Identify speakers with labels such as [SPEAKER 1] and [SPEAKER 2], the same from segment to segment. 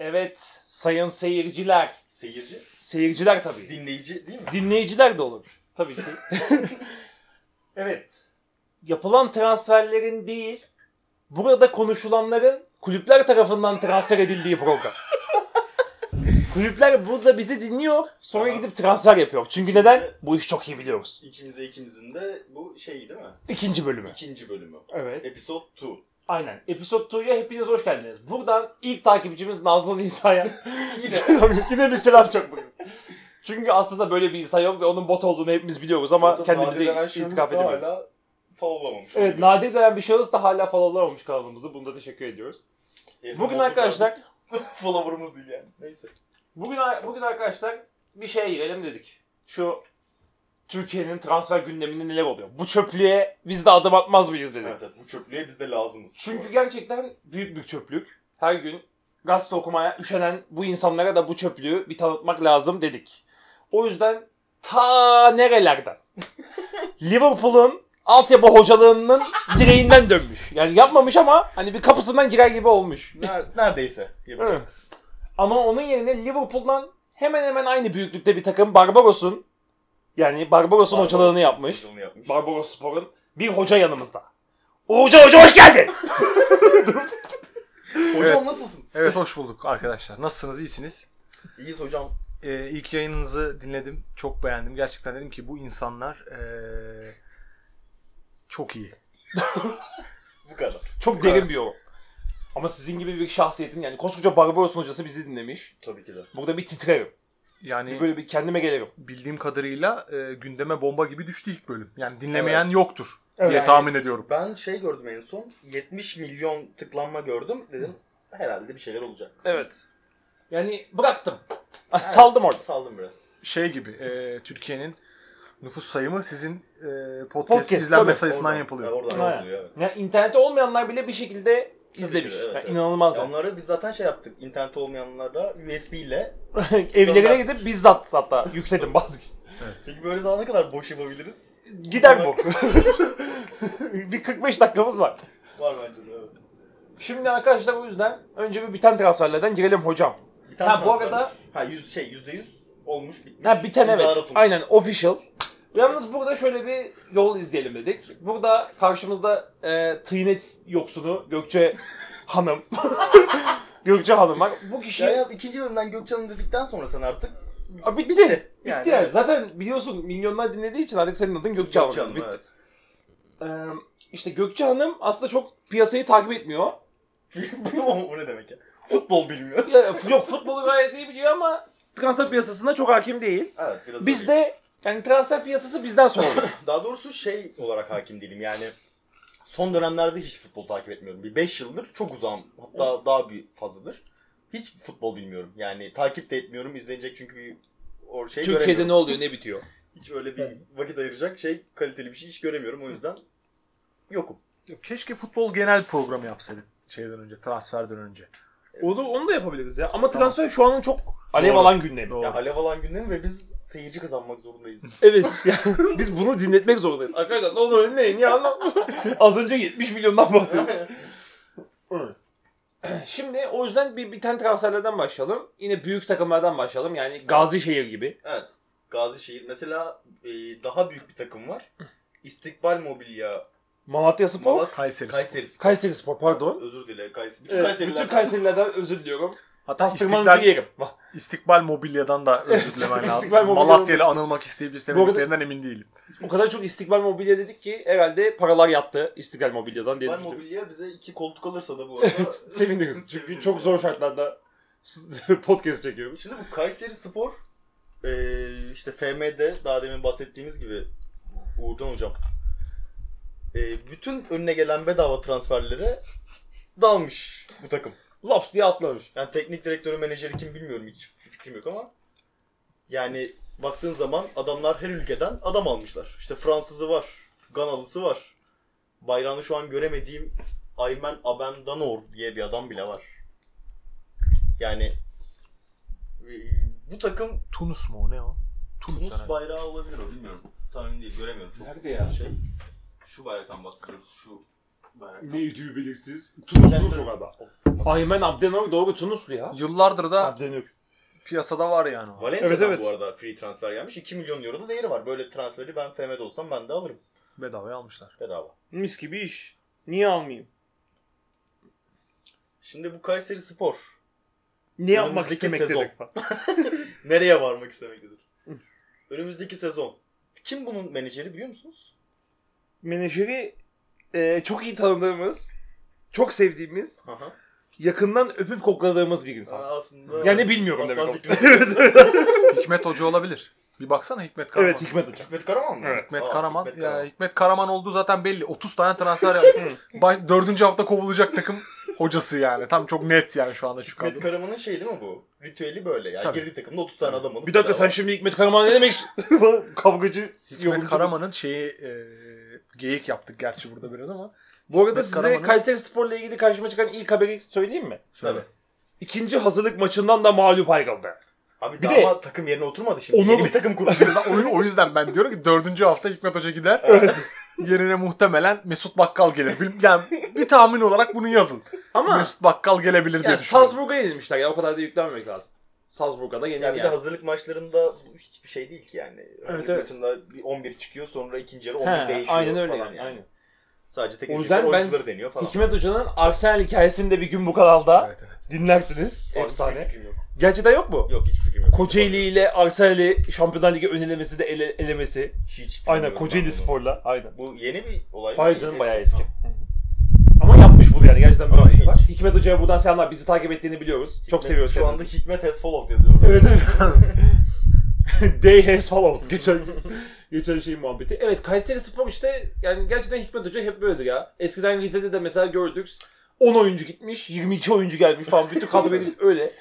[SPEAKER 1] Evet sayın seyirciler.
[SPEAKER 2] Seyirci,
[SPEAKER 1] Seyirciler tabii.
[SPEAKER 2] dinleyici değil mi?
[SPEAKER 1] Dinleyiciler de olur. Tabii ki. evet. Yapılan transferlerin değil, burada konuşulanların kulüpler tarafından transfer edildiği program. kulüpler burada bizi dinliyor, sonra
[SPEAKER 2] Tamam.
[SPEAKER 1] gidip transfer yapıyor. Çünkü neden? Bu işi çok iyi biliyoruz.
[SPEAKER 2] İkimize ikinizin de bu şey değil mi?
[SPEAKER 1] İkinci bölümü.
[SPEAKER 2] İkinci bölümü.
[SPEAKER 1] Evet.
[SPEAKER 2] Episode 2.
[SPEAKER 1] Aynen. Episode 2'ya hepiniz hoş geldiniz. Buradan ilk takipçimiz Nazlı Nisa'ya
[SPEAKER 2] Yine.
[SPEAKER 1] yine bir selam çakmak Çünkü aslında böyle bir insan yok ve onun bot olduğunu hepimiz biliyoruz ama
[SPEAKER 2] Orada
[SPEAKER 1] kendimize
[SPEAKER 2] nadir denen şahıs
[SPEAKER 1] itikaf
[SPEAKER 2] da
[SPEAKER 1] edemiyoruz.
[SPEAKER 2] hala followlamamış.
[SPEAKER 1] Evet nadir denen bir şahıs da hala followlamamış kanalımızı. Bunda teşekkür ediyoruz.
[SPEAKER 2] Herif
[SPEAKER 1] Bugün arkadaşlar
[SPEAKER 2] da Follower'ımız değil yani. Neyse.
[SPEAKER 1] bugün bugün arkadaşlar bir şey girelim dedik. Şu Türkiye'nin transfer gündeminde neler oluyor? Bu çöplüğe biz de adım atmaz mıyız dedik.
[SPEAKER 2] Evet evet bu çöplüğe biz de lazımız.
[SPEAKER 1] Çünkü gerçekten büyük bir çöplük. Her gün gazete okumaya üşenen bu insanlara da bu çöplüğü bir tanıtmak lazım dedik. O yüzden ta nerelerden Liverpool'un altyapı hocalığının direğinden dönmüş. Yani yapmamış ama hani bir kapısından girer gibi olmuş.
[SPEAKER 2] Ner- neredeyse yapacak.
[SPEAKER 1] Evet. Ama onun yerine Liverpool'dan hemen hemen aynı büyüklükte bir takım Barbaros'un yani Barbaros'un
[SPEAKER 2] Barbaros
[SPEAKER 1] hocalığını yapmış.
[SPEAKER 2] yapmış.
[SPEAKER 1] Barbaros Spor'un bir hoca yanımızda. Hoca hoca hoş geldin.
[SPEAKER 2] Hocam
[SPEAKER 3] Evet.
[SPEAKER 2] nasılsın?
[SPEAKER 3] Evet hoş bulduk arkadaşlar. Nasılsınız? İyisiniz?
[SPEAKER 2] İyiyiz hocam.
[SPEAKER 3] Ee, ilk yayınınızı dinledim. Çok beğendim. Gerçekten dedim ki bu insanlar ee, çok iyi.
[SPEAKER 2] Bu kadar.
[SPEAKER 1] Çok derin bir yorum. Ama sizin gibi bir şahsiyetin yani koskoca Barbaros'un hocası bizi dinlemiş.
[SPEAKER 2] Tabii ki de.
[SPEAKER 1] Burada bir titrerim.
[SPEAKER 3] Yani
[SPEAKER 1] Bir böyle bir kendime gelirim.
[SPEAKER 3] bildiğim kadarıyla ee, gündeme bomba gibi düştü ilk bölüm. Yani dinlemeyen
[SPEAKER 2] Evet.
[SPEAKER 3] yoktur
[SPEAKER 1] Evet.
[SPEAKER 3] diye
[SPEAKER 2] Yani-
[SPEAKER 3] tahmin ediyorum.
[SPEAKER 2] Ben şey gördüm en son. 70 milyon tıklanma gördüm. Dedim herhalde bir şeyler olacak.
[SPEAKER 1] Evet. Yani bıraktım.
[SPEAKER 2] Evet,
[SPEAKER 1] Saldım orada.
[SPEAKER 2] Saldım biraz.
[SPEAKER 3] Şey gibi ee, Türkiye'nin nüfus sayımı sizin ee, podcast,
[SPEAKER 1] Podcast,
[SPEAKER 3] izlenme
[SPEAKER 1] tabii.
[SPEAKER 3] sayısından
[SPEAKER 2] Oradan-
[SPEAKER 3] yapılıyor.
[SPEAKER 2] Ya, Oradan
[SPEAKER 1] Aynen.
[SPEAKER 2] yapılıyor evet.
[SPEAKER 1] Yani internette olmayanlar bile bir şekilde izlemiş.
[SPEAKER 2] evet,
[SPEAKER 1] Yani
[SPEAKER 2] evet.
[SPEAKER 1] inanılmaz.
[SPEAKER 2] Ya onları biz zaten şey yaptık. İnternet olmayanlara USB ile.
[SPEAKER 1] Evlerine gidip bizzat hatta yükledim bazı
[SPEAKER 2] Peki böyle daha ne kadar boş yapabiliriz?
[SPEAKER 1] Gider bu. bir 45 dakikamız var.
[SPEAKER 2] Var bence de evet.
[SPEAKER 1] Şimdi arkadaşlar o yüzden önce bir biten transferlerden girelim hocam.
[SPEAKER 2] Bir tane
[SPEAKER 1] Ha, bu
[SPEAKER 2] transfer
[SPEAKER 1] arada-
[SPEAKER 2] var. ha yüz şey yüzde yüz olmuş bitmiş.
[SPEAKER 1] Ha biten evet.
[SPEAKER 2] atılmış.
[SPEAKER 1] Aynen official. Yalnız burada şöyle bir yol izleyelim dedik. Burada karşımızda e, tıynet yoksunu Gökçe Hanım. Gökçe Hanım var. Bu kişi...
[SPEAKER 2] Ya yaz ikinci bölümden Gökçen'in dedikten sonra sen artık
[SPEAKER 1] Aa, bitti. Bitti.
[SPEAKER 2] Yani,
[SPEAKER 1] yani.
[SPEAKER 2] evet.
[SPEAKER 1] Zaten biliyorsun milyonlar dinlediği için artık senin adın Gökçe Hanım.
[SPEAKER 2] Gökçe Hanım
[SPEAKER 1] Bitti.
[SPEAKER 2] evet.
[SPEAKER 1] Ee, işte Gökçe Hanım aslında çok piyasayı takip etmiyor.
[SPEAKER 2] o, ne demek ya? Futbol bilmiyor.
[SPEAKER 1] Yok futbolu gayet iyi biliyor ama transfer piyasasına çok hakim değil.
[SPEAKER 2] Evet biraz
[SPEAKER 1] Biz de yani transfer piyasası bizden sorumlu.
[SPEAKER 2] Daha doğrusu şey olarak hakim değilim yani son dönemlerde hiç futbol takip etmiyorum. Bir 5 yıldır çok uzağım. Hatta daha bir fazladır. Hiç futbol bilmiyorum. Yani takip de etmiyorum. izlenecek çünkü bir o şey
[SPEAKER 1] Türkiye'de ne oluyor ne bitiyor?
[SPEAKER 2] Hiç öyle bir vakit ayıracak şey kaliteli bir şey hiç göremiyorum o yüzden yokum.
[SPEAKER 3] Keşke futbol genel programı yapsaydık şeyden önce, transferden önce.
[SPEAKER 1] Onu, onu da yapabiliriz ya. Ama transfer şu anın çok alev
[SPEAKER 3] Doğru.
[SPEAKER 1] alan gündemi.
[SPEAKER 3] Doğru.
[SPEAKER 2] Ya alev alan gündemi ve biz seyirci kazanmak zorundayız.
[SPEAKER 1] Evet. Yani biz bunu dinletmek zorundayız. Arkadaşlar ne olur dinleyin ya. anlam- Az önce 70 milyondan bahsediyorduk. Evet. Şimdi o yüzden bir biten transferlerden başlayalım. Yine büyük takımlardan başlayalım. Yani Gazişehir gibi.
[SPEAKER 2] evet. Gazişehir mesela e, daha büyük bir takım var. İstikbal Mobilya
[SPEAKER 1] Malatya Spor.
[SPEAKER 2] Malat-
[SPEAKER 3] Kayseri
[SPEAKER 2] Kayseri Spor.
[SPEAKER 1] Kayseri Spor pardon.
[SPEAKER 2] Özür dile. Kayseri. Bütün
[SPEAKER 1] Evet,
[SPEAKER 2] Kayseriler.
[SPEAKER 1] bütün Kayserilerden özür diliyorum.
[SPEAKER 3] Hatta
[SPEAKER 1] Bastırmanızı
[SPEAKER 3] İstiklal,
[SPEAKER 1] yerim.
[SPEAKER 3] İstikbal Mobilya'dan da özür dilemen lazım.
[SPEAKER 1] İstikbal Mobilya'dan-
[SPEAKER 3] Malatya ile anılmak isteyip istemediklerinden emin değilim.
[SPEAKER 1] O kadar çok İstikbal Mobilya dedik ki herhalde paralar yattı İstiklal Mobilya'dan diye
[SPEAKER 2] İstikbal
[SPEAKER 1] düşünüyorum.
[SPEAKER 2] Mobilya bize iki koltuk alırsa da bu arada.
[SPEAKER 1] Seviniriz. Çünkü çok zor şartlarda podcast çekiyoruz.
[SPEAKER 2] Şimdi bu Kayseri Spor eee işte FM'de daha demin bahsettiğimiz gibi Uğurcan hocam eee, bütün önüne gelen bedava transferlere dalmış bu takım.
[SPEAKER 1] Laps diye atlamış.
[SPEAKER 2] Yani teknik direktörü menajeri kim bilmiyorum hiç fikrim yok ama yani baktığın zaman adamlar her ülkeden adam almışlar. İşte Fransızı var, Ganalısı var. Bayrağını şu an göremediğim Aymen Abendanor diye bir adam bile var. Yani e, bu takım
[SPEAKER 3] Tunus mu o ne o? Tunus,
[SPEAKER 2] Tunus bayrağı olabilir o bilmiyorum. Tam emin değil göremiyorum çok
[SPEAKER 1] Nerede ya?
[SPEAKER 2] şey. Şu bayraktan bahsediyoruz. Şu
[SPEAKER 1] Ne idüğü belirsiz. Tunuslu sokada. Aymen Abdenur doğru Tunuslu ya.
[SPEAKER 3] Yıllardır da
[SPEAKER 1] Abdenur.
[SPEAKER 3] piyasada var yani.
[SPEAKER 2] Valencia'dan
[SPEAKER 1] Evet, evet.
[SPEAKER 2] bu arada free transfer gelmiş. 2 milyon euro da değeri var. Böyle transferi ben FM'de olsam ben de alırım.
[SPEAKER 3] Bedavaya almışlar.
[SPEAKER 2] Bedava.
[SPEAKER 1] Mis gibi iş. Niye almayayım?
[SPEAKER 2] Şimdi bu Kayseri Spor
[SPEAKER 1] Ne yapmak istemektedir?
[SPEAKER 2] nereye varmak istemektedir? Önümüzdeki sezon. Kim bunun menajeri biliyor musunuz?
[SPEAKER 1] Menajeri e, çok iyi tanıdığımız, çok sevdiğimiz,
[SPEAKER 2] Aha.
[SPEAKER 1] yakından öpüp kokladığımız bir insan.
[SPEAKER 2] Aslında
[SPEAKER 1] Yani bilmiyorum demek o.
[SPEAKER 3] Hikmet Hoca olabilir. Bir baksana Hikmet Karaman.
[SPEAKER 1] evet Hikmet Hoca.
[SPEAKER 2] Hikmet Karaman mı?
[SPEAKER 1] Evet.
[SPEAKER 3] Hikmet
[SPEAKER 2] Aa,
[SPEAKER 3] Karaman.
[SPEAKER 2] Hikmet
[SPEAKER 3] ya Hikmet Karaman olduğu zaten belli. 30 tane transfer yaptı. Baş- dördüncü hafta kovulacak takım hocası yani. Tam çok net yani şu anda şu
[SPEAKER 2] Hikmet
[SPEAKER 3] kadro.
[SPEAKER 2] Karaman'ın şey değil mi bu? Ritüeli böyle yani.
[SPEAKER 3] Tabii.
[SPEAKER 2] Girdiği takımda 30 tane adam alıp
[SPEAKER 1] Bir dakika sen şimdi Hikmet Karaman ne demek istiyorsun? Kavgacı.
[SPEAKER 3] Hikmet. Karaman'ın şeyi e, geyik yaptık gerçi burada biraz ama.
[SPEAKER 1] Bu arada
[SPEAKER 3] Hikmet
[SPEAKER 1] size
[SPEAKER 3] Karaman'ın-
[SPEAKER 1] Kayseri Spor'la ilgili karşıma çıkan ilk haberi söyleyeyim mi?
[SPEAKER 2] Tabii.
[SPEAKER 1] İkinci hazırlık maçından da mağlup ayrıldı.
[SPEAKER 2] Abi
[SPEAKER 1] Bir
[SPEAKER 2] daha
[SPEAKER 1] de-
[SPEAKER 2] ama takım yerine oturmadı şimdi.
[SPEAKER 1] Onu-
[SPEAKER 2] Yeni bir takım kuracağız.
[SPEAKER 3] o, o yüzden ben diyorum ki dördüncü hafta Hikmet Hoca gider. Yerine muhtemelen Mesut Bakkal gelir. Yani bir tahmin olarak bunu yazın.
[SPEAKER 1] Ama
[SPEAKER 3] Mesut Bakkal gelebilir diye
[SPEAKER 1] yani. Salzburg'a yenilmişler ya o kadar da yüklenmemek lazım. Salzburg'a da yenildi
[SPEAKER 2] Ya bir
[SPEAKER 1] yani.
[SPEAKER 2] de hazırlık maçlarında bu hiçbir şey değil ki yani. Hazırlık
[SPEAKER 1] evet.
[SPEAKER 2] maçında bir 11 çıkıyor sonra ikinci yarı 11
[SPEAKER 1] He,
[SPEAKER 2] değişiyor
[SPEAKER 1] aynen öyle
[SPEAKER 2] falan
[SPEAKER 1] yani.
[SPEAKER 2] yani.
[SPEAKER 1] Aynen.
[SPEAKER 2] Sadece tek
[SPEAKER 1] O yüzden ben
[SPEAKER 2] oyuncuları deniyor falan.
[SPEAKER 1] Hikmet Hoca'nın Arsenal hikayesini de bir gün bu kanalda
[SPEAKER 3] Evet evet.
[SPEAKER 1] dinlersiniz. Efsane.
[SPEAKER 2] yok.
[SPEAKER 1] Gerçekten yok mu?
[SPEAKER 2] Yok hiçbir fikrim yok.
[SPEAKER 1] Kocaeli ile Arsenal'i Şampiyonlar Ligi önelemesi de ele- elemesi.
[SPEAKER 2] Hiç
[SPEAKER 1] Aynen Kocaeli. Spor'la. Aynen.
[SPEAKER 2] Bu yeni bir olay mı?
[SPEAKER 1] Hayır
[SPEAKER 2] Değil,
[SPEAKER 1] canım bayağı eski. Bunu yani gerçekten böyle bir şey var. Hikmet Hoca'ya buradan selamlar. Bizi takip ettiğini biliyoruz. Çok
[SPEAKER 2] Hikmet-
[SPEAKER 1] seviyoruz
[SPEAKER 2] Şu anda
[SPEAKER 1] kendisini.
[SPEAKER 2] Hikmet has followed yazıyor.
[SPEAKER 1] Evet evet. Day has followed. Geçen, geçen şey muhabbeti. Evet Kayseri Spor işte yani gerçekten Hikmet Hoca hep böyledir ya. Eskiden Rize'de de mesela gördük. 10 oyuncu gitmiş, 22 oyuncu gelmiş falan. Bütün kadro belli- öyle.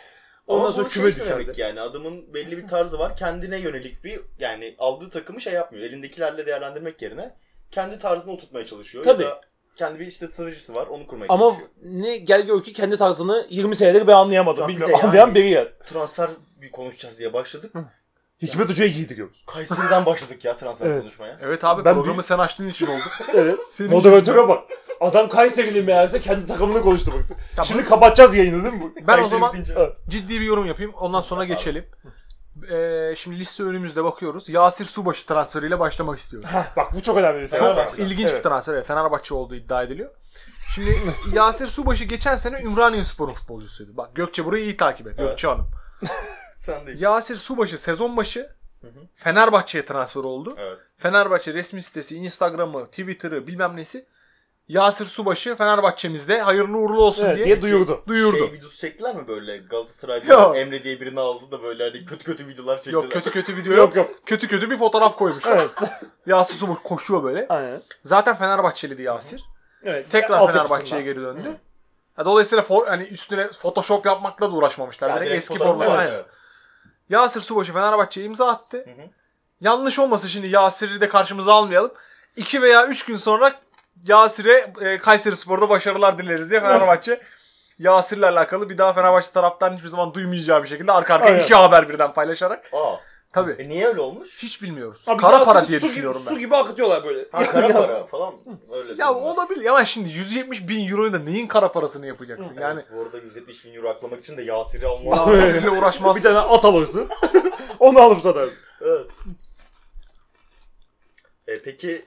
[SPEAKER 1] Ondan
[SPEAKER 2] Ama
[SPEAKER 1] sonra
[SPEAKER 2] bu
[SPEAKER 1] küme
[SPEAKER 2] şey demek
[SPEAKER 1] düşerdi.
[SPEAKER 2] yani adamın belli bir tarzı var. Kendine yönelik bir yani aldığı takımı şey yapmıyor. Elindekilerle değerlendirmek yerine kendi tarzını oturtmaya çalışıyor.
[SPEAKER 1] Tabii.
[SPEAKER 2] Ya da kendi bir işte stratejisi var onu kurmaya
[SPEAKER 1] Ama
[SPEAKER 2] çalışıyor.
[SPEAKER 1] ne gel gör ki kendi tarzını 20 senedir ben anlayamadım.
[SPEAKER 2] Ya bir
[SPEAKER 1] Bilmiyorum.
[SPEAKER 2] de yani-
[SPEAKER 1] Anlayan biri ya.
[SPEAKER 2] Transfer bir konuşacağız diye başladık.
[SPEAKER 1] Hikmet Hoca'ya giydiriyoruz.
[SPEAKER 2] Kayseri'den başladık ya transfer
[SPEAKER 1] Evet.
[SPEAKER 2] konuşmaya.
[SPEAKER 3] Evet abi
[SPEAKER 1] Ben
[SPEAKER 3] programı
[SPEAKER 1] büyük-
[SPEAKER 3] sen açtığın için oldu.
[SPEAKER 1] Evet.
[SPEAKER 3] Senin
[SPEAKER 1] Moderatöre bak. Adam Kayserili meğerse kendi takımını konuşturmak.
[SPEAKER 3] Tamam.
[SPEAKER 1] Şimdi kapatacağız yayını değil mi? bu?
[SPEAKER 3] Ben o
[SPEAKER 2] Kayseri
[SPEAKER 3] zaman
[SPEAKER 2] deyince-
[SPEAKER 1] Evet.
[SPEAKER 3] ciddi bir yorum yapayım. Ondan sonra geçelim. Ee, şimdi liste önümüzde bakıyoruz. Yasir Subaşı transferiyle başlamak istiyorum.
[SPEAKER 1] Heh, bak bu çok önemli bir
[SPEAKER 2] Çok
[SPEAKER 1] transfer.
[SPEAKER 2] Fenerbahçe.
[SPEAKER 3] İlginç
[SPEAKER 1] Evet.
[SPEAKER 3] bir transfer. Evet, Fenerbahçe olduğu iddia ediliyor. Şimdi Yasir Subaşı geçen sene Ümraniye Spor'un futbolcusuydu. Bak Gökçe burayı iyi takip et.
[SPEAKER 2] Evet.
[SPEAKER 3] Gökçe Hanım.
[SPEAKER 2] Sen de.
[SPEAKER 3] Yasir Subaşı sezon başı. Fenerbahçe'ye transfer oldu.
[SPEAKER 2] Evet.
[SPEAKER 3] Fenerbahçe resmi sitesi, Instagram'ı, Twitter'ı bilmem nesi. Yasir Subaşı Fenerbahçe'mizde hayırlı uğurlu olsun
[SPEAKER 1] Evet,
[SPEAKER 3] diye,
[SPEAKER 1] diye duyurdu.
[SPEAKER 3] duyurdu.
[SPEAKER 2] Şey videosu çektiler mi böyle Galatasaray'da. Emre diye birini aldı da böyle hani kötü kötü videolar çektiler.
[SPEAKER 3] Yok kötü kötü video
[SPEAKER 1] Yok
[SPEAKER 3] yok.
[SPEAKER 1] yok.
[SPEAKER 3] Kötü kötü bir fotoğraf koymuş.
[SPEAKER 1] Evet.
[SPEAKER 3] Yasir Subaşı koşuyor böyle.
[SPEAKER 1] Aynen.
[SPEAKER 3] Zaten Fenerbahçeliydi Yasir.
[SPEAKER 1] Evet.
[SPEAKER 3] Tekrar. Fenerbahçe'ye geri döndü. Ya dolayısıyla for, hani üstüne Photoshop yapmakla da uğraşmamışlar.
[SPEAKER 2] Yani
[SPEAKER 3] direkt,
[SPEAKER 2] direkt
[SPEAKER 3] eski forması.
[SPEAKER 2] Evet.
[SPEAKER 3] Yasir Subaşı Fenerbahçe'ye imza attı.
[SPEAKER 2] Hı hı.
[SPEAKER 3] Yanlış olmasın şimdi Yasir'i de karşımıza almayalım. 2 veya 3 gün sonra Yasir'e e, Kayseri Spor'da başarılar dileriz diye Fenerbahçe Yasir'le alakalı bir daha Fenerbahçe taraftarının hiçbir zaman duymayacağı bir şekilde arka arkaya
[SPEAKER 1] Aynen.
[SPEAKER 3] iki haber birden paylaşarak.
[SPEAKER 2] Aa.
[SPEAKER 3] Tabii.
[SPEAKER 2] E niye öyle olmuş?
[SPEAKER 3] Hiç bilmiyoruz.
[SPEAKER 1] Abi
[SPEAKER 3] Kara para diye
[SPEAKER 1] su
[SPEAKER 3] düşünüyorum
[SPEAKER 1] gibi,
[SPEAKER 3] ben.
[SPEAKER 1] Su gibi akıtıyorlar böyle.
[SPEAKER 2] Ha kara para falan. Öyle
[SPEAKER 3] Ya
[SPEAKER 2] diyorum ben.
[SPEAKER 3] olabilir ama şimdi 170 bin euroyu da neyin kara parasını yapacaksın? Yani
[SPEAKER 2] Evet, bu arada 170 bin euro aklamak için de Yasir'i almak.
[SPEAKER 3] Yasir'le
[SPEAKER 1] bir
[SPEAKER 3] uğraşmaz.
[SPEAKER 1] tane at alırsın. Onu alıp satarım.
[SPEAKER 2] evet. E, peki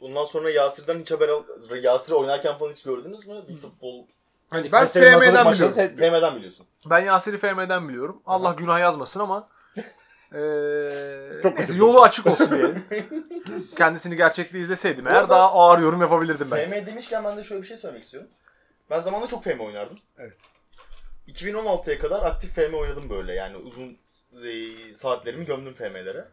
[SPEAKER 2] bundan sonra Yasir'den hiç haber al... Yasir'i oynarken falan hiç gördünüz mü? Bir futbol
[SPEAKER 1] Hani
[SPEAKER 3] Ben FM'den biliyorum.
[SPEAKER 2] FM'den biliyorsun.
[SPEAKER 3] Ben Yasir'i FM'den biliyorum. Allah günah yazmasın ama eee
[SPEAKER 1] Çok
[SPEAKER 3] neyse, yolu açık olsun diyelim. Kendisini gerçekte izleseydim eğer daha ağır yorum yapabilirdim ben.
[SPEAKER 2] FM demişken ben de şöyle bir şey söylemek istiyorum. Ben zamanında çok FM oynardım.
[SPEAKER 3] Evet.
[SPEAKER 2] 2016'ya kadar aktif FM oynadım böyle yani uzun e, saatlerimi gömdüm FM'lere.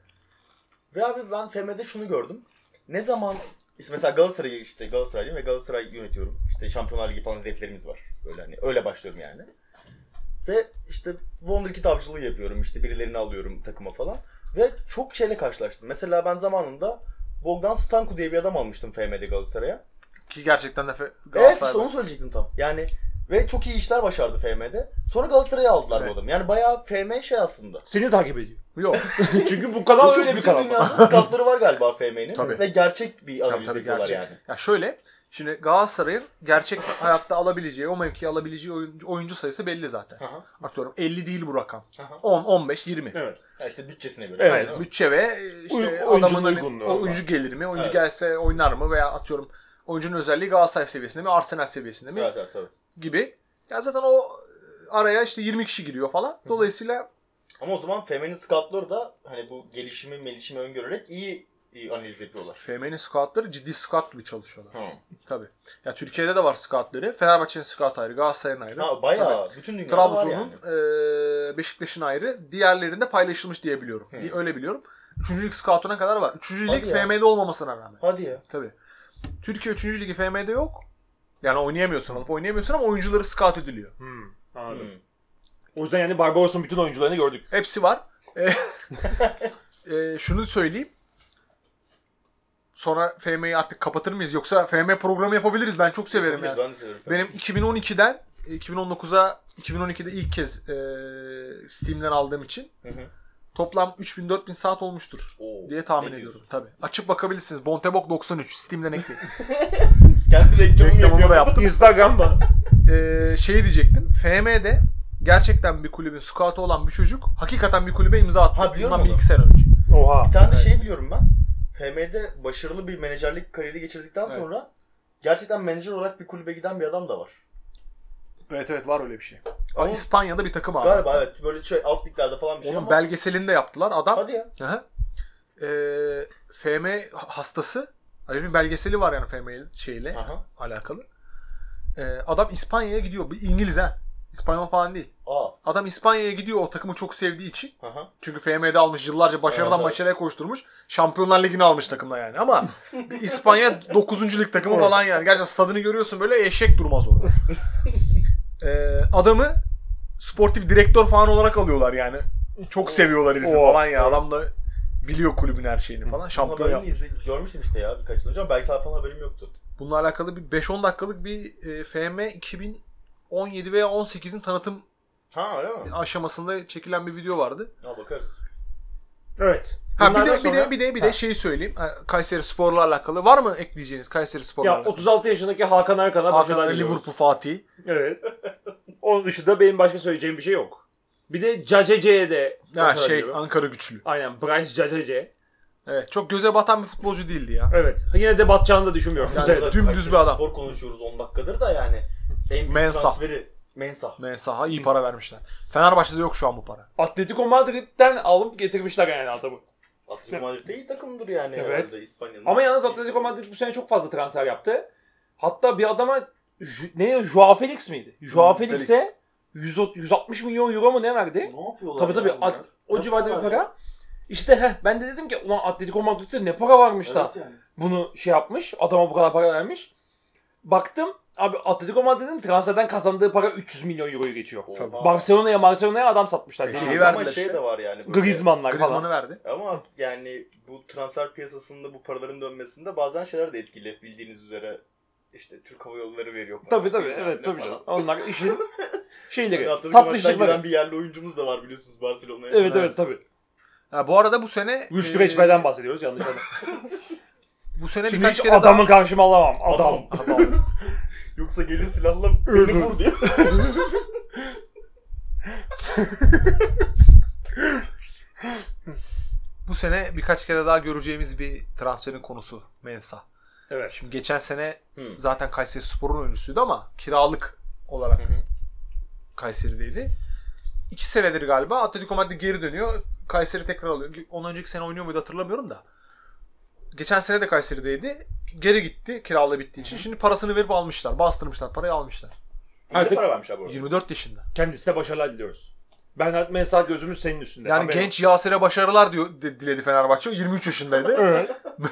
[SPEAKER 2] Ve abi ben FM'de şunu gördüm. Ne zaman işte mesela Galatasaray'ı işte Galatasaraylıyım ve Galatasaray yönetiyorum. İşte Şampiyonlar Ligi falan hedeflerimiz var. Böyle hani öyle başlıyorum yani. Ve işte Wonderkid avcılığı yapıyorum. İşte birilerini alıyorum takıma falan. Ve çok şeyle karşılaştım. Mesela ben zamanında Bogdan Stanku diye bir adam almıştım FM'de Galatasaray'a.
[SPEAKER 3] Ki gerçekten de Fe-
[SPEAKER 2] Evet onu söyleyecektim tam. Yani ve çok iyi işler başardı FM'de. Sonra Galatasaray'a aldılar
[SPEAKER 3] Evet.
[SPEAKER 2] bu adamı. Yani bayağı FM şey aslında.
[SPEAKER 1] Seni takip ediyor.
[SPEAKER 3] Yok.
[SPEAKER 1] Çünkü bu kanal
[SPEAKER 2] Bütün-
[SPEAKER 1] öyle bir
[SPEAKER 2] bütün
[SPEAKER 1] kanal.
[SPEAKER 2] dünyada scoutları var galiba FM'nin.
[SPEAKER 3] Tabii.
[SPEAKER 2] Ve gerçek bir
[SPEAKER 3] Tabii
[SPEAKER 2] analiz
[SPEAKER 3] tabii
[SPEAKER 2] yapıyorlar
[SPEAKER 3] gerçek.
[SPEAKER 2] yani.
[SPEAKER 3] Ya şöyle. Şimdi Galatasaray'ın gerçek hayatta alabileceği, o mevkiyi alabileceği oyuncu, oyuncu sayısı belli zaten.
[SPEAKER 2] Aha.
[SPEAKER 3] Atıyorum 50 değil bu rakam.
[SPEAKER 2] Aha.
[SPEAKER 3] 10, 15, 20.
[SPEAKER 1] Evet.
[SPEAKER 2] Ya işte bütçesine göre.
[SPEAKER 1] Evet.
[SPEAKER 3] Aynen. Bütçe ve e, işte
[SPEAKER 1] Uy- oyuncunun
[SPEAKER 3] adamın hani
[SPEAKER 1] uygunluğu.
[SPEAKER 3] o oyuncu gelir mi, oyuncu
[SPEAKER 2] Evet.
[SPEAKER 3] gelse oynar mı veya atıyorum oyuncunun özelliği Galatasaray seviyesinde mi, Arsenal seviyesinde mi
[SPEAKER 2] Evet evet tabii.
[SPEAKER 3] gibi. Ya zaten o araya işte 20 kişi giriyor falan. Dolayısıyla
[SPEAKER 2] Ama o zaman feminin scoutları da hani bu gelişimi melişimi öngörerek iyi, iyi analiz yapıyorlar.
[SPEAKER 3] FM'nin scoutları ciddi scout gibi çalışıyorlar.
[SPEAKER 2] Hı.
[SPEAKER 3] Tabii. Ya Türkiye'de de var scoutları. Fenerbahçe'nin scout ayrı, Galatasaray'ın ayrı.
[SPEAKER 2] Ha bayağı bütün dünyada
[SPEAKER 3] Trabzon'un,
[SPEAKER 2] yani.
[SPEAKER 3] eee, Beşiktaş'ın ayrı. Diğerlerinde paylaşılmış diye biliyorum.
[SPEAKER 2] Hı.
[SPEAKER 3] Öyle biliyorum. Üçüncü lig scout'una kadar var. Üçüncü lig. FM'de olmamasına rağmen.
[SPEAKER 2] Hadi ya.
[SPEAKER 3] Tabii. Türkiye üçüncü ligi FM'de yok. Yani oynayamıyorsun alıp oynayamıyorsun ama oyuncuları scout ediliyor.
[SPEAKER 1] Hmm, anladım.
[SPEAKER 2] Hı.
[SPEAKER 1] O yüzden yani Barbaros'un bütün oyuncularını gördük.
[SPEAKER 3] Hepsi var. Eee, eee, şunu söyleyeyim. Sonra FM'yi artık kapatır mıyız? Yoksa FM programı yapabiliriz. Ben çok severim yani.
[SPEAKER 2] Ben de severim.
[SPEAKER 3] Benim 2012'den 2019'a 2012'de ilk kez e, Steam'den aldığım için
[SPEAKER 2] Hı hı.
[SPEAKER 3] Toplam 3000-4000 saat olmuştur
[SPEAKER 2] Oo,
[SPEAKER 3] diye tahmin
[SPEAKER 2] ne
[SPEAKER 3] ediyorum.
[SPEAKER 2] diyorsun?
[SPEAKER 3] Tabii. Açıp bakabilirsiniz. Bontebok 93 Steam'den ekleyin.
[SPEAKER 2] Kendi reklamını,
[SPEAKER 3] Reklamını
[SPEAKER 2] yapıyor.
[SPEAKER 3] da yaptım.
[SPEAKER 1] Instagram'da.
[SPEAKER 3] e, şey diyecektim. FM'de gerçekten bir kulübün scout'u olan bir çocuk hakikaten bir kulübe imza attı.
[SPEAKER 2] Ha, biliyorum
[SPEAKER 3] Bundan bir
[SPEAKER 2] onu.
[SPEAKER 3] iki sene önce.
[SPEAKER 1] Oha.
[SPEAKER 2] Bir tane de
[SPEAKER 3] Evet.
[SPEAKER 2] şey biliyorum ben. FM'de başarılı bir menajerlik kariyeri geçirdikten
[SPEAKER 3] Evet.
[SPEAKER 2] sonra gerçekten menajer olarak bir kulübe giden bir adam da var.
[SPEAKER 3] Evet evet var öyle bir şey.
[SPEAKER 2] Ama-
[SPEAKER 3] İspanya'da bir takım abi.
[SPEAKER 2] Galiba evet böyle şey alt liglerde falan bir şey
[SPEAKER 3] Onun
[SPEAKER 2] ama.
[SPEAKER 3] belgeselini de yaptılar. Adam
[SPEAKER 2] Hadi ya.
[SPEAKER 3] Aha. Ee, FM hastası. Ayrıca bir belgeseli var yani FM şeyle
[SPEAKER 2] Aha.
[SPEAKER 3] alakalı. Ee, adam İspanya'ya gidiyor. Bir İngiliz ha. İspanyol falan değil.
[SPEAKER 2] Aa.
[SPEAKER 3] Adam İspanya'ya gidiyor o takımı çok sevdiği için.
[SPEAKER 2] Aha.
[SPEAKER 3] Çünkü FM'de almış yıllarca başarıdan
[SPEAKER 2] Evet, evet.
[SPEAKER 3] başarıya koşturmuş. Şampiyonlar Ligi'ni almış takımda yani. Ama İspanya 9. lig takımı falan yani. Gerçekten stadını görüyorsun böyle eşek durmaz orada. Ee, adamı sportif direktör falan olarak alıyorlar yani. Çok seviyorlar herifi
[SPEAKER 1] Oo.
[SPEAKER 3] falan ya. Adam da biliyor kulübün her şeyini falan. Şampiyon
[SPEAKER 2] Şampiyon
[SPEAKER 3] yapmış.
[SPEAKER 2] izle, görmüştüm işte ya birkaç yıl önce ama belgesel falan haberim yoktu.
[SPEAKER 3] Bununla alakalı bir 5-10 dakikalık bir e, FM 2017 veya 18'in tanıtım
[SPEAKER 2] Ha öyle mi?
[SPEAKER 3] aşamasında çekilen bir video vardı.
[SPEAKER 2] Ha bakarız.
[SPEAKER 1] Evet.
[SPEAKER 3] Ha bir de bir
[SPEAKER 1] sonra-
[SPEAKER 3] de bir de bir de
[SPEAKER 1] Ha.
[SPEAKER 3] şeyi söyleyeyim. Kayseri Spor'la alakalı var mı ekleyeceğiniz Kayseri Spor'la
[SPEAKER 1] Ya
[SPEAKER 3] alakalı?
[SPEAKER 1] 36 yaşındaki Hakan Erkan'a
[SPEAKER 3] Hakan. Liverpool Fatih.
[SPEAKER 1] Evet. Onun dışında benim başka söyleyeceğim bir şey yok. Bir de Cacece'ye de
[SPEAKER 3] Ha şey
[SPEAKER 1] diliyorum.
[SPEAKER 3] Ankara güçlü.
[SPEAKER 1] Aynen Bryce Cacece.
[SPEAKER 3] Evet çok göze batan bir futbolcu değildi ya.
[SPEAKER 1] Evet. Yine de batacağını da düşünmüyorum.
[SPEAKER 3] Yani
[SPEAKER 1] Güzel.
[SPEAKER 3] dümdüz bir adam.
[SPEAKER 2] Spor konuşuyoruz 10 dakikadır da yani. En
[SPEAKER 3] Mensah.
[SPEAKER 2] transferi Mensah.
[SPEAKER 3] Mensaha iyi para vermişler. Fenerbahçe'de yok şu an bu para.
[SPEAKER 1] Atletico Madrid'den alıp getirmişler yani adamı.
[SPEAKER 2] Atletico Madrid de iyi takımdır yani
[SPEAKER 1] Evet.
[SPEAKER 2] herhalde İspanya'nın.
[SPEAKER 1] Ama yalnız Atletico Madrid bu sene çok fazla transfer yaptı. Hatta bir adama ne Joao Felix miydi? Joao
[SPEAKER 3] Hmm,
[SPEAKER 1] Felix'e 100 160 milyon euro mu ne verdi?
[SPEAKER 2] Ne yapıyorlar?
[SPEAKER 1] Tabii tabii.
[SPEAKER 2] ya?
[SPEAKER 1] At- o civarda bir para. İşte heh, ben de dedim ki ulan Atletico Madrid'de ne para varmış
[SPEAKER 2] ya?
[SPEAKER 1] da
[SPEAKER 2] Evet yani.
[SPEAKER 1] bunu şey yapmış. Adama bu kadar para vermiş. Baktım abi Atletico Madrid'in transferden kazandığı para 300 milyon euroyu geçiyor.
[SPEAKER 2] Oha.
[SPEAKER 1] Barcelona'ya Barcelona'ya adam satmışlar.
[SPEAKER 3] E, şeyi
[SPEAKER 1] gibi.
[SPEAKER 3] ver-
[SPEAKER 2] Ama
[SPEAKER 3] verdiler
[SPEAKER 2] şey
[SPEAKER 3] işte.
[SPEAKER 2] de var yani. böyle-
[SPEAKER 1] Griezmann'lar
[SPEAKER 3] Griezmann'ı
[SPEAKER 1] falan.
[SPEAKER 3] verdi.
[SPEAKER 2] Ama yani bu transfer piyasasında bu paraların dönmesinde bazen şeyler de etkili. Bildiğiniz üzere işte Türk Hava Yolları veriyor. para.
[SPEAKER 1] Tabii tabii evet tabii
[SPEAKER 2] falan.
[SPEAKER 1] canım. Onlar işin şeyleri.
[SPEAKER 2] Yani Atletico Madrid'den
[SPEAKER 1] tatlışlıkları.
[SPEAKER 2] giden bir yerli oyuncumuz da var biliyorsunuz Barcelona'ya.
[SPEAKER 1] Evet evet tabii.
[SPEAKER 3] Ha, bu arada bu sene
[SPEAKER 1] Rüştü
[SPEAKER 3] e,
[SPEAKER 1] Reçber'den bahsediyoruz yanlış anlama.
[SPEAKER 3] bu sene
[SPEAKER 1] Şimdi
[SPEAKER 3] birkaç
[SPEAKER 1] hiç
[SPEAKER 3] kere
[SPEAKER 1] adamı karşıma alamam. Adam.
[SPEAKER 2] Adam. Yoksa gelir silahla beni vur diye.
[SPEAKER 3] bu sene birkaç kere daha göreceğimiz bir transferin konusu Mensa.
[SPEAKER 1] Evet.
[SPEAKER 3] Şimdi geçen sene
[SPEAKER 2] Hı.
[SPEAKER 3] zaten Kayseri Spor'un oyuncusuydu ama kiralık olarak Kayseri'deydi. İki senedir galiba Atletico Madrid geri dönüyor. Kayseri tekrar alıyor. Ondan önceki sene oynuyor muydu hatırlamıyorum da. Geçen sene de Kayseri'deydi. Geri gitti kiralığı bittiği için. Şimdi parasını verip almışlar. Bastırmışlar. Parayı almışlar.
[SPEAKER 2] Artık
[SPEAKER 1] Artık-
[SPEAKER 2] para vermiş abi orada.
[SPEAKER 3] 24 yaşında.
[SPEAKER 1] Kendisine başarılar diliyoruz. Ben mesela gözümüz senin üstünde.
[SPEAKER 3] Yani
[SPEAKER 1] Haberin
[SPEAKER 3] genç Yasir'e başarılar diyor de- diledi Fenerbahçe. O 23 yaşındaydı.
[SPEAKER 1] olsun.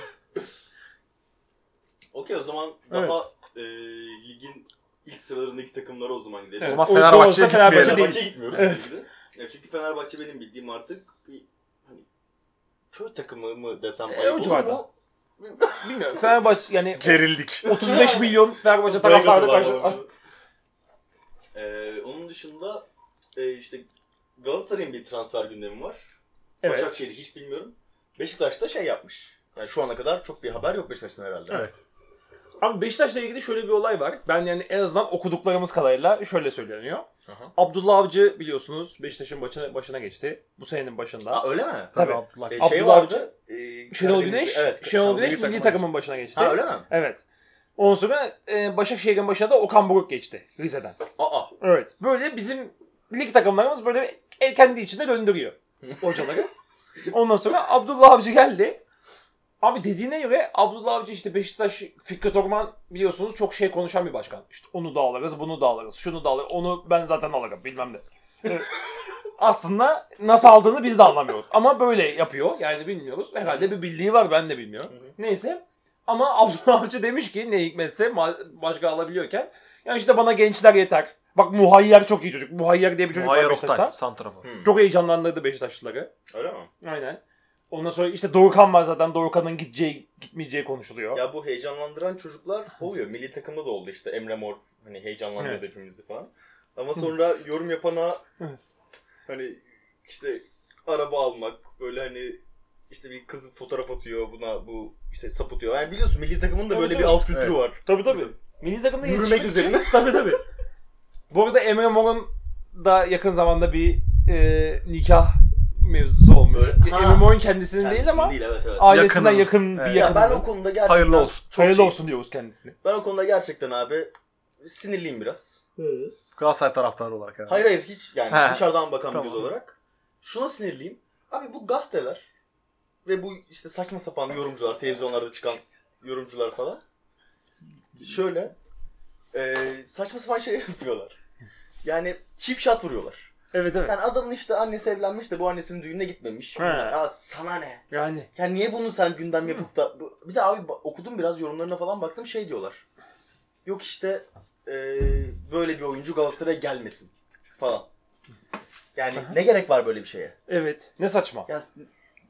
[SPEAKER 2] Okey o zaman
[SPEAKER 1] Evet.
[SPEAKER 2] daha e, ligin ilk sıralarındaki takımlara o zaman gidelim.
[SPEAKER 1] Evet.
[SPEAKER 3] Ama
[SPEAKER 1] O
[SPEAKER 3] Fenerbahçe'ye
[SPEAKER 1] Fenerbahçe
[SPEAKER 3] gitmeyelim.
[SPEAKER 1] değil.
[SPEAKER 2] Fenerbahçe'ye gitmiyoruz.
[SPEAKER 1] Evet.
[SPEAKER 2] Ya çünkü Fenerbahçe benim bildiğim artık bir hani köy takımı mı desem
[SPEAKER 1] E,
[SPEAKER 2] ayıp
[SPEAKER 1] o
[SPEAKER 2] olur
[SPEAKER 1] civarda.
[SPEAKER 2] mu?
[SPEAKER 1] Bilmiyorum. Fenerbahçe yani
[SPEAKER 3] Gerildik.
[SPEAKER 1] 35 milyon Fenerbahçe taraftarı karşı.
[SPEAKER 2] Ee, onun dışında e, işte Galatasaray'ın bir transfer gündemi var.
[SPEAKER 1] Evet.
[SPEAKER 2] Başakşehir'i hiç bilmiyorum. Beşiktaş da şey yapmış. Yani şu ana kadar çok bir haber yok Beşiktaş'tan herhalde.
[SPEAKER 3] Evet.
[SPEAKER 1] Abi Beşiktaş'la ilgili şöyle bir olay var. Ben yani en azından okuduklarımız kadarıyla şöyle söyleniyor.
[SPEAKER 2] Aha.
[SPEAKER 1] Abdullah Avcı biliyorsunuz Beşiktaş'ın başına, başına geçti. Bu senenin başında.
[SPEAKER 2] Ha öyle mi?
[SPEAKER 1] Tabii.
[SPEAKER 3] Abdullah.
[SPEAKER 2] E,
[SPEAKER 1] Abdullah
[SPEAKER 2] şey vardı.
[SPEAKER 1] Avcı,
[SPEAKER 2] E,
[SPEAKER 1] Şenol Güneş,
[SPEAKER 2] Evet.
[SPEAKER 1] Şenol Güneş
[SPEAKER 3] milli
[SPEAKER 1] takımın başına geçti.
[SPEAKER 2] Ha öyle mi?
[SPEAKER 1] Evet. Ondan sonra e, Başakşehir'in başına da Okan Buruk geçti Rize'den.
[SPEAKER 2] Aa.
[SPEAKER 1] Evet. Böyle bizim lig takımlarımız böyle kendi içinde döndürüyor hocaları. Ondan sonra Abdullah Avcı geldi. Abi dediğine göre Abdullah Avcı işte Beşiktaş Fikret Orman biliyorsunuz çok şey konuşan bir başkan. İşte onu da alırız, bunu da alırız, şunu da alırız, onu ben zaten alırım bilmem ne. Aslında nasıl aldığını biz de anlamıyoruz. Ama böyle yapıyor. Yani bilmiyoruz. Herhalde bir bildiği var ben de bilmiyorum. Neyse. Ama Abdullah Avcı demiş ki ne hikmetse başka alabiliyorken. Yani işte bana gençler yeter. Bak Muhayyer çok iyi çocuk. Muhayyer diye bir çocuk
[SPEAKER 3] Muayyer
[SPEAKER 1] var Beşiktaş'ta.
[SPEAKER 3] Oktay.
[SPEAKER 2] Hmm.
[SPEAKER 1] Çok heyecanlandırdı Beşiktaşlıları.
[SPEAKER 2] Öyle mi?
[SPEAKER 1] Aynen. Ondan sonra işte Dorukhan var zaten. Dorukhan'ın gideceği, gitmeyeceği konuşuluyor.
[SPEAKER 2] Ya bu heyecanlandıran çocuklar oluyor. Milli takımda da oldu işte Emre Mor hani heyecanlandırdı
[SPEAKER 1] Evet.
[SPEAKER 2] hepimizi falan. Ama sonra yorum yapana hani işte araba almak böyle hani işte bir kız fotoğraf atıyor buna bu işte sapıtıyor. Yani biliyorsun milli takımın da böyle bir
[SPEAKER 1] evet.
[SPEAKER 2] alt kültürü
[SPEAKER 3] Evet.
[SPEAKER 2] var.
[SPEAKER 1] Tabii tabii.
[SPEAKER 2] Bizim.
[SPEAKER 1] Milli takımda
[SPEAKER 2] Yürümek üzerine.
[SPEAKER 1] tabii tabii. Bu arada Emre Mor'un da yakın zamanda bir e, nikah mevzusu olmuş.
[SPEAKER 2] Ha.
[SPEAKER 1] Emre Mor'un kendisinin değil ama
[SPEAKER 2] değil evet evet.
[SPEAKER 1] ailesinden
[SPEAKER 3] Yakının.
[SPEAKER 1] yakın bir
[SPEAKER 3] Evet.
[SPEAKER 2] Ya ben o konuda gerçekten
[SPEAKER 3] Hayırlı olsun.
[SPEAKER 2] çok
[SPEAKER 1] Hayırlı
[SPEAKER 2] şey-
[SPEAKER 1] olsun diyoruz kendisine.
[SPEAKER 2] Ben o konuda gerçekten abi sinirliyim biraz.
[SPEAKER 3] Galatasaray taraftarı olarak. Yani.
[SPEAKER 2] Hayır hayır hiç yani
[SPEAKER 3] He.
[SPEAKER 2] dışarıdan bakan bir
[SPEAKER 3] Tamam.
[SPEAKER 2] göz olarak. Şuna sinirliyim. Abi bu gazeteler ve bu işte saçma sapan yorumcular, televizyonlarda çıkan yorumcular falan. Şöyle e, saçma sapan şey yapıyorlar. Yani cheap shot vuruyorlar.
[SPEAKER 1] Evet evet.
[SPEAKER 2] Yani adamın işte annesi evlenmiş de bu annesinin düğününe gitmemiş.
[SPEAKER 1] He.
[SPEAKER 2] Ya sana ne?
[SPEAKER 1] Yani.
[SPEAKER 2] Yani niye bunu sen gündem yapıp da... Bir de abi okudum biraz yorumlarına falan baktım şey diyorlar. Yok işte e, böyle bir oyuncu Galatasaray'a gelmesin falan. Yani ne gerek var böyle bir şeye?
[SPEAKER 1] Evet. Ne saçma.
[SPEAKER 2] Ya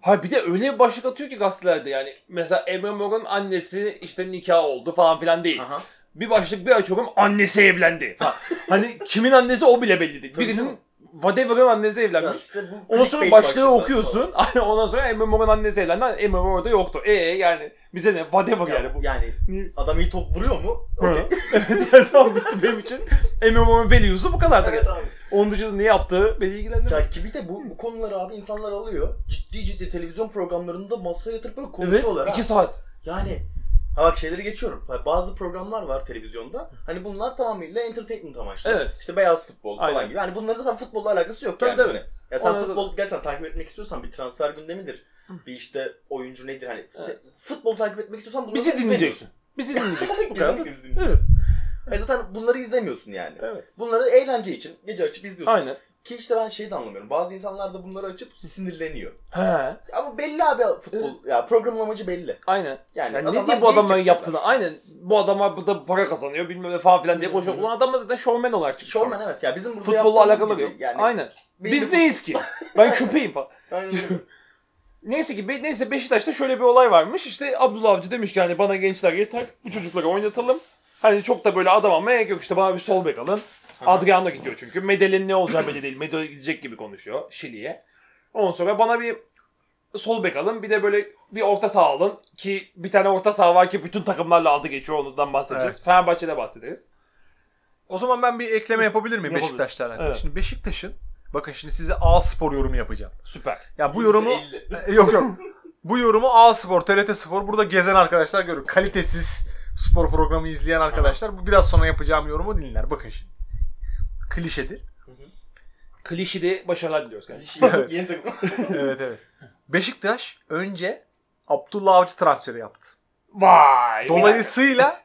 [SPEAKER 1] Ha bir de öyle bir başlık atıyor ki gazetelerde yani. Mesela Emre Mor'un annesi işte nikah oldu falan filan değil.
[SPEAKER 2] aha.
[SPEAKER 1] Bir başlık bir açıyorum annesi evlendi falan. hani kimin annesi o bile belli değil.
[SPEAKER 2] Tabii
[SPEAKER 1] Birinin
[SPEAKER 2] canım.
[SPEAKER 1] Whatever'ın annesi
[SPEAKER 2] Ya
[SPEAKER 1] evlenmiş.
[SPEAKER 2] işte bu
[SPEAKER 1] Ondan sonra başlığı okuyorsun. Ondan sonra Emre Mor'un annesi evlendi. Emre Mor orada yoktu. E yani bize ne? Whatever
[SPEAKER 2] falan.
[SPEAKER 1] yani bu.
[SPEAKER 2] Ya, yani adam iyi top vuruyor mu?
[SPEAKER 1] Hı.
[SPEAKER 2] Okey.
[SPEAKER 1] evet yani tamam bitti benim için. Emre Mor'un value'su bu kadar.
[SPEAKER 2] evet abi.
[SPEAKER 1] Onun dışında ne yaptığı beni ilgilendirmiyor.
[SPEAKER 2] Ya ki bir de bu, bu konuları abi insanlar alıyor. Ciddi ciddi televizyon programlarında masaya yatırıp böyle konuşuyorlar
[SPEAKER 1] Evet,
[SPEAKER 2] ha.
[SPEAKER 1] iki saat.
[SPEAKER 2] Yani ha bak şeyleri geçiyorum. Ha, Bazı programlar var televizyonda. Hani bunlar tamamıyla entertainment amaçlı.
[SPEAKER 1] Evet.
[SPEAKER 2] İşte beyaz futbol falan
[SPEAKER 1] Aynen.
[SPEAKER 2] gibi. Yani bunların zaten futbolla alakası yok
[SPEAKER 1] Tabii,
[SPEAKER 2] yani.
[SPEAKER 1] tabii.
[SPEAKER 2] Hani. Ya sen futbol gerçekten takip etmek istiyorsan bir transfer gündemidir. Bir işte oyuncu nedir hani. Şey,
[SPEAKER 1] Evet.
[SPEAKER 2] futbol takip etmek istiyorsan bunları
[SPEAKER 1] Bizi dinleyeceksin. Bizi dinleyeceksin. Bu kadar.
[SPEAKER 2] Kesinlikle bizi dinleyeceksin. E zaten bunları izlemiyorsun yani.
[SPEAKER 1] Evet.
[SPEAKER 2] Bunları eğlence için gece açıp izliyorsun.
[SPEAKER 1] Aynen.
[SPEAKER 2] Ki işte ben şeyi de anlamıyorum. Bazı insanlar da bunları açıp sinirleniyor.
[SPEAKER 1] He.
[SPEAKER 2] Ama belli abi futbol. Ya programın amacı belli.
[SPEAKER 1] Aynen.
[SPEAKER 2] Yani,
[SPEAKER 1] Yani ne diye bu adamların yaptığını aynen bu adamlar burada para kazanıyor bilmem ne falan filan diye
[SPEAKER 2] hı.
[SPEAKER 1] Ulan adamlar zaten şovmen olarak çıkmış.
[SPEAKER 2] Showman evet. Ya bizim burada
[SPEAKER 1] Futbolla alakalı
[SPEAKER 2] gibi
[SPEAKER 1] yok.
[SPEAKER 2] Yani
[SPEAKER 1] aynen. Biz
[SPEAKER 2] bu-
[SPEAKER 1] neyiz ki? Ben köpeğim falan.
[SPEAKER 2] Aynen.
[SPEAKER 1] Neyse ki neyse Beşiktaş'ta şöyle bir olay varmış. İşte Abdullah Avcı demiş ki hani bana gençler yeter. Bu çocukları oynatalım. Hani çok da böyle adam gerek yok. İşte bana bir sol bek alın. Adriano gidiyor çünkü. Medel'in ne olacağı belli değil. Medel gidecek gibi konuşuyor Şili'ye. Ondan sonra bana bir sol bek alın. Bir de böyle bir orta saha alın. Ki bir tane orta saha var ki bütün takımlarla aldı geçiyor. Ondan bahsedeceğiz.
[SPEAKER 3] Evet.
[SPEAKER 1] Fenerbahçe'de bahsederiz.
[SPEAKER 3] O zaman ben bir ekleme yapabilir miyim. Beşiktaş'la alakalı?
[SPEAKER 1] Evet.
[SPEAKER 3] Şimdi Beşiktaş'ın bakın şimdi size A Spor yorumu yapacağım.
[SPEAKER 1] Süper.
[SPEAKER 3] Ya bu yorumu
[SPEAKER 2] %50.
[SPEAKER 3] Yok yok. Bu yorumu A Spor, TRT Spor burada gezen arkadaşlar görür. Kalitesiz spor programı izleyen arkadaşlar bu biraz sonra yapacağım yorumu dinler. Bakın şimdi. Klişedir.
[SPEAKER 1] Klişede başarılar diliyoruz.
[SPEAKER 2] Yok, Yeni takım.
[SPEAKER 3] evet evet. Beşiktaş önce Abdullah Avcı transferi yaptı.
[SPEAKER 1] Vay.
[SPEAKER 3] Dolayısıyla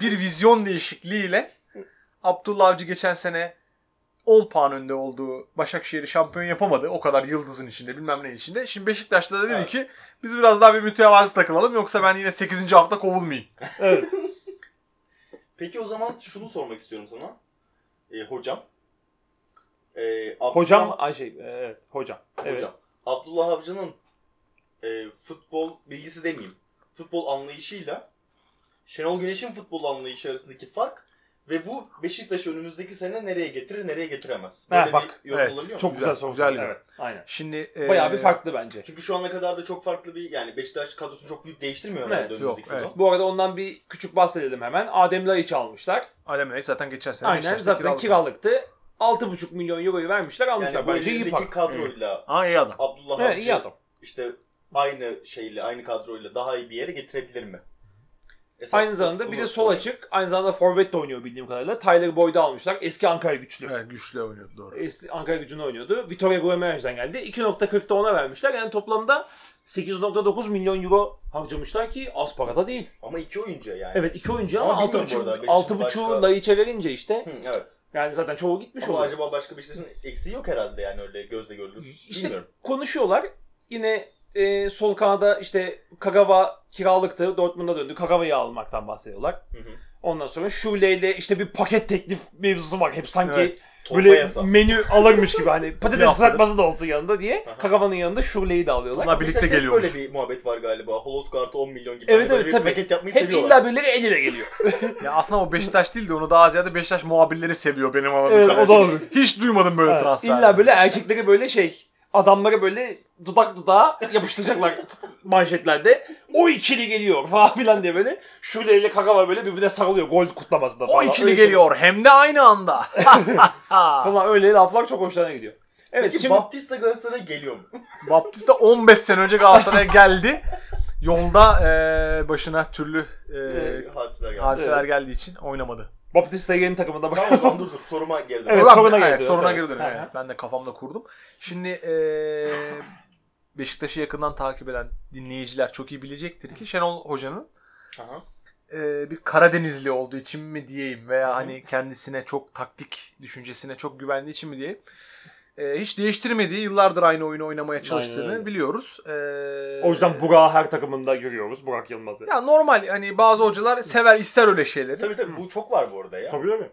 [SPEAKER 3] bir vizyon değişikliğiyle Abdullah Avcı geçen sene 10 puan önde olduğu Başakşehir'i şampiyon yapamadı. O kadar yıldızın içinde bilmem ne içinde. Şimdi Beşiktaş'ta da dedi
[SPEAKER 2] Evet.
[SPEAKER 3] ki biz biraz daha bir mütevazi takılalım yoksa ben yine 8. hafta kovulmayayım.
[SPEAKER 1] Evet.
[SPEAKER 2] Peki o zaman şunu sormak istiyorum sana. Ee, hocam. Ee, Abdullah,
[SPEAKER 1] Hocam ay şey evet hocam. Evet.
[SPEAKER 2] Hocam. Abdullah Avcı'nın e, futbol bilgisi demeyeyim. Futbol anlayışıyla Şenol Güneş'in futbol anlayışı arasındaki fark Ve bu Beşiktaş'ı önümüzdeki sene nereye getirir, nereye getiremez?
[SPEAKER 1] Ha,
[SPEAKER 2] Böyle
[SPEAKER 1] bak,
[SPEAKER 2] bir yorum
[SPEAKER 3] evet,
[SPEAKER 2] olabiliyor mu?
[SPEAKER 1] Çok
[SPEAKER 3] Güzel,
[SPEAKER 1] güzel, soru.
[SPEAKER 3] güzel yorum.
[SPEAKER 1] Evet. Aynen.
[SPEAKER 3] Şimdi e,
[SPEAKER 1] Bayağı bir farklı bence.
[SPEAKER 2] Çünkü şu ana kadar da çok farklı bir yani Beşiktaş kadrosunu çok büyük değiştirmiyor herhalde
[SPEAKER 1] Evet,
[SPEAKER 2] önümüzdeki
[SPEAKER 3] yok,
[SPEAKER 2] sezon.
[SPEAKER 1] Bu arada ondan bir küçük bahsedelim hemen. Adem Laiç'i almışlar.
[SPEAKER 3] Adem Laiç zaten geçen sene
[SPEAKER 1] Aynen
[SPEAKER 3] Beşiktaş'ta
[SPEAKER 1] zaten
[SPEAKER 3] kiralık.
[SPEAKER 1] kiralıktı. 6,5 milyon euroyu vermişler almışlar.
[SPEAKER 2] Yani
[SPEAKER 1] bence iyi para.
[SPEAKER 2] kadroyla
[SPEAKER 3] Aa iyi adam.
[SPEAKER 2] Abdullah
[SPEAKER 1] Evet,
[SPEAKER 2] Avcı
[SPEAKER 1] iyi adam.
[SPEAKER 2] işte aynı şeyle, aynı kadroyla daha iyi bir yere getirebilir mi? Esas
[SPEAKER 1] Aynı zamanda bir de sol açık. Aynı zamanda forvet de oynuyor bildiğim kadarıyla. Tyler Boyd'u almışlar. Eski Ankara güçlü.
[SPEAKER 3] Evet, güçlü oynuyordu doğru.
[SPEAKER 1] Eski Ankara gücünü oynuyordu. Vitoria Guimarães'den geldi. 2.40'da ona vermişler. Yani toplamda 8.9 milyon euro harcamışlar ki az para da değil.
[SPEAKER 2] Ama iki oyuncu yani.
[SPEAKER 1] Evet iki oyuncu
[SPEAKER 2] Ama
[SPEAKER 1] ama
[SPEAKER 2] bilmiyorum bu arada.
[SPEAKER 1] 6.5
[SPEAKER 2] Beşiktaş'ın
[SPEAKER 1] 6.5'u
[SPEAKER 2] başka-
[SPEAKER 1] Laiç'e verince işte.
[SPEAKER 2] Hı, evet.
[SPEAKER 1] Yani zaten çoğu gitmiş
[SPEAKER 2] Ama
[SPEAKER 1] oldu.
[SPEAKER 2] acaba başka Beşiktaş'ın eksiği yok herhalde yani öyle gözle görülür.
[SPEAKER 1] İşte
[SPEAKER 2] Bilmiyorum.
[SPEAKER 1] konuşuyorlar. Yine e, sol kanada işte Kagawa kiralıktı. Dortmund'a döndü. Kagawa'yı almaktan bahsediyorlar.
[SPEAKER 2] Hı hı.
[SPEAKER 1] Ondan sonra Şule ile işte bir paket teklif mevzusu var. Hep sanki
[SPEAKER 3] Evet.
[SPEAKER 1] Böyle
[SPEAKER 2] yasa.
[SPEAKER 1] menü alırmış gibi hani patates kızartması da olsun yanında diye. Kagawa'nın yanında Şule'yi de alıyorlar.
[SPEAKER 3] Bunlar birlikte
[SPEAKER 2] hep
[SPEAKER 3] geliyormuş.
[SPEAKER 2] Böyle bir muhabbet var galiba. Holos artı 10 milyon gibi.
[SPEAKER 1] Evet
[SPEAKER 2] Hani
[SPEAKER 1] evet
[SPEAKER 2] bir
[SPEAKER 1] tabii.
[SPEAKER 2] paket yapmayı
[SPEAKER 1] Hep
[SPEAKER 2] seviyorlar.
[SPEAKER 1] illa birileri eliyle geliyor.
[SPEAKER 3] Ya aslında o Beşiktaş değil de onu daha ziyade Beşiktaş muhabirleri seviyor benim anladığım
[SPEAKER 1] Evet,
[SPEAKER 3] kadarıyla.
[SPEAKER 1] o da olur.
[SPEAKER 3] Hiç duymadım böyle
[SPEAKER 1] Evet,
[SPEAKER 3] transfer.
[SPEAKER 1] İlla böyle erkekleri böyle şey adamları böyle dudak dudağa yapıştıracaklar manşetlerde. O ikili geliyor falan filan diye böyle Şule ile Kagawa böyle birbirine sarılıyor gol kutlamasında
[SPEAKER 3] O
[SPEAKER 1] falan.
[SPEAKER 3] ikili
[SPEAKER 1] Öyle şey-
[SPEAKER 3] geliyor hem de aynı anda.
[SPEAKER 1] Falan öyle laflar çok hoşlarına gidiyor. Evet
[SPEAKER 2] Peki
[SPEAKER 1] şimdi
[SPEAKER 2] Baptista Galatasaray'a geliyor mu?
[SPEAKER 3] Baptista 15 sene önce Galatasaray'a geldi. Yolda e, başına türlü e,
[SPEAKER 2] hadiseler geldi.
[SPEAKER 3] hadiseler
[SPEAKER 1] Evet.
[SPEAKER 3] geldiği için oynamadı.
[SPEAKER 1] Baptista yeni takımında bak.
[SPEAKER 2] Tamam o zaman dur dur soruma geri dön.
[SPEAKER 1] Evet,
[SPEAKER 3] Ulan,
[SPEAKER 1] soruna geri
[SPEAKER 3] soruna geri
[SPEAKER 1] hı.
[SPEAKER 3] Evet, ben de kafamda kurdum. Şimdi e, Beşiktaş'ı yakından takip eden dinleyiciler çok iyi bilecektir ki Şenol Hoca'nın
[SPEAKER 2] Aha.
[SPEAKER 3] e, bir Karadenizli olduğu için mi diyeyim veya hani kendisine çok taktik düşüncesine çok güvendiği için mi diyeyim. E, hiç değiştirmediği yıllardır aynı oyunu oynamaya çalıştığını
[SPEAKER 1] öyle.
[SPEAKER 3] biliyoruz. E,
[SPEAKER 1] O yüzden Burak'ı her takımında görüyoruz. Burak Yılmaz'ı.
[SPEAKER 3] ya normal hani bazı hocalar sever ister öyle şeyleri.
[SPEAKER 2] Tabii tabii bu çok var bu arada ya.
[SPEAKER 1] Tabii tabii.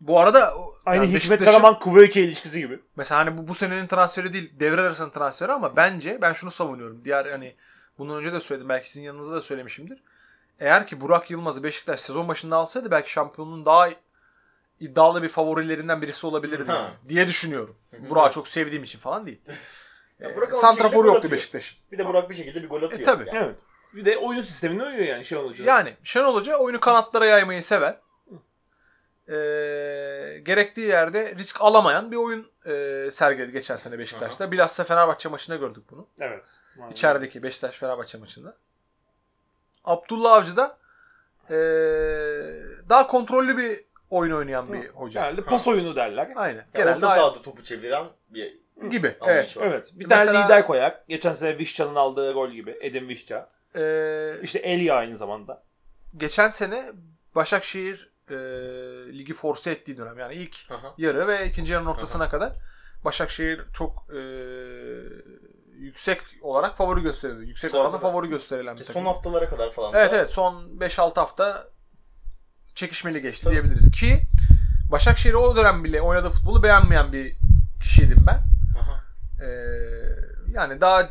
[SPEAKER 3] Bu arada o-
[SPEAKER 1] Aynı
[SPEAKER 3] yani
[SPEAKER 1] Hikmet
[SPEAKER 3] Beşiktaş'ın-
[SPEAKER 1] Karaman Kuveyke ilişkisi gibi.
[SPEAKER 3] Mesela hani bu, bu senenin transferi değil devre arasının transferi ama bence ben şunu savunuyorum. Diğer hani bundan önce de söyledim belki sizin yanınızda da söylemişimdir. Eğer ki Burak Yılmaz'ı Beşiktaş sezon başında alsaydı belki şampiyonluğun daha iddialı bir favorilerinden birisi olabilirdi yani diye düşünüyorum. Burak'ı çok sevdiğim için falan değil.
[SPEAKER 2] Ya Burak ama bir şekilde
[SPEAKER 3] Santrafor
[SPEAKER 2] gol
[SPEAKER 3] yoktu
[SPEAKER 2] atıyor.
[SPEAKER 3] Beşiktaş'ın.
[SPEAKER 2] Bir de Burak bir şekilde bir gol atıyor.
[SPEAKER 3] E, tabii.
[SPEAKER 2] Yani.
[SPEAKER 1] Evet. Bir de oyun sistemine uyuyor yani Şenol Hoca.
[SPEAKER 3] Yani Şenol Hoca oyunu kanatlara yaymayı seven, e, gerektiği yerde risk alamayan bir oyun e, sergiledi geçen sene Beşiktaş'ta. Bilhassa Fenerbahçe maçında gördük bunu.
[SPEAKER 1] Evet. Aynen.
[SPEAKER 3] İçerideki Beşiktaş Fenerbahçe maçında. Abdullah Avcı da e, daha kontrollü bir oyun oynayan bir hoca.
[SPEAKER 1] Genelde pas oyunu derler.
[SPEAKER 3] Aynen.
[SPEAKER 2] Yani
[SPEAKER 3] Genelde
[SPEAKER 2] orta sahada topu çeviren bir
[SPEAKER 3] gibi. Evet.
[SPEAKER 2] var.
[SPEAKER 1] Evet. Bir
[SPEAKER 3] Mesela-
[SPEAKER 1] tane lider koyar. Geçen sene Vişça'nın aldığı gol gibi. Edin Vişça.
[SPEAKER 3] E,
[SPEAKER 1] İşte Elia aynı zamanda.
[SPEAKER 3] geçen sene Başakşehir e, ligi force ettiği dönem yani ilk
[SPEAKER 2] Aha.
[SPEAKER 3] yarı ve ikinci yarının ortasına kadar Başakşehir çok e, yüksek olarak favori gösterildi. Yüksek
[SPEAKER 2] Tabii,
[SPEAKER 3] oranda
[SPEAKER 2] tabii.
[SPEAKER 3] favori gösterilen bir takım.
[SPEAKER 2] son haftalara kadar falan.
[SPEAKER 3] Evet
[SPEAKER 2] da-
[SPEAKER 3] evet son 5-6 hafta çekişmeli geçti
[SPEAKER 2] Tabii.
[SPEAKER 3] diyebiliriz ki Başakşehir o dönem bile oynadığı futbolu beğenmeyen bir kişiydim ben.
[SPEAKER 2] Aha.
[SPEAKER 3] Ee, yani daha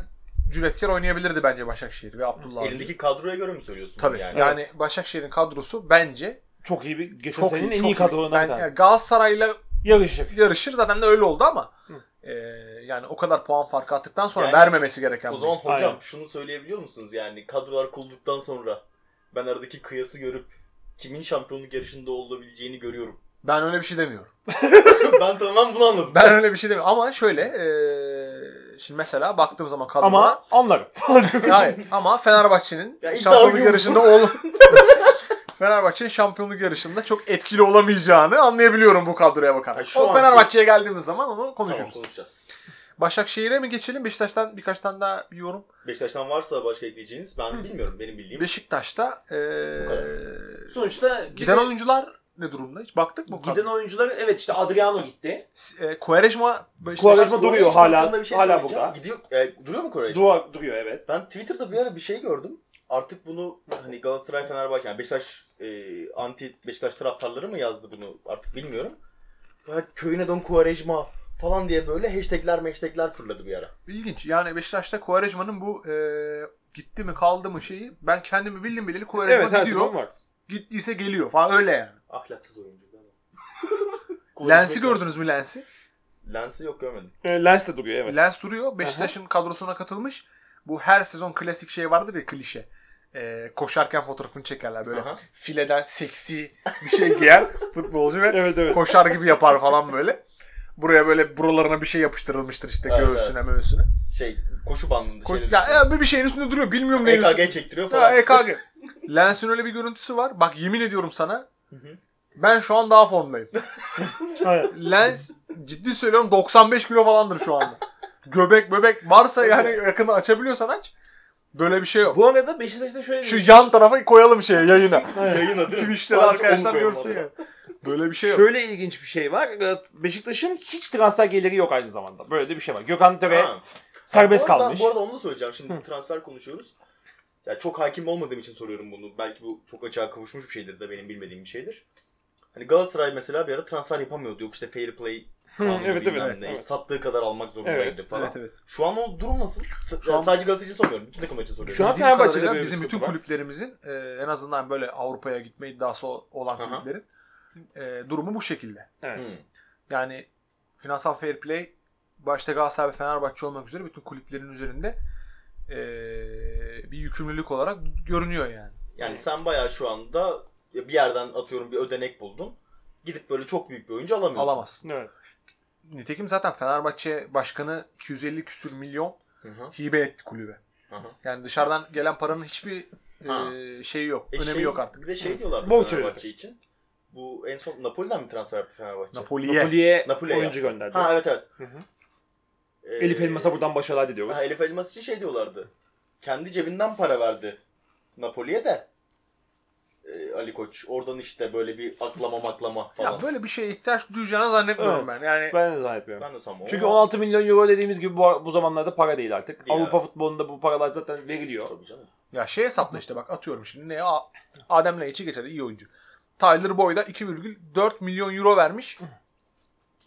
[SPEAKER 3] cüretkar oynayabilirdi bence Başakşehir ve Abdullah.
[SPEAKER 2] Elindeki kadroya göre mi söylüyorsun?
[SPEAKER 3] Tabii. Yani,
[SPEAKER 2] Yani.
[SPEAKER 1] Evet.
[SPEAKER 3] Başakşehir'in kadrosu bence
[SPEAKER 1] Çok iyi bir geçen
[SPEAKER 3] çok
[SPEAKER 1] senenin
[SPEAKER 3] iyi.
[SPEAKER 1] en iyi kadrolarından
[SPEAKER 3] Ben,
[SPEAKER 1] bir tanesi.
[SPEAKER 3] yani Galatasaray'la
[SPEAKER 1] Yarışır.
[SPEAKER 3] yarışır zaten de öyle oldu ama e, yani o kadar puan farkı attıktan sonra
[SPEAKER 2] Yani
[SPEAKER 3] vermemesi gereken
[SPEAKER 2] O
[SPEAKER 3] bir-
[SPEAKER 2] zaman hocam
[SPEAKER 1] Aynen.
[SPEAKER 2] şunu söyleyebiliyor musunuz? Yani kadrolar kurulduktan sonra ben aradaki kıyası görüp kimin şampiyonluk yarışında olabileceğini görüyorum.
[SPEAKER 3] ben öyle bir şey demiyorum.
[SPEAKER 2] ben tamamen bunu anladım.
[SPEAKER 3] Ben öyle bir şey demiyorum ama şöyle e, şimdi mesela baktığım zaman kadroya
[SPEAKER 1] Ama anlarım.
[SPEAKER 3] Hayır ama Fenerbahçe'nin
[SPEAKER 2] Ya iddia
[SPEAKER 3] şampiyonluk yarışında ol Fenerbahçe'nin şampiyonluk yarışında çok etkili olamayacağını anlayabiliyorum bu kadroya bakarak.
[SPEAKER 2] Ha, şu
[SPEAKER 3] o
[SPEAKER 2] anki-
[SPEAKER 3] Fenerbahçe'ye geldiğimiz zaman onu
[SPEAKER 2] Tamam
[SPEAKER 3] konuşuruz.
[SPEAKER 2] konuşacağız.
[SPEAKER 3] Başakşehir'e mi geçelim? Beşiktaş'tan birkaç tane daha bir yorum.
[SPEAKER 2] Beşiktaş'tan varsa başka ekleyeceğiniz ben bilmiyorum benim bildiğim.
[SPEAKER 3] Beşiktaş'ta
[SPEAKER 2] kadar.
[SPEAKER 1] Sonuçta
[SPEAKER 3] giden
[SPEAKER 1] giden,
[SPEAKER 3] oyuncular ne durumda? Hiç baktık mı?
[SPEAKER 1] giden oyuncuları evet işte Adriano gitti.
[SPEAKER 3] E, Quaresma
[SPEAKER 1] Quaresma duruyor hala-
[SPEAKER 2] şey
[SPEAKER 1] hala burada.
[SPEAKER 2] Gidiyor, e, duruyor mu Koreş?
[SPEAKER 1] Dua duruyor evet.
[SPEAKER 2] Ben Twitter'da bir ara bir şey gördüm. Artık bunu hani Galatasaray Fenerbahçe yani Beşiktaş e, anti Beşiktaş taraftarları mı yazdı bunu artık bilmiyorum. Ya, köyüne don Kuvarejma falan diye böyle hashtagler hashtagler fırladı bir ara.
[SPEAKER 3] İlginç. Yani Beşiktaş'ta Quaresma'nın bu eee, gitti mi kaldı mı şeyi ben kendimi bildim bileli Quaresma
[SPEAKER 1] Evet her
[SPEAKER 3] gidiyor.
[SPEAKER 1] var.
[SPEAKER 3] Gittiyse geliyor falan öyle yani.
[SPEAKER 2] Ahlaksız oyuncu.
[SPEAKER 3] Lens'i gördünüz mü Lens'i?
[SPEAKER 2] Lens'i yok görmedim.
[SPEAKER 1] E, Lens de duruyor evet.
[SPEAKER 3] Lens duruyor. Beşiktaş'ın kadrosuna katılmış. Bu her sezon klasik şey vardır ya klişe. Ee, koşarken fotoğrafını çekerler böyle.
[SPEAKER 2] Aha.
[SPEAKER 3] Fileden seksi bir şey giyer futbolcu ve
[SPEAKER 1] Evet evet.
[SPEAKER 3] koşar gibi yapar falan böyle. Buraya böyle buralarına bir şey yapıştırılmıştır işte
[SPEAKER 2] Evet,
[SPEAKER 3] göğsüne
[SPEAKER 2] evet.
[SPEAKER 3] möğsüne.
[SPEAKER 2] Şey koşu bandında.
[SPEAKER 3] Koş,
[SPEAKER 2] şeyde
[SPEAKER 3] ya, ya bir şeyin üstünde duruyor. Bilmiyorum neyin üstünde.
[SPEAKER 2] EKG çektiriyor
[SPEAKER 3] Ya,
[SPEAKER 2] falan.
[SPEAKER 3] EKG. Lens'in öyle bir görüntüsü var. Bak yemin ediyorum sana.
[SPEAKER 2] hı.
[SPEAKER 3] Ben şu an daha formdayım. Lens ciddi söylüyorum 95 kilo falandır şu anda. Göbek böbek varsa yani yakını açabiliyorsan aç. Böyle bir şey yok.
[SPEAKER 1] Bu arada Beşiktaş'ta şöyle
[SPEAKER 3] Şu yan tarafa koyalım şeye yayına.
[SPEAKER 2] Yayın adı.
[SPEAKER 3] Twitch'te
[SPEAKER 2] Sadece
[SPEAKER 3] arkadaşlar görsün ya. Böyle bir şey yok.
[SPEAKER 1] Şöyle ilginç bir şey var. Beşiktaş'ın hiç transfer geliri yok aynı zamanda. Böyle de bir şey var. Gökhan Töre
[SPEAKER 2] Ha.
[SPEAKER 1] serbest
[SPEAKER 2] bu arada,
[SPEAKER 1] kalmış.
[SPEAKER 2] Bu arada onu da söyleyeceğim. Şimdi transfer konuşuyoruz. Ya çok hakim olmadığım için soruyorum bunu. Belki bu çok açığa kavuşmuş bir şeydir de benim bilmediğim bir şeydir. Hani Galatasaray mesela bir ara transfer yapamıyordu. Yok işte fair play kanunu
[SPEAKER 1] evet,
[SPEAKER 2] bilmem
[SPEAKER 1] evet,
[SPEAKER 2] ne.
[SPEAKER 1] evet.
[SPEAKER 2] Sattığı kadar almak zorundaydı
[SPEAKER 1] Evet,
[SPEAKER 2] falan.
[SPEAKER 3] Evet evet.
[SPEAKER 2] Şu an o durum nasıl?
[SPEAKER 3] Şu
[SPEAKER 2] Şu
[SPEAKER 3] an-
[SPEAKER 2] sadece Galatasaray için sormuyorum. Bütün takımlar için soruyorum.
[SPEAKER 1] Şu an
[SPEAKER 3] Bildiğim
[SPEAKER 1] Fenerbahçe'de
[SPEAKER 3] kadarıyla
[SPEAKER 1] böyle bir
[SPEAKER 3] bizim
[SPEAKER 1] sıkıntı
[SPEAKER 3] bütün
[SPEAKER 1] var.
[SPEAKER 3] kulüplerimizin e, en azından böyle Avrupa'ya gitme iddiası o- olan
[SPEAKER 2] Aha.
[SPEAKER 3] kulüplerin e, durumu bu şekilde.
[SPEAKER 1] Evet.
[SPEAKER 2] Hmm.
[SPEAKER 3] Yani finansal fair play başta Galatasaray ve Fenerbahçe olmak üzere bütün kulüplerin üzerinde e, bir yükümlülük olarak görünüyor yani.
[SPEAKER 2] Yani sen bayağı şu anda bir yerden atıyorum bir ödenek buldun. Gidip böyle çok büyük bir oyuncu alamıyorsun.
[SPEAKER 3] Alamazsın.
[SPEAKER 1] Evet.
[SPEAKER 3] Nitekim zaten Fenerbahçe başkanı 250 küsür milyon
[SPEAKER 2] Hı hı.
[SPEAKER 3] hibe etti kulübe.
[SPEAKER 2] hı hı.
[SPEAKER 3] Yani dışarıdan gelen paranın hiçbir
[SPEAKER 2] Ha.
[SPEAKER 3] e, şeyi yok.
[SPEAKER 2] E
[SPEAKER 3] önemi
[SPEAKER 2] şey,
[SPEAKER 3] yok artık.
[SPEAKER 2] Bir de şey diyorlardı
[SPEAKER 1] Voucher
[SPEAKER 2] Fenerbahçe için. Bu en son Napoli'den mi transfer yaptı Fenerbahçe?
[SPEAKER 3] Napoli'ye.
[SPEAKER 1] Napoli'ye
[SPEAKER 2] Napoli'ye
[SPEAKER 1] oyuncu
[SPEAKER 2] yaptı.
[SPEAKER 1] gönderdi.
[SPEAKER 2] Ha evet evet.
[SPEAKER 1] Hı hı.
[SPEAKER 2] Ee,
[SPEAKER 1] Elif Elmas'a buradan başarılar diliyoruz.
[SPEAKER 2] Ha, Elif Elmas için şey diyorlardı. Kendi cebinden para verdi Napoli'ye de. Ee, Ali Koç. Oradan işte böyle bir aklama maklama falan.
[SPEAKER 3] Ya böyle bir şeye ihtiyaç duyacağını zannetmiyorum
[SPEAKER 1] Evet.
[SPEAKER 3] ben. Yani
[SPEAKER 1] Ben de zannetmiyorum.
[SPEAKER 2] Ben de sanmam.
[SPEAKER 1] Çünkü
[SPEAKER 2] ama-
[SPEAKER 1] 16 milyon euro dediğimiz gibi bu, bu zamanlarda para değil artık.
[SPEAKER 2] Değil
[SPEAKER 1] Avrupa
[SPEAKER 2] abi.
[SPEAKER 1] futbolunda bu paralar zaten veriliyor.
[SPEAKER 2] Tabii canım.
[SPEAKER 3] Ya şey hesapla işte bak atıyorum şimdi ne Adem Laiç'i geçer iyi oyuncu. Tyler Boyd'a 2,4 milyon euro vermiş.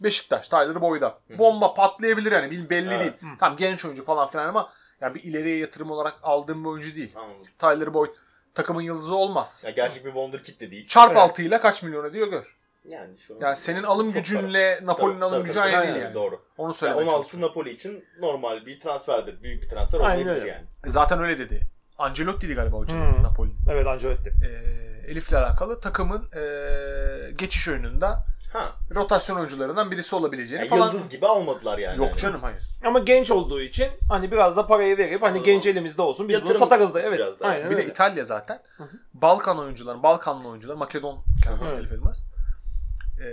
[SPEAKER 3] Beşiktaş Tyler Boyd'a. Bomba patlayabilir yani belli
[SPEAKER 2] Evet.
[SPEAKER 3] değil. Tamam genç oyuncu falan filan ama yani bir ileriye yatırım olarak aldığım bir oyuncu değil.
[SPEAKER 2] Anladım.
[SPEAKER 3] Tyler Boyd takımın yıldızı olmaz.
[SPEAKER 2] Ya gerçek bir wonderkid de değil.
[SPEAKER 3] Çarp
[SPEAKER 1] Evet.
[SPEAKER 3] 6 ile kaç milyon ediyor gör.
[SPEAKER 2] Yani şu an...
[SPEAKER 3] Yani senin alım
[SPEAKER 2] Çok para.
[SPEAKER 3] gücünle Napoli'nin alım
[SPEAKER 2] tabii,
[SPEAKER 3] gücü
[SPEAKER 2] tabii.
[SPEAKER 3] aynı değil
[SPEAKER 2] Aynen,
[SPEAKER 3] yani.
[SPEAKER 2] Doğru.
[SPEAKER 3] Onu
[SPEAKER 2] Yani
[SPEAKER 3] söylemeye
[SPEAKER 2] 16
[SPEAKER 3] çalışıyorum.
[SPEAKER 2] Napoli için normal bir transferdir. Büyük bir transfer
[SPEAKER 1] öyle.
[SPEAKER 2] yani.
[SPEAKER 3] Zaten öyle dedi. Ancelotti'ydi galiba hocam
[SPEAKER 1] Hmm.
[SPEAKER 3] Napoli'nin.
[SPEAKER 1] Evet Ancelotti.
[SPEAKER 3] Ee, Elif'le alakalı takımın ee, geçiş oyununda
[SPEAKER 2] Ha.
[SPEAKER 3] rotasyon oyuncularından birisi olabileceğini
[SPEAKER 2] Yani
[SPEAKER 3] falan.
[SPEAKER 2] yıldız gibi almadılar yani.
[SPEAKER 3] Yok
[SPEAKER 2] Hani.
[SPEAKER 3] canım hayır.
[SPEAKER 1] Ama genç olduğu için hani biraz da parayı verip hani
[SPEAKER 2] Anladım.
[SPEAKER 1] genç elimizde olsun. Biz bunu
[SPEAKER 2] Yatırım
[SPEAKER 1] satarız da evet.
[SPEAKER 2] biraz da.
[SPEAKER 1] Aynen
[SPEAKER 3] Bir de
[SPEAKER 1] öyle.
[SPEAKER 3] İtalya zaten. Balkan oyuncuları, Balkanlı oyuncular, Makedon kendisi
[SPEAKER 1] Evet.
[SPEAKER 3] Elif Elmas. Ee,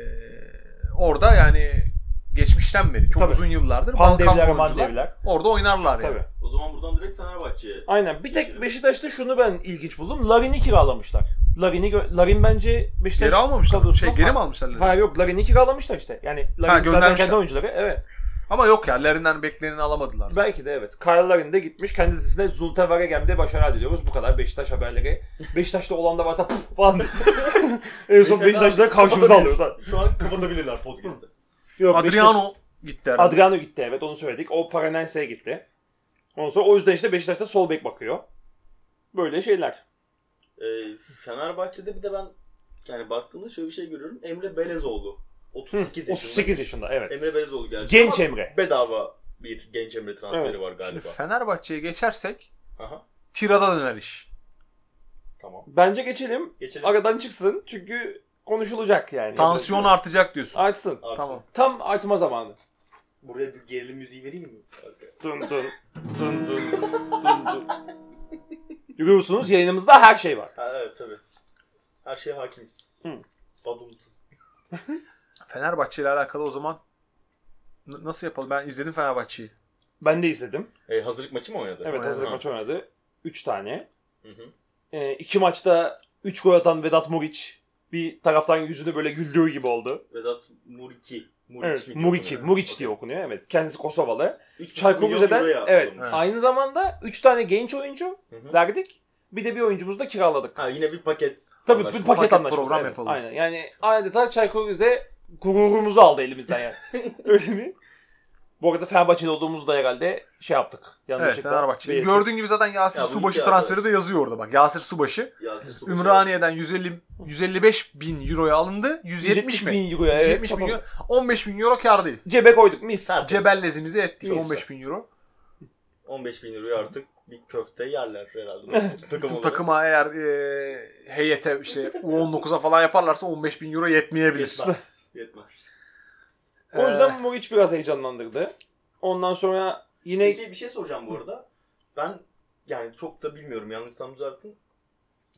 [SPEAKER 3] orada yani geçmişten beri çok
[SPEAKER 1] Tabii.
[SPEAKER 3] uzun yıllardır Balkan
[SPEAKER 1] Pandevler,
[SPEAKER 3] oyuncular
[SPEAKER 1] mandevler.
[SPEAKER 3] orada oynarlar yani.
[SPEAKER 1] Tabii.
[SPEAKER 2] O zaman buradan direkt Fenerbahçe'ye.
[SPEAKER 1] Aynen. Bir tek Beşiktaş'ta şunu ben ilginç buldum. Larin'i kiralamışlar. Larin'i gö- Larin bence Beşiktaş
[SPEAKER 3] Geri almamışlar.
[SPEAKER 1] kadrosuna-
[SPEAKER 3] Şey geri mi almışlar?
[SPEAKER 1] Hayır yok Larin'i kiralamışlar işte. Yani Larin zaten
[SPEAKER 3] göndermişler.
[SPEAKER 1] kendi oyuncuları. Evet.
[SPEAKER 3] Ama yok ya Lerinden bekleneni alamadılar.
[SPEAKER 1] Belki de evet. Kyle Larin de gitmiş. Kendisine Zulte Varegem'de başarılar diliyoruz. Bu kadar Beşiktaş haberleri. Beşiktaş'ta olan da varsa puf falan. en son
[SPEAKER 2] Beşiktaş-
[SPEAKER 1] Beşiktaş'ta karşımıza alıyoruz. ha.
[SPEAKER 2] Şu an kapatabilirler podcast'ı.
[SPEAKER 1] Yok, Beşiktaş-
[SPEAKER 3] Adriano gitti herhalde.
[SPEAKER 1] Adriano gitti evet onu söyledik. O Paranense'ye gitti. Ondan sonra o yüzden işte Beşiktaş'ta sol bek bakıyor. Böyle şeyler.
[SPEAKER 2] Ee, Fenerbahçe'de bir de ben yani baktığımda şöyle bir şey görüyorum. Emre Belezoğlu. 38 yaşında.
[SPEAKER 1] 38 yaşında evet.
[SPEAKER 2] Emre Belezoğlu geldi.
[SPEAKER 1] Genç
[SPEAKER 2] Ama
[SPEAKER 1] Emre.
[SPEAKER 2] Bedava bir genç Emre transferi
[SPEAKER 1] Evet.
[SPEAKER 2] var
[SPEAKER 3] Şimdi
[SPEAKER 2] galiba.
[SPEAKER 3] Fenerbahçe'ye geçersek
[SPEAKER 2] Aha.
[SPEAKER 3] Tira'da döner iş.
[SPEAKER 2] Tamam.
[SPEAKER 1] Bence geçelim.
[SPEAKER 2] Geçelim.
[SPEAKER 1] Aradan çıksın çünkü konuşulacak yani.
[SPEAKER 3] Tansiyon artacak diyorsun.
[SPEAKER 1] Artsın.
[SPEAKER 2] Artsın.
[SPEAKER 3] Tamam.
[SPEAKER 1] Tam artma zamanı.
[SPEAKER 2] Buraya bir gerilim müziği vereyim mi?
[SPEAKER 1] Dın dın dın dın dın dın. Görüyorsunuz yayınımızda her şey var.
[SPEAKER 2] Ha, evet tabii. Her şeye hakimiz.
[SPEAKER 1] Hı.
[SPEAKER 2] Badum.
[SPEAKER 3] Fenerbahçe ile alakalı o zaman n- nasıl yapalım? Ben izledim Fenerbahçe'yi.
[SPEAKER 1] Ben de izledim.
[SPEAKER 2] E, hazırlık maçı mı oynadı?
[SPEAKER 1] Evet hazırlık
[SPEAKER 2] Ha.
[SPEAKER 1] maçı oynadı. 3 tane.
[SPEAKER 2] Hı hı.
[SPEAKER 1] E, iki maçta 3 gol atan Vedat Muriç bir taraftan yüzünü böyle güldüğü gibi oldu.
[SPEAKER 2] Vedat Muriki. Muriç
[SPEAKER 1] Evet,
[SPEAKER 2] mi
[SPEAKER 1] Muriçi,
[SPEAKER 2] diyor?
[SPEAKER 1] Muriç diye okunuyor. Evet, kendisi Kosovalı. Çaykur Rize'den evet.
[SPEAKER 3] Evet.
[SPEAKER 1] aynı zamanda 3 tane genç oyuncu verdik. Bir de bir oyuncumuzu da kiraladık.
[SPEAKER 2] Ha yine bir paket.
[SPEAKER 1] Tabii bir
[SPEAKER 2] anlaşması.
[SPEAKER 1] paket,
[SPEAKER 3] Paket
[SPEAKER 1] anlaşması.
[SPEAKER 3] program
[SPEAKER 1] evet.
[SPEAKER 3] yapalım.
[SPEAKER 1] Aynen. Yani adeta Çaykur Rize gururumuzu aldı elimizden yani. Öyle mi? Bu arada Fenerbahçeli olduğumuzu da herhalde şey yaptık.
[SPEAKER 3] Evet
[SPEAKER 1] Yanlışlıkla.
[SPEAKER 3] Fenerbahçe.
[SPEAKER 1] belirttik.
[SPEAKER 3] Gördüğün gibi zaten Yasir
[SPEAKER 2] Ya bu
[SPEAKER 3] Subaşı
[SPEAKER 2] iki
[SPEAKER 3] transferi de yazıyor orada bak. Yasir Subaşı
[SPEAKER 2] Yasir Subaşı.
[SPEAKER 3] Ümraniye'den 150 155 bin euroya alındı. 170 mi?
[SPEAKER 1] bin euroya. Evet,
[SPEAKER 3] 170 bin euro. 15 bin euro kardayız.
[SPEAKER 1] Cebe koyduk mis.
[SPEAKER 2] Tertemiz.
[SPEAKER 3] Cebellezimizi ettik
[SPEAKER 1] Neyse.
[SPEAKER 3] 15 bin euro.
[SPEAKER 2] 15 bin euroya artık bir köfte yerler herhalde. Bu takım
[SPEAKER 3] Bu
[SPEAKER 2] olarak.
[SPEAKER 3] takıma eğer e, heyete işte U19'a falan yaparlarsa 15 bin euro yetmeyebilir.
[SPEAKER 2] Yetmez. Yetmez.
[SPEAKER 1] O yüzden Muriç biraz heyecanlandırdı. Ondan sonra yine
[SPEAKER 2] Peki bir şey soracağım bu arada. Ben yani çok da bilmiyorum yanlışsam düzeltin.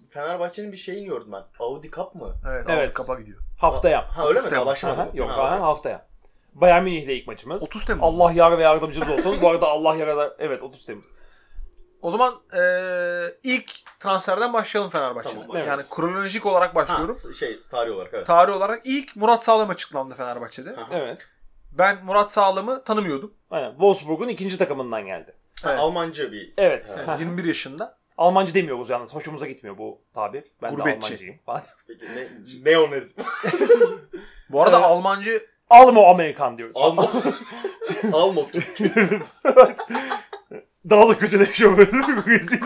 [SPEAKER 2] Fenerbahçe'nin bir şeyini gördüm ben. Audi Cup mı?
[SPEAKER 3] Evet,
[SPEAKER 1] Evet.
[SPEAKER 3] evet. kapa gidiyor.
[SPEAKER 1] haftaya.
[SPEAKER 2] Ha öyle mi? Daha başlamadı
[SPEAKER 1] Aha, yok
[SPEAKER 2] Ha, okey.
[SPEAKER 1] haftaya. Bayern Münih'le ilk maçımız.
[SPEAKER 3] 30 Temmuz.
[SPEAKER 1] Allah yar ve yardımcımız olsun. Bu arada Allah yar ve evet 30 Temmuz.
[SPEAKER 3] O zaman e, ilk transferden başlayalım Fenerbahçe'den.
[SPEAKER 2] Tamam,
[SPEAKER 1] evet.
[SPEAKER 3] Yani kronolojik olarak
[SPEAKER 2] Ha,
[SPEAKER 3] başlıyorum.
[SPEAKER 2] s- şey tarih olarak evet.
[SPEAKER 3] Tarih olarak ilk Murat Sağlam açıklandı Fenerbahçe'de.
[SPEAKER 2] Ha.
[SPEAKER 1] Evet.
[SPEAKER 3] Ben Murat Sağlam'ı tanımıyordum.
[SPEAKER 1] Aynen. Wolfsburg'un ikinci takımından geldi.
[SPEAKER 2] Ha,
[SPEAKER 3] Evet.
[SPEAKER 2] Almanca bir.
[SPEAKER 1] Evet. Aha.
[SPEAKER 3] Yani 21 yaşında.
[SPEAKER 1] Almancı demiyoruz yalnız. Hoşumuza gitmiyor bu tabir. Ben de
[SPEAKER 3] Gurbetçi.
[SPEAKER 1] Almancıyım. falan.
[SPEAKER 2] Peki ne? Neonez.
[SPEAKER 3] Bu arada
[SPEAKER 1] Evet.
[SPEAKER 3] Almancı
[SPEAKER 1] Almo Amerikan diyoruz.
[SPEAKER 2] Almo. Almo.
[SPEAKER 1] Daha da kötüleşiyor böyle. Rezil.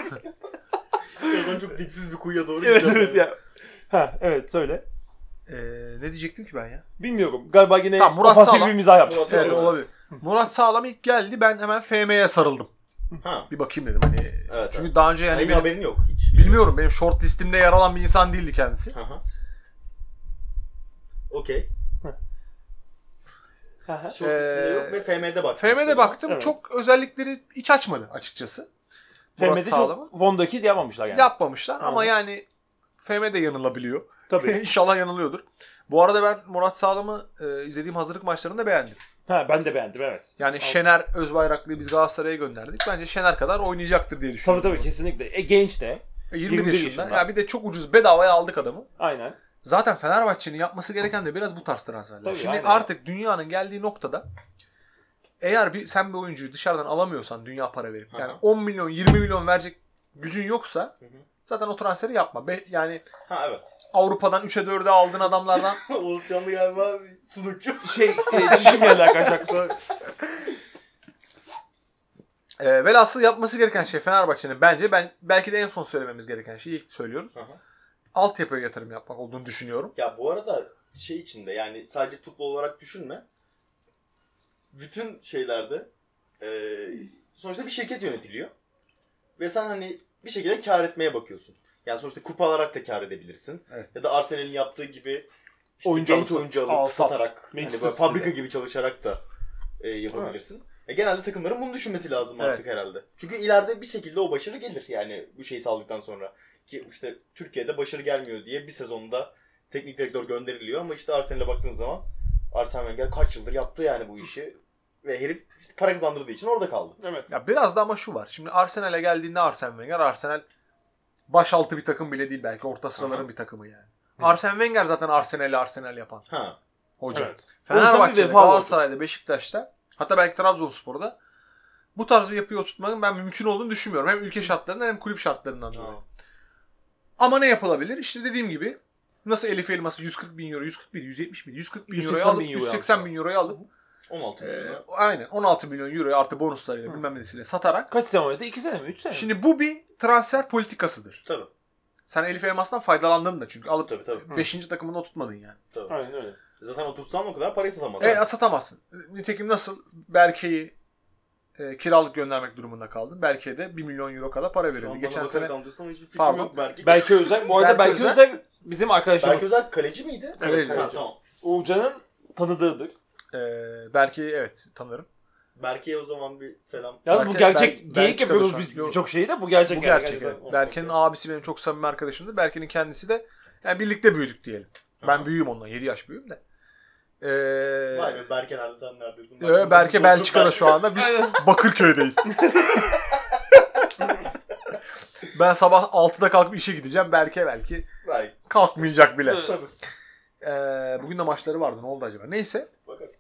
[SPEAKER 2] Birazdan çok dipsiz bir kuyuya doğru
[SPEAKER 1] evet
[SPEAKER 2] gideceğim
[SPEAKER 1] evet
[SPEAKER 2] yani.
[SPEAKER 1] ya. Ha evet söyle.
[SPEAKER 3] e, ne diyecektim ki ben ya?
[SPEAKER 1] Bilmiyorum. Galiba yine
[SPEAKER 3] Tamam, Murat
[SPEAKER 1] ofansif
[SPEAKER 3] Sağlam.
[SPEAKER 1] bir mizah yaptık.
[SPEAKER 2] Murat
[SPEAKER 3] Evet
[SPEAKER 2] Sağlam.
[SPEAKER 3] olabilir. Murat Sağlam ilk geldi. Ben hemen FM'ye sarıldım.
[SPEAKER 2] Ha.
[SPEAKER 3] Bir bakayım dedim hani.
[SPEAKER 2] Evet,
[SPEAKER 3] çünkü
[SPEAKER 2] evet.
[SPEAKER 3] daha önce yani benim,
[SPEAKER 2] haberin yok hiç.
[SPEAKER 3] bilmiyorum benim short listimde yer alan bir insan değildi kendisi.
[SPEAKER 2] Hı hı. Okey. Çok üstünde yok ve FM'de bak.
[SPEAKER 3] FM'de baktım
[SPEAKER 1] Evet.
[SPEAKER 3] çok özellikleri hiç açmadı açıkçası. Murat
[SPEAKER 1] FM'de
[SPEAKER 3] Sağlam'ın.
[SPEAKER 1] çok Von'daki yapmamışlar yani.
[SPEAKER 3] Yapmamışlar ama
[SPEAKER 1] Hı.
[SPEAKER 3] yani FM de yanılabiliyor.
[SPEAKER 1] Tabii.
[SPEAKER 3] İnşallah yanılıyordur. Bu arada ben Murat Sağlam'ı e, izlediğim hazırlık maçlarında beğendim.
[SPEAKER 1] Ha ben de beğendim evet.
[SPEAKER 3] Yani
[SPEAKER 1] Al-
[SPEAKER 3] Şener Özbayraklı'yı biz Galatasaray'a gönderdik. Bence Şener kadar oynayacaktır diye
[SPEAKER 1] Tabii
[SPEAKER 3] düşünüyorum.
[SPEAKER 1] tabii kesinlikle. E, genç de.
[SPEAKER 3] E, 21,
[SPEAKER 1] 21
[SPEAKER 3] yaşında.
[SPEAKER 1] yaşında.
[SPEAKER 3] Ya bir de çok ucuz bedavaya aldık adamı.
[SPEAKER 1] Aynen.
[SPEAKER 3] Zaten Fenerbahçe'nin yapması gereken de biraz bu tarz transferler.
[SPEAKER 1] Tabii,
[SPEAKER 3] Şimdi
[SPEAKER 1] aynen.
[SPEAKER 3] artık dünyanın geldiği noktada eğer bir sen bir oyuncuyu dışarıdan alamıyorsan dünya para verip yani
[SPEAKER 2] Aha.
[SPEAKER 3] 10 milyon 20 milyon verecek gücün yoksa
[SPEAKER 2] Hı hı.
[SPEAKER 3] zaten o transferi yapma. Be- yani
[SPEAKER 2] Ha evet.
[SPEAKER 3] Avrupa'dan 3'e 4'e aldığın adamlardan
[SPEAKER 2] Oğuz Canlı galiba suluk.
[SPEAKER 1] Şey e, çişim geldi arkadaşlar.
[SPEAKER 3] e, velhasıl yapması gereken şey Fenerbahçe'nin bence ben belki de en son söylememiz gereken şey ilk söylüyoruz.
[SPEAKER 2] Aha.
[SPEAKER 3] Altyapıya yatırım yapmak olduğunu düşünüyorum.
[SPEAKER 2] Ya bu arada şey içinde yani sadece futbol olarak düşünme. Bütün şeylerde eee, sonuçta bir şirket yönetiliyor. Ve sen hani bir şekilde kar etmeye bakıyorsun. Yani sonuçta kupa alarak da kar edebilirsin.
[SPEAKER 3] Evet.
[SPEAKER 2] Ya da Arsenal'in yaptığı gibi işte
[SPEAKER 1] Oyuncu
[SPEAKER 2] genç oyuncu alıp
[SPEAKER 1] al, sat.
[SPEAKER 2] satarak hani böyle fabrika gibi çalışarak da e, yapabilirsin. E, genelde takımların bunu düşünmesi lazım
[SPEAKER 3] Evet.
[SPEAKER 2] artık herhalde. Çünkü ileride bir şekilde o başarı gelir yani bu şeyi saldıktan sonra. Ki işte Türkiye'de başarı gelmiyor diye bir sezonda teknik direktör gönderiliyor ama işte Arsenal'e baktığın zaman Arsene Wenger kaç yıldır yaptı yani bu işi. Ve herif işte para kazandırdığı için orada kaldı.
[SPEAKER 1] Evet.
[SPEAKER 3] Ya biraz da ama şu var. Şimdi Arsenal'e geldiğinde Arsene Wenger, Arsenal başaltı bir takım bile değil belki orta sıraların
[SPEAKER 2] Aha.
[SPEAKER 3] bir takımı yani. Arsene Wenger zaten Arsenal'i Arsenal yapan
[SPEAKER 2] Ha.
[SPEAKER 3] hoca.
[SPEAKER 1] Evet.
[SPEAKER 3] Fenerbahçe'de. Galatasaray'da, Beşiktaş'ta hatta belki Trabzonspor'da bu tarz bir yapıyı oturtmanın ben mümkün olduğunu düşünmüyorum. Hem ülke şartlarından hem kulüp şartlarından dolayı. Ama ne yapılabilir? İşte dediğim gibi nasıl Elif Elmas'ı 140 bin euro, 140 bin, 170 bin, 140 bin
[SPEAKER 1] 180
[SPEAKER 3] euroya alıp,
[SPEAKER 1] bin euro
[SPEAKER 3] 180 bin euroya alıp
[SPEAKER 2] 16
[SPEAKER 3] e,
[SPEAKER 2] milyon.
[SPEAKER 3] aynen 16 milyon euroya artı bonuslarıyla bilmem nesiyle satarak
[SPEAKER 1] Kaç sene oynadı? 2 sene mi? 3 sene mi?
[SPEAKER 3] Şimdi bu bir transfer politikasıdır.
[SPEAKER 2] Tabii.
[SPEAKER 3] Sen Elif Elmas'tan faydalandın da çünkü alıp
[SPEAKER 2] Tabii tabii.
[SPEAKER 3] 5. takımında oturtmadın yani.
[SPEAKER 2] tabii.
[SPEAKER 1] Aynen öyle.
[SPEAKER 2] Zaten oturtsan o kadar parayı satamaz.
[SPEAKER 3] E satamazsın. Nitekim nasıl Berke'yi e, kiralık göndermek durumunda kaldın. Berke'ye de 1 milyon euro kadar para verildi. Geçen sene
[SPEAKER 2] anlatıyorsun ama hiçbir fikrim
[SPEAKER 3] Pardon.
[SPEAKER 2] yok belki.
[SPEAKER 1] Belki Özel. Bu arada Belki
[SPEAKER 3] Özel-
[SPEAKER 1] Özel bizim arkadaşımız.
[SPEAKER 2] Berke Özel kaleci miydi?
[SPEAKER 3] Kaleci.
[SPEAKER 2] Ha, tamam.
[SPEAKER 1] Uğurcan'ın tanıdığıdır.
[SPEAKER 3] e, Berke'yi evet tanırım.
[SPEAKER 2] Berke'ye o zaman bir selam.
[SPEAKER 1] Yalnız bu gerçek
[SPEAKER 3] Bel-
[SPEAKER 1] geyik
[SPEAKER 3] Belçika'da
[SPEAKER 1] yapıyoruz
[SPEAKER 3] şu an.
[SPEAKER 1] biz
[SPEAKER 3] Yok.
[SPEAKER 1] birçok şeyi de bu gerçek
[SPEAKER 3] Bu
[SPEAKER 1] yani.
[SPEAKER 3] gerçek.
[SPEAKER 1] Gerçekten.
[SPEAKER 3] evet. Berke'nin abisi benim çok samimi arkadaşımdır. Berke'nin kendisi de yani birlikte büyüdük diyelim. Ben büyüğüm ondan. 7 yaş büyüğüm de. Ee,
[SPEAKER 2] Vay be Berke nerede sen neredesin?
[SPEAKER 3] Ee, Berke Belçika'da şu anda. Biz Bakırköy'deyiz. ben sabah 6'da kalkıp işe gideceğim. Berke belki
[SPEAKER 2] Belki.
[SPEAKER 3] kalkmayacak bile.
[SPEAKER 2] Tabii.
[SPEAKER 3] Ee, bugün de maçları vardı. Ne oldu acaba? Neyse.
[SPEAKER 2] Bakarız.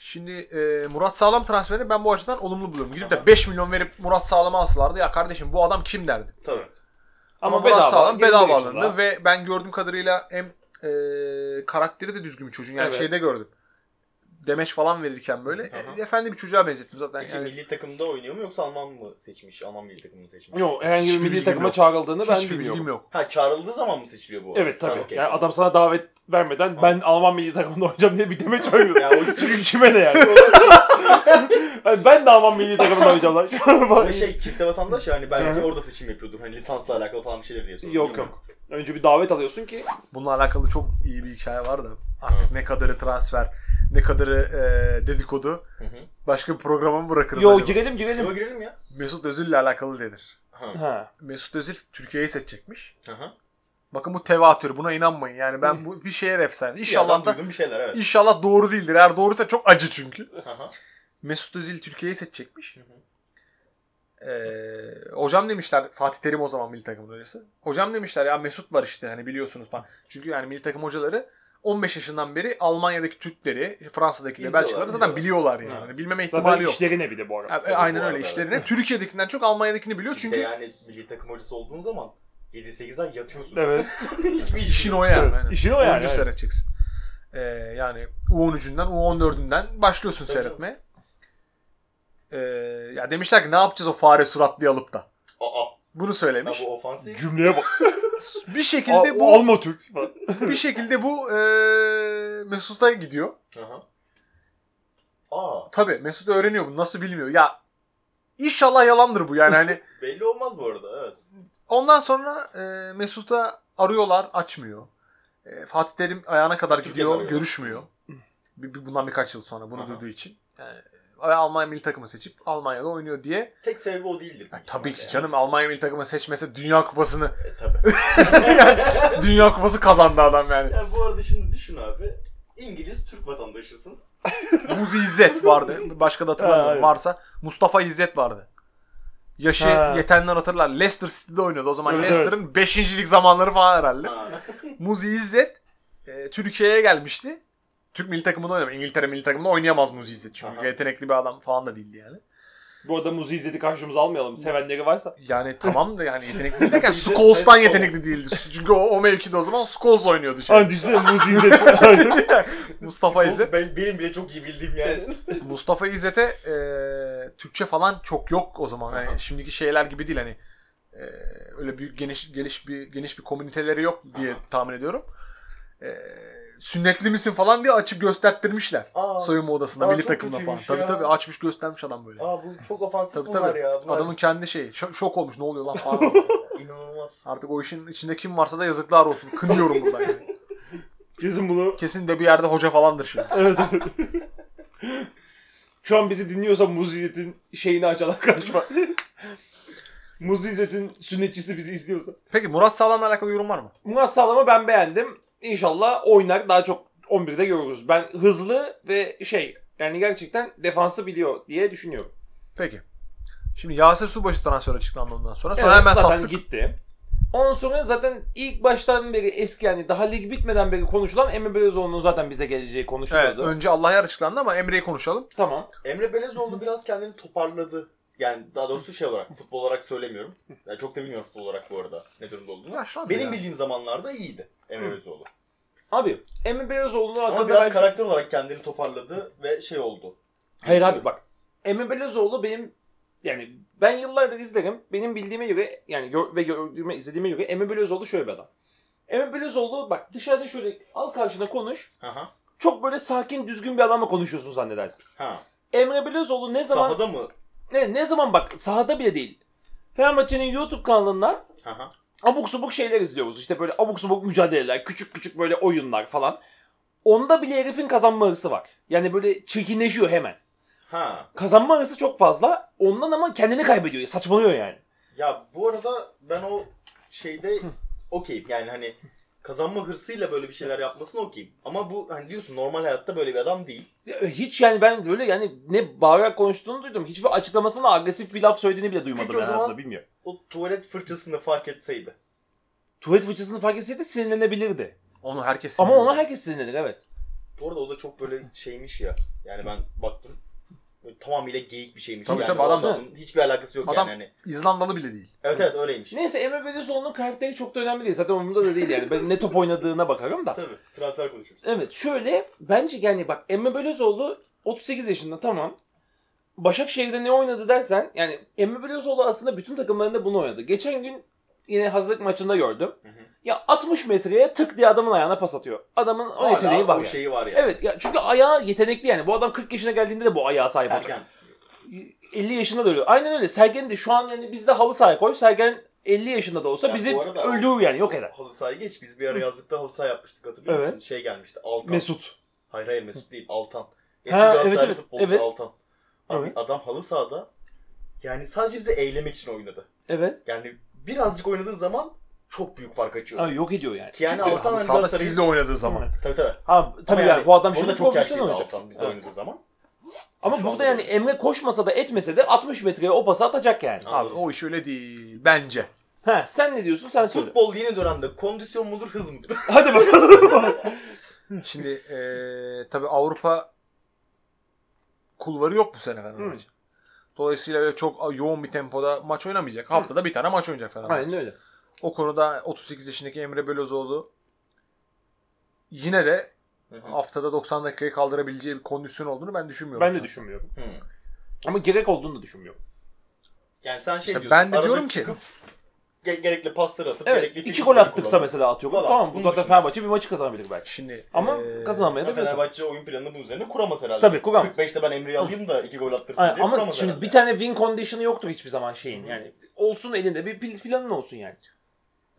[SPEAKER 3] Şimdi e, Murat Sağlam transferini ben bu açıdan olumlu buluyorum. Gidip de 5 milyon verip Murat Sağlam'ı alsalardı ya kardeşim bu adam kim derdi.
[SPEAKER 2] Tabii.
[SPEAKER 1] Ama,
[SPEAKER 3] Ama,
[SPEAKER 1] bedava.
[SPEAKER 3] Murat Sağlam
[SPEAKER 1] 21
[SPEAKER 3] bedava alındı ve ben gördüğüm kadarıyla hem e, karakteri de düzgün bir çocuğun. Yani
[SPEAKER 1] Evet.
[SPEAKER 3] şeyde gördüm. demeç falan verirken böyle e, efendi bir çocuğa benzettim zaten.
[SPEAKER 2] Peki
[SPEAKER 3] yani.
[SPEAKER 2] milli takımda oynuyor mu yoksa Alman mı seçmiş? Alman milli takımını seçmiş.
[SPEAKER 1] Yok herhangi bir milli takıma
[SPEAKER 3] yok.
[SPEAKER 1] çağrıldığını ben
[SPEAKER 3] Hiçbir
[SPEAKER 1] bilmiyorum.
[SPEAKER 3] bilgim yok.
[SPEAKER 2] Ha çağrıldığı zaman mı seçiliyor bu?
[SPEAKER 1] Evet tabii.
[SPEAKER 2] Ha, okey,
[SPEAKER 1] yani
[SPEAKER 2] tamam.
[SPEAKER 1] adam sana davet vermeden ben Alman milli takımında oynayacağım diye bir deme çağırıyor.
[SPEAKER 2] Ya o
[SPEAKER 1] Çünkü kime ne yani? Yani ben de Alman milli takımında oynayacağım lan.
[SPEAKER 2] Ama şey çifte vatandaş ya hani belki orada seçim yapıyordur. Hani lisansla alakalı falan bir şeyler diye soruyorum.
[SPEAKER 1] yok yok. Önce bir davet alıyorsun ki
[SPEAKER 3] Bununla alakalı çok iyi bir hikaye var da artık
[SPEAKER 2] Hı.
[SPEAKER 3] ne kadarı transfer, ne kadarı e, dedikodu
[SPEAKER 2] Hı hı.
[SPEAKER 3] başka bir programa mı bırakırız
[SPEAKER 1] yo
[SPEAKER 3] acaba?
[SPEAKER 1] girelim girelim.
[SPEAKER 2] Yola girelim ya.
[SPEAKER 3] Mesut Özil'le alakalı denir.
[SPEAKER 2] Ha.
[SPEAKER 1] Ha.
[SPEAKER 3] Mesut Özil Türkiye'yi seçecekmiş.
[SPEAKER 2] Aha.
[SPEAKER 3] Bakın bu tevatür buna inanmayın. Yani ben bu bir şehir efsanesi. İnşallah
[SPEAKER 2] İnşallah
[SPEAKER 3] da
[SPEAKER 2] duydum bir şeyler evet.
[SPEAKER 3] İnşallah doğru değildir. Eğer doğruysa çok acı çünkü.
[SPEAKER 2] Aha.
[SPEAKER 3] Mesut Özil Türkiye'yi seçecekmiş.
[SPEAKER 2] Hı hı.
[SPEAKER 3] Ee, hocam demişler Fatih Terim o zaman milli takımın hocası. Hocam demişler ya Mesut var işte hani biliyorsunuz falan. Çünkü yani milli takım hocaları 15 yaşından beri Almanya'daki Türkleri, Fransa'dakileri,
[SPEAKER 2] İzliyorlar,
[SPEAKER 3] Belçikalıları zaten biliyorlar yani.
[SPEAKER 2] Evet.
[SPEAKER 3] Hani bilmeme
[SPEAKER 1] Zaten
[SPEAKER 3] ihtimali yok.
[SPEAKER 1] işleri ne bir de bu arada.
[SPEAKER 3] Yani,
[SPEAKER 2] Tabii,
[SPEAKER 3] aynen
[SPEAKER 2] bu
[SPEAKER 3] öyle
[SPEAKER 2] arada,
[SPEAKER 3] işlerini.
[SPEAKER 2] evet.
[SPEAKER 3] Türkiye'dekinden çok Almanya'dakini biliyor
[SPEAKER 2] Çünkü
[SPEAKER 3] çünkü
[SPEAKER 2] yani milli takım hocası olduğun zaman 7-8 ay yatıyorsun.
[SPEAKER 1] Evet.
[SPEAKER 2] Hiçbir işin
[SPEAKER 3] işin
[SPEAKER 2] yok.
[SPEAKER 3] o yani.
[SPEAKER 1] Evet, işin o yani,
[SPEAKER 3] Oyuncu
[SPEAKER 1] evet.
[SPEAKER 3] seyredeceksin. Ee, yani U13'ünden U14'ünden başlıyorsun
[SPEAKER 2] Tabii
[SPEAKER 3] seyretmeye. Ee, ya demişler ki ne yapacağız o fare suratlı alıp da.
[SPEAKER 2] Aa.
[SPEAKER 3] Bunu
[SPEAKER 2] Ya
[SPEAKER 3] söylemiş.
[SPEAKER 2] bu ofansif.
[SPEAKER 1] Cümleye bak.
[SPEAKER 3] Bir şekilde
[SPEAKER 1] Aa,
[SPEAKER 3] bu
[SPEAKER 1] Alma Türk.
[SPEAKER 3] bir şekilde bu e, Mesut'a gidiyor.
[SPEAKER 2] Aha. Aa.
[SPEAKER 3] Tabii Mesut öğreniyor bunu. Nasıl bilmiyor. Ya inşallah yalandır bu yani hani.
[SPEAKER 2] Belli olmaz bu arada evet.
[SPEAKER 3] Ondan sonra e, Mesut'a arıyorlar açmıyor. E, Fatih Terim ayağına kadar
[SPEAKER 2] Türkiye'den
[SPEAKER 3] gidiyor
[SPEAKER 2] arıyorlar.
[SPEAKER 3] görüşmüyor. Bundan birkaç yıl sonra bunu
[SPEAKER 2] Aha.
[SPEAKER 3] duyduğu için. Yani Almanya milli takımı seçip Almanya'da oynuyor diye.
[SPEAKER 2] Tek sebebi o değildir.
[SPEAKER 3] Ya, tabii ki
[SPEAKER 2] ihtimalle
[SPEAKER 3] canım Almanya milli takımı seçmese Dünya Kupası'nı
[SPEAKER 2] yani. E, tabii.
[SPEAKER 3] Dünya Kupası kazandı adam yani.
[SPEAKER 2] ya bu arada şimdi düşün abi. İngiliz Türk vatandaşısın.
[SPEAKER 3] Muzi İzzet vardı. Başka da hatırlamıyorum.
[SPEAKER 1] Ha, evet.
[SPEAKER 3] Varsa Mustafa İzzet vardı. Yaşı
[SPEAKER 1] Ha.
[SPEAKER 3] yetenler hatırlar. Leicester City'de oynuyordu. O zaman
[SPEAKER 1] Evet,
[SPEAKER 3] Leicester'ın 5. lig zamanları falan herhalde.
[SPEAKER 2] Ha.
[SPEAKER 3] Muzi İzzet e, Türkiye'ye gelmişti. Türk milli takımında oynamıyor. İngiltere milli takımında oynayamaz Muzi İzzet çünkü.
[SPEAKER 2] Aha.
[SPEAKER 3] Yetenekli bir adam falan da değildi yani.
[SPEAKER 1] Bu arada Muzi İzzet'i karşımıza almayalım. Sevenleri varsa.
[SPEAKER 3] Yani tamam da yani yetenekli değil
[SPEAKER 2] İzzet
[SPEAKER 3] Scholes'tan yetenekli değildi. Çünkü o, o mevkide o zaman Scholes oynuyordu. Şey.
[SPEAKER 1] Hani düşünsene Muzi İzzet.
[SPEAKER 3] Mustafa İzzet.
[SPEAKER 2] Ben, benim bile çok iyi bildiğim yani.
[SPEAKER 3] Mustafa İzzet'e e, Türkçe falan çok yok o zaman. Hani
[SPEAKER 2] Aha.
[SPEAKER 3] şimdiki şeyler gibi değil hani e, öyle büyük geniş geniş bir geniş bir komüniteleri yok diye
[SPEAKER 2] Aha.
[SPEAKER 3] tahmin ediyorum. E, sünnetli misin falan diye açıp gösterttirmişler.
[SPEAKER 2] Aa,
[SPEAKER 3] Soyunma odasında milli takımda falan. Tabii
[SPEAKER 2] ya.
[SPEAKER 3] tabii açmış göstermiş adam böyle.
[SPEAKER 2] Aa bu çok ofansif
[SPEAKER 3] tabii
[SPEAKER 2] bunlar
[SPEAKER 3] tabii.
[SPEAKER 2] ya. Bunlar
[SPEAKER 3] Adamın kendi şeyi şok, şok olmuş ne oluyor lan falan.
[SPEAKER 2] inanılmaz.
[SPEAKER 3] Artık o işin içinde kim varsa da yazıklar olsun. Kınıyorum buradan yani.
[SPEAKER 1] Kesin bunu.
[SPEAKER 3] Kesin de bir yerde hoca falandır şimdi.
[SPEAKER 1] Evet. Şu an bizi dinliyorsa Muzi İzzet'in şeyini açalım kaçma. Muzi İzzet'in sünnetçisi bizi izliyorsa.
[SPEAKER 3] Peki Murat Sağlam'la alakalı yorum var mı?
[SPEAKER 1] Murat Sağlam'ı ben beğendim. İnşallah oynar daha çok 11'de görürüz. Ben hızlı ve şey yani gerçekten defansı biliyor diye düşünüyorum.
[SPEAKER 3] Peki. Şimdi Yaser Subaşı transfer açıklandı ondan sonra. Sonra
[SPEAKER 1] Evet,
[SPEAKER 3] hemen
[SPEAKER 1] zaten
[SPEAKER 3] sattık.
[SPEAKER 1] gitti. Ondan sonra zaten ilk baştan beri eski yani daha lig bitmeden beri konuşulan Emre Belözoğlu'nun zaten bize geleceği
[SPEAKER 3] Evet,
[SPEAKER 1] konuşuluyordu.
[SPEAKER 3] önce Allah yer açıklandı ama Emre'yi konuşalım.
[SPEAKER 1] Tamam.
[SPEAKER 2] Emre Belezoğlu biraz kendini toparladı. Yani daha doğrusu şey olarak, futbol olarak söylemiyorum. Yani çok da bilmiyorum futbol olarak bu arada ne durumda olduğunu.
[SPEAKER 3] Yaşlandı
[SPEAKER 2] Benim
[SPEAKER 3] ya.
[SPEAKER 2] bildiğim zamanlarda iyiydi Emre Belezoğlu.
[SPEAKER 1] Abi Emre Belözoğlu'nun
[SPEAKER 2] Ama
[SPEAKER 1] hakkında
[SPEAKER 2] biraz
[SPEAKER 1] ben...
[SPEAKER 2] karakter olarak kendini toparladı ve şey oldu.
[SPEAKER 1] Hayır abi bak. Emre Belözoğlu benim yani ben yıllardır izlerim. Benim bildiğime göre yani gör, ve gördüğüme izlediğime göre Emre Belözoğlu şöyle bir adam. Emre Belözoğlu bak dışarıda şöyle al karşına konuş.
[SPEAKER 2] Aha.
[SPEAKER 1] Çok böyle sakin düzgün bir adamla konuşuyorsun zannedersin.
[SPEAKER 2] Ha.
[SPEAKER 1] Emre Belözoğlu ne zaman
[SPEAKER 2] Sahada mı?
[SPEAKER 1] Ne, ne zaman bak sahada bile değil. Fenerbahçe'nin YouTube kanalından
[SPEAKER 2] Aha.
[SPEAKER 1] abuk subuk şeyler izliyoruz. İşte böyle abuk subuk mücadeleler, küçük küçük böyle oyunlar falan. Onda bile herifin kazanma hırsı var. Yani böyle çirkinleşiyor hemen.
[SPEAKER 2] Ha.
[SPEAKER 1] Kazanma hırsı çok fazla. Ondan ama kendini kaybediyor. Saçmalıyor yani.
[SPEAKER 2] Ya bu arada ben o şeyde okeyim. Yani hani kazanma hırsıyla böyle bir şeyler yapmasına okeyim. Ama bu hani diyorsun normal hayatta böyle bir adam değil.
[SPEAKER 1] Hiç yani ben böyle yani ne bağırarak konuştuğunu duydum. Hiçbir açıklamasında agresif bir laf söylediğini bile duymadım
[SPEAKER 2] Peki
[SPEAKER 1] ben hayatımda bilmiyorum.
[SPEAKER 2] O tuvalet fırçasını fark etseydi.
[SPEAKER 1] Tuvalet fırçasını fark etseydi sinirlenebilirdi.
[SPEAKER 3] Onu herkes
[SPEAKER 1] Ama ona herkes sinirlenir evet.
[SPEAKER 2] Bu arada o da çok böyle şeymiş ya. Yani ben baktım. Böyle tamamıyla geyik bir şeymiş.
[SPEAKER 3] Tabii
[SPEAKER 2] yani
[SPEAKER 3] tabii,
[SPEAKER 2] o
[SPEAKER 3] adam da-
[SPEAKER 2] adamın hiçbir alakası yok
[SPEAKER 3] Adam
[SPEAKER 2] yani. Hani.
[SPEAKER 3] İzlandalı bile değil.
[SPEAKER 2] Evet evet öyleymiş.
[SPEAKER 1] Neyse Emre Belözoğlu'nun karakteri çok da önemli değil. Zaten umurumda da değil yani. Ben ne top oynadığına bakarım da.
[SPEAKER 2] Tabii transfer konuşuyoruz.
[SPEAKER 1] Evet şöyle bence yani bak Emre Belözoğlu 38 yaşında tamam. Başakşehir'de ne oynadı dersen yani Emre Belözoğlu aslında bütün takımlarında bunu oynadı. Geçen gün yine hazırlık maçında gördüm.
[SPEAKER 2] Hı hı.
[SPEAKER 1] Ya 60 metreye tık diye adamın ayağına pas atıyor. Adamın o
[SPEAKER 2] Hala
[SPEAKER 1] yeteneği var
[SPEAKER 2] o
[SPEAKER 1] yani.
[SPEAKER 2] şeyi var ya.
[SPEAKER 1] Evet ya çünkü ayağı yetenekli yani. Bu adam 40 yaşına geldiğinde de bu ayağa sahip olacak.
[SPEAKER 2] Sergen.
[SPEAKER 1] 50 yaşında da ölüyor. Aynen öyle. Sergen de şu an yani bizde halı sahaya koy. Sergen 50 yaşında da olsa
[SPEAKER 2] Ya
[SPEAKER 1] bizi öldürür yani yok eder.
[SPEAKER 2] Halı sahayı geç. Biz bir ara yazlıkta halı saha yapmıştık hatırlıyor
[SPEAKER 1] Evet.
[SPEAKER 2] musunuz? Şey gelmişti. Altan.
[SPEAKER 1] Mesut.
[SPEAKER 2] Hayır hayır Mesut değil. Altan. Eski
[SPEAKER 1] Ha, evet, evet,
[SPEAKER 2] futbolcu
[SPEAKER 1] evet.
[SPEAKER 2] Altan. Abi
[SPEAKER 1] Evet.
[SPEAKER 2] adam halı sahada yani sadece bize eğlemek için oynadı.
[SPEAKER 1] Evet.
[SPEAKER 2] Yani birazcık oynadığı zaman çok büyük fark açıyor.
[SPEAKER 1] Ha, yok ediyor yani.
[SPEAKER 2] Ki yani
[SPEAKER 1] Çünkü-
[SPEAKER 2] Altan
[SPEAKER 3] Sağda
[SPEAKER 2] Galatasaray'ın...
[SPEAKER 3] sizle oynadığı zaman.
[SPEAKER 1] Evet.
[SPEAKER 2] Tabii tabii.
[SPEAKER 1] Ha, tabii yani, bu adam şimdi
[SPEAKER 2] çok
[SPEAKER 1] profesyonel
[SPEAKER 2] gerçekti
[SPEAKER 1] olacak.
[SPEAKER 2] Altan bizde
[SPEAKER 1] Evet.
[SPEAKER 2] oynadığı zaman.
[SPEAKER 1] Ama
[SPEAKER 2] Şu
[SPEAKER 1] burada
[SPEAKER 2] anda
[SPEAKER 1] yani
[SPEAKER 2] böyle.
[SPEAKER 1] Emre koşmasa da etmese de 60 metreye o pası atacak yani.
[SPEAKER 3] Abi o iş öyle değil. Bence.
[SPEAKER 1] Ha sen ne diyorsun sen söyle.
[SPEAKER 2] Futbol yeni dönemde kondisyon mudur hız mıdır?
[SPEAKER 1] Hadi bakalım.
[SPEAKER 3] Şimdi eee tabi Avrupa kulvarı yok bu sene Fenerbahçe. Dolayısıyla öyle çok yoğun bir tempoda maç oynamayacak. Haftada bir tane maç oynayacak Fenerbahçe.
[SPEAKER 1] Aynen öyle.
[SPEAKER 3] O konuda 38 yaşındaki Emre Belözoğlu yine de haftada 90 dakikayı kaldırabileceği bir kondisyon olduğunu ben düşünmüyorum.
[SPEAKER 1] Ben de
[SPEAKER 3] şahsen.
[SPEAKER 1] düşünmüyorum.
[SPEAKER 2] Hı.
[SPEAKER 1] Ama gerek olduğunu da düşünmüyorum.
[SPEAKER 2] Yani sen şey
[SPEAKER 3] İşte
[SPEAKER 2] diyorsun.
[SPEAKER 3] ben de diyorum ki-
[SPEAKER 2] çıkıp ge- gerekli pasları atıp
[SPEAKER 1] Evet.
[SPEAKER 2] gerekli
[SPEAKER 1] iki gol attıksa mesela atıyorum.
[SPEAKER 2] Valla,
[SPEAKER 1] tamam bu
[SPEAKER 2] bunu
[SPEAKER 1] zaten
[SPEAKER 2] düşünüyorsun.
[SPEAKER 1] Fenerbahçe bir maçı kazanabilir belki.
[SPEAKER 3] Şimdi
[SPEAKER 1] Ama
[SPEAKER 3] eee,
[SPEAKER 1] kazanamaya da bilir.
[SPEAKER 2] Fenerbahçe oyun planını bunun üzerine kuramaz herhalde.
[SPEAKER 1] Tabii, kuramaz.
[SPEAKER 2] 45'te ben Emre'yi alayım da iki gol attırsın
[SPEAKER 1] Aynen,
[SPEAKER 2] diye
[SPEAKER 1] ama
[SPEAKER 2] kuramaz
[SPEAKER 1] şimdi
[SPEAKER 2] herhalde.
[SPEAKER 1] bir tane win condition'ı yoktur hiçbir zaman şeyin. Yani olsun elinde bir pil- planın olsun yani.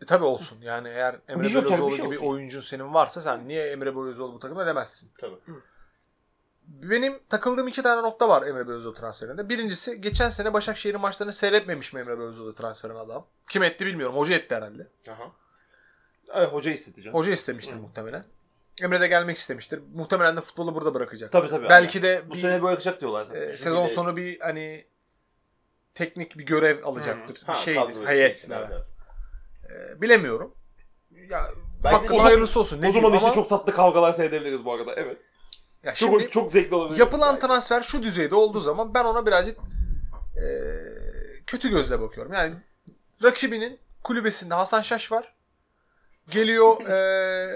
[SPEAKER 3] E, tabii olsun. Yani eğer Emre
[SPEAKER 1] joker, bir
[SPEAKER 3] Belözoğlu
[SPEAKER 1] şey
[SPEAKER 3] gibi
[SPEAKER 1] olsun.
[SPEAKER 3] oyuncun senin varsa sen niye Emre Belözoğlu bu takımda demezsin.
[SPEAKER 2] Tabii.
[SPEAKER 3] Benim takıldığım iki tane nokta var Emre Belözoğlu transferinde. Birincisi geçen sene Başakşehir'in maçlarını seyretmemiş mi Emre Belözoğlu transferin adam? Kim etti bilmiyorum. Hoca etti herhalde.
[SPEAKER 2] Aha.
[SPEAKER 1] Evet, hoca istedi canım.
[SPEAKER 3] Hoca istemiştir muhtemelen. Emre de gelmek istemiştir. Muhtemelen de futbolu burada bırakacak.
[SPEAKER 1] Tabii tabii.
[SPEAKER 3] Belki de
[SPEAKER 1] Bu
[SPEAKER 3] bir,
[SPEAKER 1] sene bırakacak diyorlar zaten.
[SPEAKER 3] e, sezon
[SPEAKER 2] de-
[SPEAKER 3] sonu bir hani teknik bir görev alacaktır.
[SPEAKER 2] Ha,
[SPEAKER 3] bir şeydir.
[SPEAKER 2] kadro
[SPEAKER 3] Heyet.
[SPEAKER 2] için, evet.
[SPEAKER 3] E, bilemiyorum. Ya
[SPEAKER 2] Belki
[SPEAKER 3] hakkı
[SPEAKER 2] de-
[SPEAKER 3] hayırlısı olsun. Ne
[SPEAKER 1] o zaman işte
[SPEAKER 3] ama-
[SPEAKER 1] çok tatlı kavgalar seyredebiliriz bu arada. Evet.
[SPEAKER 3] Ya
[SPEAKER 1] Çok
[SPEAKER 3] şimdi
[SPEAKER 1] çok zevkli olabilir.
[SPEAKER 3] yapılan transfer şu düzeyde olduğu zaman ben ona birazcık e, kötü gözle bakıyorum. Yani rakibinin kulübesinde Hasan Şaş var. Geliyor e,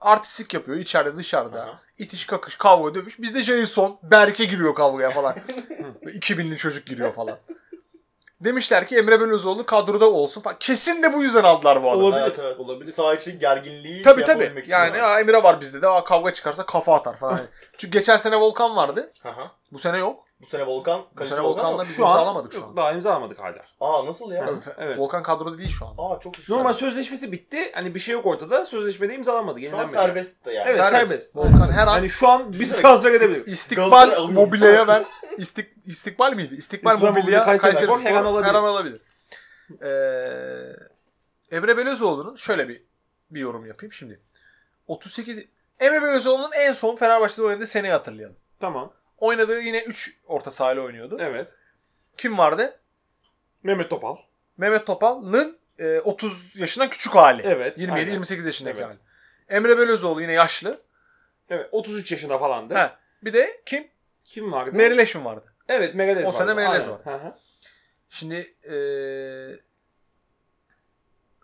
[SPEAKER 3] artistik yapıyor içeride dışarıda.
[SPEAKER 2] Aha.
[SPEAKER 3] İtiş kakış kavga dövüş. Bizde Jason Berke giriyor kavgaya falan. 2000'li çocuk giriyor falan. Demişler ki Emre Belözoğlu kadroda olsun falan. Kesin de bu yüzden aldılar bu adamı.
[SPEAKER 1] Olabilir.
[SPEAKER 2] Evet, evet.
[SPEAKER 1] Olabilir.
[SPEAKER 2] Sağ için gerginliği
[SPEAKER 3] Tabii
[SPEAKER 2] şey
[SPEAKER 3] tabii.
[SPEAKER 2] için
[SPEAKER 3] Yani ya Emre var bizde de Aa, kavga çıkarsa kafa atar falan. Çünkü geçen sene Volkan vardı.
[SPEAKER 2] Aha.
[SPEAKER 3] Bu sene yok.
[SPEAKER 2] Bu sene Volkan,
[SPEAKER 3] Bu sene
[SPEAKER 2] Volkan
[SPEAKER 3] Volkan'la
[SPEAKER 2] yok.
[SPEAKER 3] biz
[SPEAKER 1] Şu an
[SPEAKER 3] imzalamadık şu
[SPEAKER 1] yok,
[SPEAKER 3] an.
[SPEAKER 1] Daha imzalamadık hala.
[SPEAKER 2] Aa nasıl ya?
[SPEAKER 3] Fe-
[SPEAKER 1] Evet.
[SPEAKER 3] Volkan kadroda değil şu an.
[SPEAKER 2] Aa çok şükür.
[SPEAKER 1] Normal sözleşmesi bitti. Hani bir şey yok ortada. Sözleşmede imzalanmadı.
[SPEAKER 2] Şu an serbest de yani.
[SPEAKER 1] Evet serbest.
[SPEAKER 3] Volkan her an
[SPEAKER 1] Yani şu an biz transfer edebiliriz.
[SPEAKER 3] istikbal mobilyaya ben istik, istikbal miydi? İstikbal mobilya
[SPEAKER 1] Kayseri Spor her an alabilir.
[SPEAKER 3] Her an alabilir. Ee, Emre Belözoğlu'nun şöyle bir bir yorum yapayım şimdi. 38 Emre Belözoğlu'nun en son Fenerbahçe'de oynadığı seneyi hatırlayalım.
[SPEAKER 1] Tamam.
[SPEAKER 3] Oynadığı yine 3 orta sahayla oynuyordu.
[SPEAKER 1] Evet.
[SPEAKER 3] Kim vardı?
[SPEAKER 1] Mehmet Topal.
[SPEAKER 3] Mehmet Topal'ın e, 30 yaşından küçük hali.
[SPEAKER 1] Evet,
[SPEAKER 3] 27-28 yaşındaki
[SPEAKER 1] Evet.
[SPEAKER 3] hali. Emre Belözoğlu yine yaşlı.
[SPEAKER 1] Evet. 33 yaşında falandı.
[SPEAKER 3] Ha. Bir de kim?
[SPEAKER 1] Kim vardı?
[SPEAKER 3] Merileş mi vardı?
[SPEAKER 1] Evet Megalez
[SPEAKER 3] O
[SPEAKER 1] vardı.
[SPEAKER 3] sene Megalez
[SPEAKER 1] Aynen. Hı hı.
[SPEAKER 3] Şimdi eee,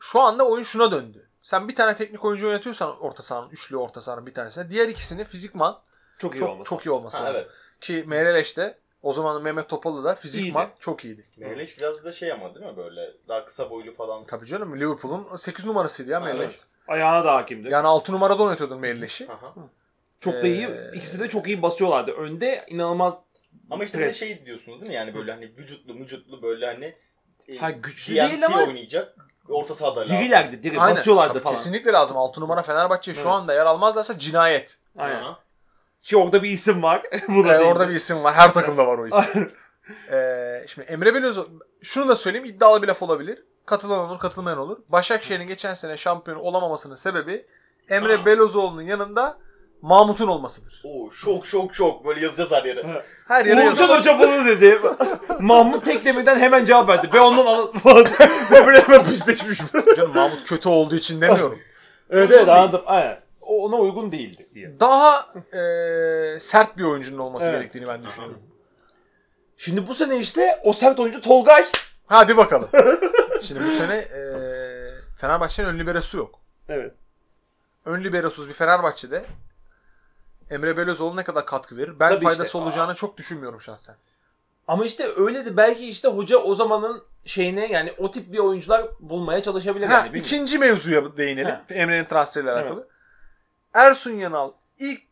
[SPEAKER 3] şu anda oyun şuna döndü. Sen bir tane teknik oyuncu oynatıyorsan orta sahanın, üçlü orta sahanın bir tanesine. Diğer ikisini fizikman
[SPEAKER 1] Çok iyi
[SPEAKER 3] çok,
[SPEAKER 1] olması.
[SPEAKER 3] çok iyi olması
[SPEAKER 2] Ha,
[SPEAKER 3] lazım.
[SPEAKER 2] evet.
[SPEAKER 3] Ki Meireleş de o zaman Mehmet Topalı da fizikman
[SPEAKER 1] İyiydi.
[SPEAKER 3] çok iyiydi.
[SPEAKER 2] Merileş biraz da şey ama değil mi böyle daha kısa boylu falan.
[SPEAKER 3] Tabii canım Liverpool'un 8 numarasıydı ya
[SPEAKER 2] evet.
[SPEAKER 1] Ayağına da hakimdi.
[SPEAKER 3] Yani 6 numarada oynatıyordun Meireleş'i.
[SPEAKER 2] Aha.
[SPEAKER 1] Çok da iyi.
[SPEAKER 3] Ee,
[SPEAKER 1] İkisi de çok iyi basıyorlardı. Önde inanılmaz
[SPEAKER 2] Ama işte bir de şey diyorsunuz değil mi yani böyle hani vücutlu vücutlu böyle hani e,
[SPEAKER 1] Ha, güçlü
[SPEAKER 2] DMC
[SPEAKER 1] değil ama-
[SPEAKER 2] oynayacak orta sahada lazım.
[SPEAKER 1] dirilerdi. Diri
[SPEAKER 3] Aynen.
[SPEAKER 1] basıyorlardı
[SPEAKER 3] Tabii
[SPEAKER 1] falan.
[SPEAKER 3] Kesinlikle lazım. 6 numara Fenerbahçe şu
[SPEAKER 1] Evet.
[SPEAKER 3] anda yer almazlarsa cinayet.
[SPEAKER 1] Aynen.
[SPEAKER 2] Aha.
[SPEAKER 1] Ki orada bir isim var. Bu da değil.
[SPEAKER 3] orada bir isim var. Her takımda var o isim. Ee, şimdi Emre Belözoğlu, şunu da söyleyeyim iddialı bir laf olabilir. Katılan olur, katılmayan olur. Başakşehir'in geçen sene şampiyon olamamasının sebebi Emre
[SPEAKER 2] Aa.
[SPEAKER 3] Belözoğlu'nun yanında Mahmut'un olmasıdır.
[SPEAKER 2] Oo şok şok şok böyle yazacağız her yere.
[SPEAKER 3] Her yere
[SPEAKER 1] Uğurcan. Hoca bunu dedi. Mahmut teklemeden hemen cevap verdi. Ben ondan anlat falan. Böyle hemen pisleşmiş.
[SPEAKER 3] Canım Mahmut kötü olduğu için demiyorum.
[SPEAKER 1] evet evet anladım. Aynen. Ona uygun değildi diye.
[SPEAKER 3] Daha e, sert bir oyuncunun olması
[SPEAKER 1] Evet.
[SPEAKER 3] gerektiğini ben düşünüyorum.
[SPEAKER 1] Şimdi bu sene işte o sert oyuncu Tolgay.
[SPEAKER 3] Hadi bakalım. Şimdi bu sene eee Fenerbahçe'nin ön liberosu yok.
[SPEAKER 1] Evet.
[SPEAKER 3] Ön liberosuz bir Fenerbahçe'de Emre Belözoğlu ne kadar katkı verir? Ben
[SPEAKER 1] Tabii
[SPEAKER 3] faydası
[SPEAKER 1] işte.
[SPEAKER 3] olacağını çok düşünmüyorum şahsen.
[SPEAKER 1] Ama işte öyle de belki işte hoca o zamanın şeyine yani o tip bir oyuncular bulmaya çalışabilir
[SPEAKER 3] Ha,
[SPEAKER 1] yani.
[SPEAKER 3] ikinci mevzuya değinelim. Emre'nin transferiyle alakalı. Ersun Yanal ilk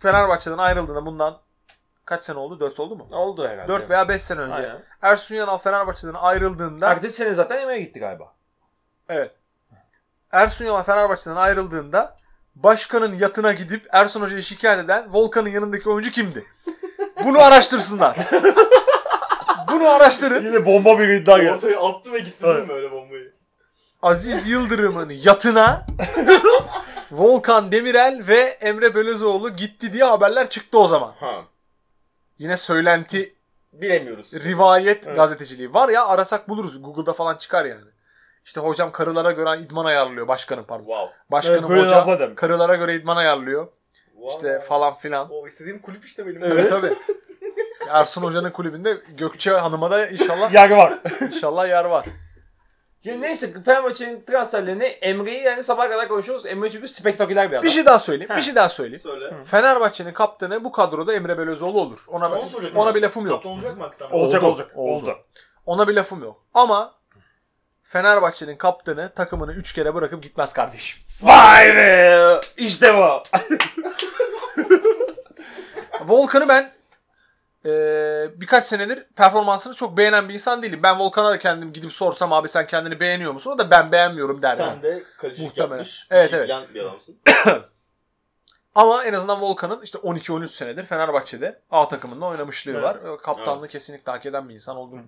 [SPEAKER 3] Fenerbahçe'den ayrıldığında bundan kaç sene oldu? 4 oldu mu?
[SPEAKER 1] Oldu herhalde.
[SPEAKER 3] 4 veya 5 sene önce.
[SPEAKER 1] Aynen.
[SPEAKER 3] Ersun Yanal Fenerbahçe'den ayrıldığında
[SPEAKER 1] Ertesi sene zaten Emre'ye gitti galiba.
[SPEAKER 3] evet. Ersun Yanal Fenerbahçe'den ayrıldığında başkanın yatına gidip Ersun Hoca'yı şikayet eden Volkan'ın yanındaki oyuncu kimdi? Bunu araştırsınlar. Bunu araştırın.
[SPEAKER 1] Yine bomba bir iddia geldi.
[SPEAKER 2] Ortaya attı ve gitti değil mi öyle bombayı?
[SPEAKER 3] Aziz Yıldırım'ın yatına Volkan Demirel ve Emre Belözoğlu gitti diye haberler çıktı o zaman.
[SPEAKER 2] Ha.
[SPEAKER 3] Yine söylenti,
[SPEAKER 2] Bilemiyoruz.
[SPEAKER 3] rivayet
[SPEAKER 1] Evet.
[SPEAKER 3] gazeteciliği var ya arasak buluruz. Google'da falan çıkar yani. İşte hocam karılara göre idman ayarlıyor. Başkanım pardon.
[SPEAKER 2] Wow.
[SPEAKER 3] Başkanım
[SPEAKER 1] Evet,
[SPEAKER 3] hoca karılara göre idman ayarlıyor.
[SPEAKER 2] wow.
[SPEAKER 3] İşte falan filan.
[SPEAKER 2] O istediğim kulüp işte benim.
[SPEAKER 3] Tabii tabii. Ersun Hoca'nın kulübünde Gökçe Hanım'a da inşallah
[SPEAKER 1] Yargı var.
[SPEAKER 3] inşallah yer var.
[SPEAKER 1] Ya neyse Fenerbahçe'nin transferlerini Emre'yi yani sabah kadar konuşuyoruz. Emre çünkü spektaküler bir adam.
[SPEAKER 3] Bir şey daha söyleyeyim.
[SPEAKER 1] Ha.
[SPEAKER 3] Bir şey daha söyleyeyim.
[SPEAKER 2] Söyle.
[SPEAKER 3] Fenerbahçe'nin kaptanı bu kadroda Emre Belözoğlu olur. Ona
[SPEAKER 2] Onu soracaktım
[SPEAKER 3] ona
[SPEAKER 2] ben.
[SPEAKER 3] bir lafım yok.
[SPEAKER 2] Kaptan olacak mı hakikaten?
[SPEAKER 1] olacak
[SPEAKER 3] Oldu,
[SPEAKER 1] olacak.
[SPEAKER 3] oldu.
[SPEAKER 1] Oldu.
[SPEAKER 3] Ona bir lafım yok. Ama Fenerbahçe'nin kaptanı takımını 3 kere bırakıp gitmez kardeşim.
[SPEAKER 1] Vay be! İşte bu.
[SPEAKER 3] Volkan'ı ben eee, birkaç senedir performansını çok beğenen bir insan değilim. Ben Volkan'a da kendim gidip sorsam abi sen kendini beğeniyor musun? O da ben beğenmiyorum der. yani.
[SPEAKER 2] Sen de kalecilik
[SPEAKER 3] Muhtemelen.
[SPEAKER 2] yapmış.
[SPEAKER 3] Evet,
[SPEAKER 2] işi
[SPEAKER 3] evet.
[SPEAKER 2] bilen bir adamsın.
[SPEAKER 3] Ama en azından Volkan'ın işte 12-13 senedir Fenerbahçe'de A takımında oynamışlığı
[SPEAKER 1] Evet.
[SPEAKER 3] var. Kaptanlığı
[SPEAKER 2] Evet.
[SPEAKER 3] kesinlikle hak eden bir insan olduğunu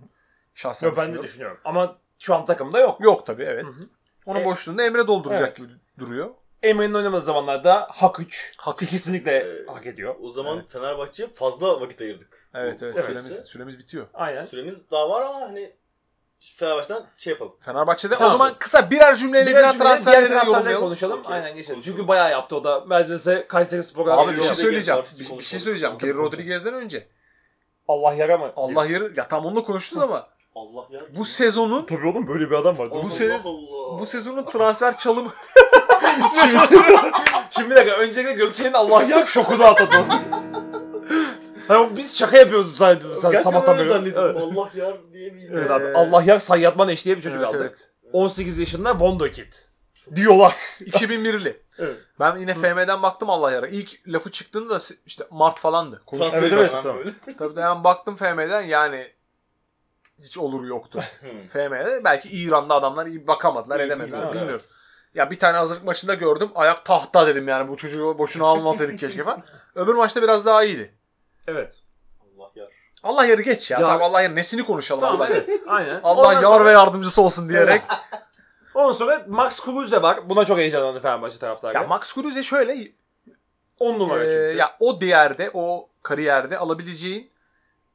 [SPEAKER 3] şahsen
[SPEAKER 1] Yok ben de
[SPEAKER 3] düşünüyorum.
[SPEAKER 1] Ama şu an takımda yok.
[SPEAKER 3] Yok tabii evet.
[SPEAKER 1] Hı hı.
[SPEAKER 3] Onun
[SPEAKER 1] E-
[SPEAKER 3] boşluğunu Emre dolduracak
[SPEAKER 1] Evet.
[SPEAKER 3] gibi duruyor.
[SPEAKER 1] Emre'nin oynamadığı zamanlarda hak 3.
[SPEAKER 3] Hak
[SPEAKER 1] kesinlikle
[SPEAKER 2] Ee,
[SPEAKER 1] hak ediyor.
[SPEAKER 2] O zaman Fenerbahçe'ye fazla vakit ayırdık.
[SPEAKER 3] Evet evet,
[SPEAKER 1] Evet.
[SPEAKER 3] süremiz süremiz bitiyor.
[SPEAKER 1] Aynen.
[SPEAKER 2] Süremiz daha var ama hani Fenerbahçe'den şey yapalım.
[SPEAKER 3] Fenerbahçe'de o
[SPEAKER 1] Tamam.
[SPEAKER 3] zaman kısa birer cümleyle
[SPEAKER 1] Birer
[SPEAKER 3] diğer transferleri yorumlayalım.
[SPEAKER 1] konuşalım.
[SPEAKER 2] Okey,
[SPEAKER 1] Aynen geçelim.
[SPEAKER 2] konuşalım.
[SPEAKER 1] Çünkü bayağı yaptı o da. Neredeyse Kayseri Spor'a
[SPEAKER 3] Abi bir şey söyleyeceğim. Bir, bir şey söyleyeceğim. Geri. Rodriguez'den önce.
[SPEAKER 1] Allah yara mı?
[SPEAKER 3] Allah yarı ya tam onunla konuştun ama
[SPEAKER 2] Allah ya.
[SPEAKER 3] bu sezonun
[SPEAKER 1] Tabii oğlum böyle bir adam var.
[SPEAKER 3] bu
[SPEAKER 2] Allah.
[SPEAKER 3] Bu sezonun transfer çalımı
[SPEAKER 1] Şimdi bir dakika öncelikle Gökçe'nin Allah yar şokunu atlatalım. hani biz şaka yapıyoruz zannediyorduk sen
[SPEAKER 2] Gerçekten
[SPEAKER 1] sabahtan
[SPEAKER 2] öyle
[SPEAKER 1] beri.
[SPEAKER 2] zannediyordum.
[SPEAKER 1] Evet.
[SPEAKER 2] Allah yar diye bir insan.
[SPEAKER 1] Evet abi. Allah yar Sayyatman eş diye bir çocuk
[SPEAKER 3] Evet,
[SPEAKER 1] aldı.
[SPEAKER 3] evet.
[SPEAKER 1] 18 yaşında Wonderkid. Diyorlar.
[SPEAKER 3] 2001'li.
[SPEAKER 1] Evet.
[SPEAKER 3] Ben yine FM'den baktım Allah yara. İlk lafı çıktığında da işte Mart falandı. Konuştuk.
[SPEAKER 1] Evet, evet, tamam.
[SPEAKER 3] Tabii de hemen baktım FM'den yani hiç olur yoktu.
[SPEAKER 2] Hmm.
[SPEAKER 3] FM'de belki İran'da adamlar iyi bakamadılar edemediler
[SPEAKER 2] bilmiyorum,
[SPEAKER 3] bilmiyorum. Ya bir tane hazırlık maçında gördüm. Ayak tahta dedim yani bu çocuğu boşuna almasaydık keşke falan. Öbür maçta biraz daha iyiydi.
[SPEAKER 1] Evet.
[SPEAKER 2] Allah yar.
[SPEAKER 3] Allah yarı geç ya.
[SPEAKER 1] Ya-
[SPEAKER 3] Tamam Allah yarı nesini konuşalım.
[SPEAKER 1] Tamam
[SPEAKER 3] Allah,
[SPEAKER 1] evet. Aynen.
[SPEAKER 3] Allah
[SPEAKER 1] Ondan
[SPEAKER 3] yar
[SPEAKER 1] sonra-
[SPEAKER 3] ve yardımcısı olsun diyerek.
[SPEAKER 1] Ondan sonra Max Kruse de var. Buna çok heyecanlandı Fenerbahçe taraftarı.
[SPEAKER 3] ya Max Kruse şöyle
[SPEAKER 1] 10 numara
[SPEAKER 3] e,
[SPEAKER 1] çünkü.
[SPEAKER 3] ya o değerde o kariyerde alabileceğin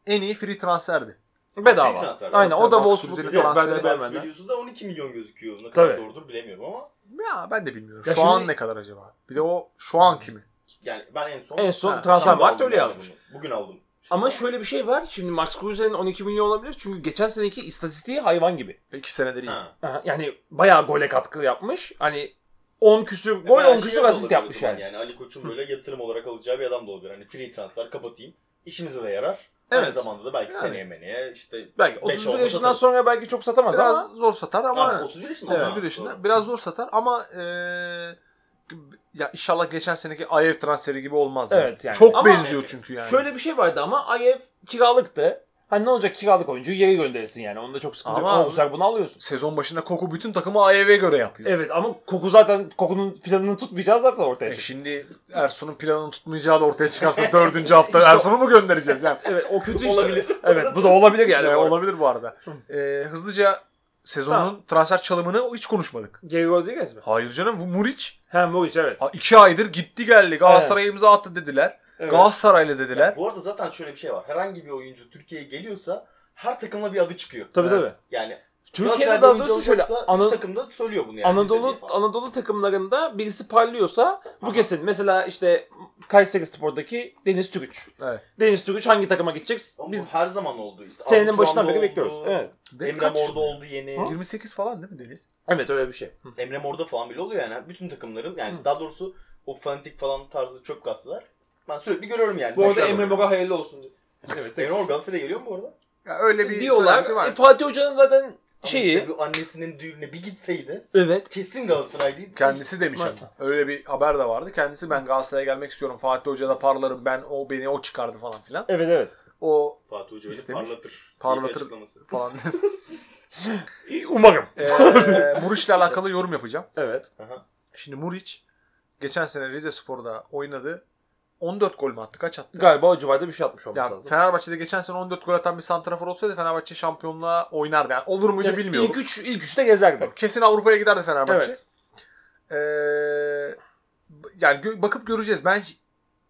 [SPEAKER 3] en iyi free transferdi.
[SPEAKER 1] Bedava.
[SPEAKER 2] Free transfer.
[SPEAKER 1] Aynen o da
[SPEAKER 3] Max
[SPEAKER 1] Wolfsburg.
[SPEAKER 3] Kruse'nin
[SPEAKER 1] Yok ben
[SPEAKER 3] transferi
[SPEAKER 1] de de.
[SPEAKER 2] Videosu da 12 milyon gözüküyor. Ne kadar
[SPEAKER 1] Tabii.
[SPEAKER 2] doğrudur bilemiyorum ama
[SPEAKER 3] Ya ben de bilmiyorum.
[SPEAKER 1] Ya
[SPEAKER 3] şu
[SPEAKER 1] şimdi-
[SPEAKER 3] an ne kadar acaba? Bir de o şu an kimi?
[SPEAKER 2] yani ben en son
[SPEAKER 1] En son
[SPEAKER 3] Ha,
[SPEAKER 1] transfer markt
[SPEAKER 2] aldım
[SPEAKER 1] öyle
[SPEAKER 2] yani
[SPEAKER 1] yazmış.
[SPEAKER 2] bunu. Bugün aldım.
[SPEAKER 1] Ama şöyle bir şey var. Şimdi Max Kruse'nin 12 milyon olabilir. Çünkü geçen seneki istatistiği hayvan gibi.
[SPEAKER 3] İki senedir iyi.
[SPEAKER 2] Ha.
[SPEAKER 1] Aha, Yani bayağı gole katkı yapmış. Hani 10 küsür gol
[SPEAKER 2] Ben
[SPEAKER 1] 10
[SPEAKER 2] şey
[SPEAKER 1] küsür asist yapmış yani.
[SPEAKER 2] Yani Ali Koç'un böyle yatırım olarak alacağı bir adam da olabilir. Hani free transfer kapatayım. İşimize de yarar. Aynı
[SPEAKER 1] Evet.
[SPEAKER 2] zamanda da belki
[SPEAKER 3] Yani.
[SPEAKER 2] seneye meneye işte
[SPEAKER 1] Belki
[SPEAKER 2] Beş
[SPEAKER 1] 31
[SPEAKER 2] olmasa
[SPEAKER 1] yaşından
[SPEAKER 2] satarız.
[SPEAKER 1] sonra belki çok satamaz
[SPEAKER 3] Biraz
[SPEAKER 1] ama
[SPEAKER 3] zor satar ama
[SPEAKER 2] Ha, 31 yaşında.
[SPEAKER 1] Evet.
[SPEAKER 3] 31
[SPEAKER 2] Ha,
[SPEAKER 3] yaşında
[SPEAKER 2] doğru.
[SPEAKER 3] biraz zor satar ama eee, ya inşallah geçen seneki Ayev transferi gibi olmaz.
[SPEAKER 1] Evet yani.
[SPEAKER 3] Çok
[SPEAKER 1] Ama-
[SPEAKER 3] benziyor çünkü yani.
[SPEAKER 1] şöyle bir şey vardı ama Ayev kiralıktı. Hani ne olacak kiralık oyuncuyu geri gönderirsin yani. Onda çok sıkıntı yok.
[SPEAKER 3] Ama-
[SPEAKER 1] Ama bu sefer bunu alıyorsun.
[SPEAKER 3] Sezon başında Koku bütün takımı Ayev'e göre yapıyor.
[SPEAKER 1] Evet ama Koku zaten Koku'nun planını tutmayacağı zaten ortaya
[SPEAKER 3] E
[SPEAKER 1] çıktı.
[SPEAKER 3] şimdi Ersun'un planını tutmayacağı da ortaya çıkarsa dördüncü hafta Ersun'u mu göndereceğiz yani?
[SPEAKER 1] Evet o kötü işte.
[SPEAKER 2] Olabilir.
[SPEAKER 1] Evet bu da olabilir yani.
[SPEAKER 3] E,
[SPEAKER 1] bu
[SPEAKER 3] olabilir bu arada. E, hızlıca sezonun
[SPEAKER 1] Tamam.
[SPEAKER 3] transfer çalımını hiç konuşmadık.
[SPEAKER 1] Geri Rodriguez mi?
[SPEAKER 3] Hayır canım bu Muriç
[SPEAKER 1] He Muric evet.
[SPEAKER 3] ha, iki aydır gitti geldi Galatasaray'a imza attı dediler.
[SPEAKER 1] Evet.
[SPEAKER 3] Galatasaraylı dediler.
[SPEAKER 2] Ya bu arada zaten şöyle bir şey var. Herhangi bir oyuncu Türkiye'ye geliyorsa her takımla bir adı çıkıyor.
[SPEAKER 1] Tabii
[SPEAKER 3] Evet.
[SPEAKER 1] tabii.
[SPEAKER 2] Yani
[SPEAKER 1] Türkiye'de daha doğrusu şöyle Ana-
[SPEAKER 2] üç takım da söylüyor bunu yani.
[SPEAKER 1] Anadolu. Anadolu takımlarında birisi parlıyorsa bu
[SPEAKER 2] Aha.
[SPEAKER 1] kesin. Mesela işte Kayseri Spor'daki Deniz Türüç.
[SPEAKER 3] Evet.
[SPEAKER 1] Deniz Türüç hangi takıma gidecek?
[SPEAKER 2] Ama
[SPEAKER 1] Biz
[SPEAKER 2] bu her zaman oldu işte.
[SPEAKER 1] senenin başından beri bekliyoruz. Evet.
[SPEAKER 3] Deniz
[SPEAKER 2] Emre Mor'da oldu yeni.
[SPEAKER 3] 28 falan değil mi Deniz?
[SPEAKER 1] Evet öyle bir şey. Hı.
[SPEAKER 2] Emre Mor'da falan bile oluyor yani. Bütün takımların yani
[SPEAKER 1] Hı.
[SPEAKER 2] daha doğrusu o fanatik falan tarzı çöp kastılar. Ben sürekli görüyorum yani.
[SPEAKER 1] Bu arada
[SPEAKER 2] Başarılı.
[SPEAKER 1] Emre Mor'a hayırlı olsun. diyor.
[SPEAKER 2] Evet. Emre Mor Galatasaray'a geliyor mu bu arada?
[SPEAKER 3] Ya öyle bir
[SPEAKER 1] Diyorlar.
[SPEAKER 3] var.
[SPEAKER 1] E, Fatih Hoca'nın zaten
[SPEAKER 2] Ama
[SPEAKER 1] şeyi.
[SPEAKER 2] işte bu annesinin düğününe bir gitseydi
[SPEAKER 1] Evet.
[SPEAKER 2] kesin Galatasaray'dıydı.
[SPEAKER 3] Kendisi demiş ama. Öyle bir haber de vardı. Kendisi ben Galatasaray'a gelmek istiyorum. Fatih Hoca'da parlarım. Ben o beni o çıkardı falan filan.
[SPEAKER 1] Evet evet.
[SPEAKER 3] O
[SPEAKER 2] Fatih Hoca
[SPEAKER 3] İstemiş.
[SPEAKER 2] parlatır.
[SPEAKER 3] Parlatır.
[SPEAKER 2] Açıklaması.
[SPEAKER 3] falan.
[SPEAKER 1] Umarım.
[SPEAKER 3] Eee Muriç'le alakalı yorum yapacağım.
[SPEAKER 1] Evet.
[SPEAKER 2] Aha.
[SPEAKER 3] Şimdi Muriç geçen sene Rize Spor'da oynadı. 14 gol mü attı? Kaç attı?
[SPEAKER 1] Galiba o civarda bir şey atmış olması
[SPEAKER 3] Ya
[SPEAKER 1] lazım.
[SPEAKER 3] Fenerbahçe'de geçen sene 14 gol atan bir santrafor olsaydı Fenerbahçe şampiyonluğa oynardı. Yani olur muydu
[SPEAKER 1] Yani
[SPEAKER 3] bilmiyorum.
[SPEAKER 1] İlk üç, ilk üçte gezerdi.
[SPEAKER 3] Kesin Avrupa'ya giderdi Fenerbahçe.
[SPEAKER 1] Evet.
[SPEAKER 3] Ee, yani gö- bakıp göreceğiz. Ben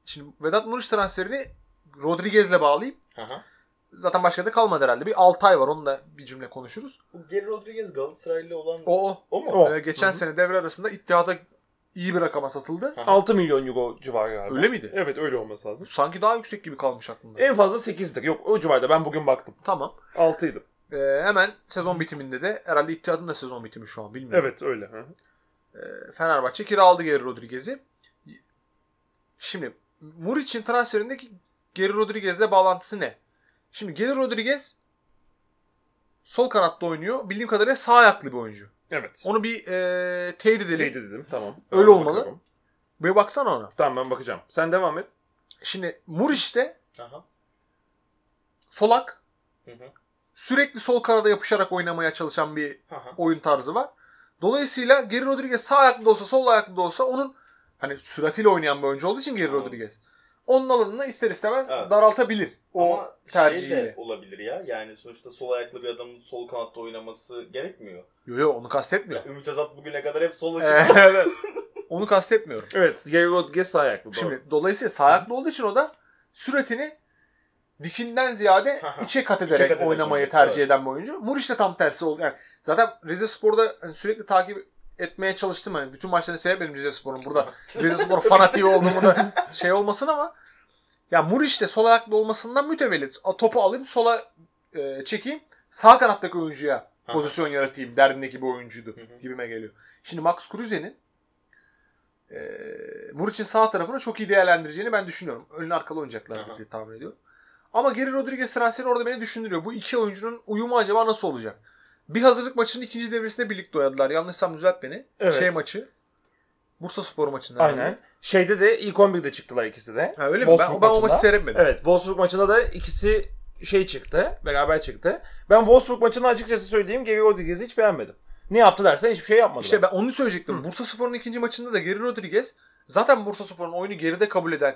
[SPEAKER 3] şimdi Vedat Muriç transferini Rodriguez'le bağlayayım.
[SPEAKER 2] Aha.
[SPEAKER 3] Zaten başka da kalmadı herhalde. Bir 6 ay var. Onu da bir cümle konuşuruz.
[SPEAKER 2] Bu Geri Rodriguez Galatasaraylı olan
[SPEAKER 3] O o.
[SPEAKER 2] o mu?
[SPEAKER 1] O.
[SPEAKER 3] Ee, geçen
[SPEAKER 1] Hı hı.
[SPEAKER 3] sene devre arasında İttihat'a iyi bir rakama satıldı.
[SPEAKER 2] Aha.
[SPEAKER 1] 6 milyon euro civarı galiba.
[SPEAKER 3] Öyle miydi?
[SPEAKER 1] Evet öyle olması lazım.
[SPEAKER 3] Sanki daha yüksek gibi kalmış aklımda.
[SPEAKER 1] En fazla 8'dir. Yok o civarda ben bugün baktım.
[SPEAKER 3] Tamam.
[SPEAKER 1] 6'ydı.
[SPEAKER 3] Ee, hemen sezon bitiminde de herhalde İttihat'ın da sezon bitimi şu an bilmiyorum.
[SPEAKER 1] Evet öyle. Hı.
[SPEAKER 3] Ee, Fenerbahçe kiraladı Geri Rodriguez'i. Şimdi Muriç'in transferindeki Geri Rodriguez'le bağlantısı ne? Şimdi Geri Rodriguez sol kanatta oynuyor. Bildiğim kadarıyla sağ ayaklı bir oyuncu.
[SPEAKER 1] Evet.
[SPEAKER 3] Onu bir e, teyit edelim.
[SPEAKER 1] Teyit dedim tamam.
[SPEAKER 3] Öyle
[SPEAKER 1] Ben
[SPEAKER 3] olmalı.
[SPEAKER 1] bakıyorum.
[SPEAKER 3] Bir baksana ona.
[SPEAKER 1] Tamam ben bakacağım. Sen devam et.
[SPEAKER 3] Şimdi Muriç'te
[SPEAKER 2] Aha.
[SPEAKER 3] solak
[SPEAKER 2] Hı hı.
[SPEAKER 3] sürekli sol kanada yapışarak oynamaya çalışan bir
[SPEAKER 2] Aha.
[SPEAKER 3] oyun tarzı var. Dolayısıyla Geri Rodriguez sağ ayaklı da olsa sol ayaklı da olsa onun hani süratiyle oynayan bir oyuncu olduğu için Geri
[SPEAKER 2] Tamam.
[SPEAKER 3] Rodriguez. Onun alanını ister istemez
[SPEAKER 2] Evet.
[SPEAKER 3] daraltabilir. O
[SPEAKER 2] Ama şey
[SPEAKER 3] tercihiyle.
[SPEAKER 2] de olabilir ya. Yani sonuçta sol ayaklı bir adamın sol kanatta oynaması gerekmiyor.
[SPEAKER 3] Yo yo onu kastetmiyor.
[SPEAKER 2] Ya Ümit Özat bugüne kadar hep sol açık.
[SPEAKER 3] evet. onu kastetmiyorum.
[SPEAKER 1] Evet. Gary Rodriguez sağ ayaklı. Doğru.
[SPEAKER 3] Şimdi dolayısıyla sağ ayaklı olduğu için o da süratini dikinden ziyade içe kat
[SPEAKER 2] İçe
[SPEAKER 3] ederek
[SPEAKER 2] kat ederek
[SPEAKER 3] oynamayı
[SPEAKER 2] oynayacak,
[SPEAKER 3] tercih
[SPEAKER 2] evet.
[SPEAKER 3] eden bir oyuncu. Muriç de tam tersi oldu. Yani zaten Rize Spor'da hani sürekli takip etmeye çalıştım. Hani bütün maçlarını seyretmedim Rize Spor'un. Burada Rize Spor fanatiği olduğumu da şey olmasın ama ya Muriç de sol ayaklı olmasından mütevellit. Topu alayım sola e, çekeyim. Sağ kanattaki oyuncuya pozisyon yaratayım derdindeki bir oyuncuydu gibime geliyor. Şimdi Max Kruse'nin e, Muriç'in sağ tarafını çok iyi değerlendireceğini ben düşünüyorum. Önlü arkalı oynayacaklar diye tahmin ediyorum. Ama Geri Rodriguez transferi orada beni düşündürüyor. Bu iki oyuncunun uyumu acaba nasıl olacak? Bir hazırlık maçının ikinci devresinde birlikte oynadılar. Yanlışsam düzelt beni.
[SPEAKER 1] Evet.
[SPEAKER 3] Şey maçı. Bursa Spor maçında.
[SPEAKER 1] Aynen.
[SPEAKER 3] herhalde.
[SPEAKER 1] Şeyde de ilk 11'de çıktılar ikisi de.
[SPEAKER 3] Ha, öyle mi?
[SPEAKER 1] Wolfsburg
[SPEAKER 3] Ben, ben o maçı seyretmedim.
[SPEAKER 1] Evet. Wolfsburg maçında da ikisi şey çıktı. Beraber çıktı. Ben Wolfsburg maçını açıkçası söyleyeyim. Gary Rodriguez'i hiç beğenmedim. Ne yaptı dersen hiçbir şey yapmadı.
[SPEAKER 3] İşte ben onu söyleyecektim.
[SPEAKER 1] Hı.
[SPEAKER 3] Bursa Spor'un ikinci maçında da Geri Rodriguez zaten Bursa Spor'un oyunu geride kabul eden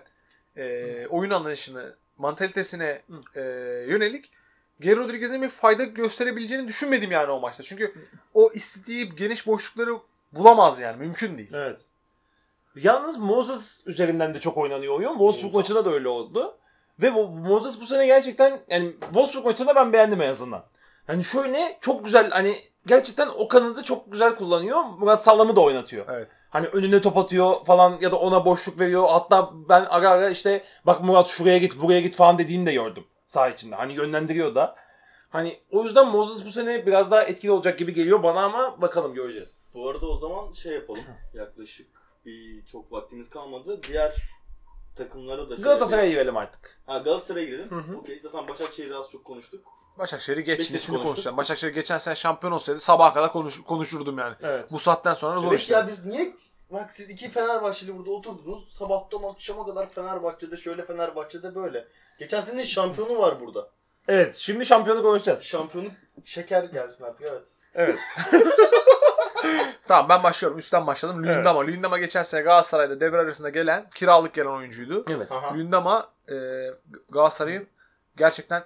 [SPEAKER 3] e, oyun anlayışını, mantalitesine e, yönelik Geri Rodriguez'in bir fayda gösterebileceğini düşünmedim yani o maçta. Çünkü o istediği geniş boşlukları bulamaz yani. Mümkün değil.
[SPEAKER 1] Evet. Yalnız Moses üzerinden de çok oynanıyor oyun. Wolfsburg
[SPEAKER 2] Moses.
[SPEAKER 1] maçında da öyle oldu. Ve Moses bu sene gerçekten yani Wolfsburg maçında ben beğendim en azından. Hani şöyle çok güzel hani gerçekten o kanadı çok güzel kullanıyor. Murat Sallam'ı da oynatıyor.
[SPEAKER 3] Evet.
[SPEAKER 1] Hani önüne top atıyor falan ya da ona boşluk veriyor. Hatta ben ara ara işte bak Murat şuraya git buraya git falan dediğini de gördüm saha içinde. Hani yönlendiriyor da. Hani o yüzden Moses bu sene biraz daha etkili olacak gibi geliyor bana ama bakalım göreceğiz.
[SPEAKER 2] Bu arada o zaman şey yapalım. Yaklaşık bir çok vaktimiz kalmadı. Diğer takımlara da
[SPEAKER 1] Galatasaray'a girelim artık.
[SPEAKER 2] Ha Galatasaray'a girelim. Okey zaten Başakşehir'i az çok konuştuk.
[SPEAKER 3] Başakşehir'i geç
[SPEAKER 2] Beşiktaş'ı
[SPEAKER 3] nesini
[SPEAKER 2] konuştuk.
[SPEAKER 3] konuşacağım. Başakşehir geçen sene şampiyon olsaydı sabaha kadar konuş, konuşurdum yani.
[SPEAKER 1] Evet.
[SPEAKER 3] Bu saatten sonra zor
[SPEAKER 2] Evet
[SPEAKER 3] işte.
[SPEAKER 2] ya biz niye bak siz iki Fenerbahçeli burada oturdunuz. Sabahtan akşama kadar Fenerbahçe'de şöyle Fenerbahçe'de böyle. Geçen senenin şampiyonu var burada.
[SPEAKER 1] Evet, şimdi şampiyonu konuşacağız.
[SPEAKER 2] Şampiyonu şeker gelsin artık evet.
[SPEAKER 1] Evet.
[SPEAKER 3] Tamam ben başlıyorum. Üstten başladım.
[SPEAKER 1] Evet.
[SPEAKER 3] Lündama. Lündama geçen sene Galatasaray'da devre arasında gelen, kiralık gelen oyuncuydu.
[SPEAKER 1] Evet.
[SPEAKER 2] Aha.
[SPEAKER 3] Lündama e, Galatasaray'ın gerçekten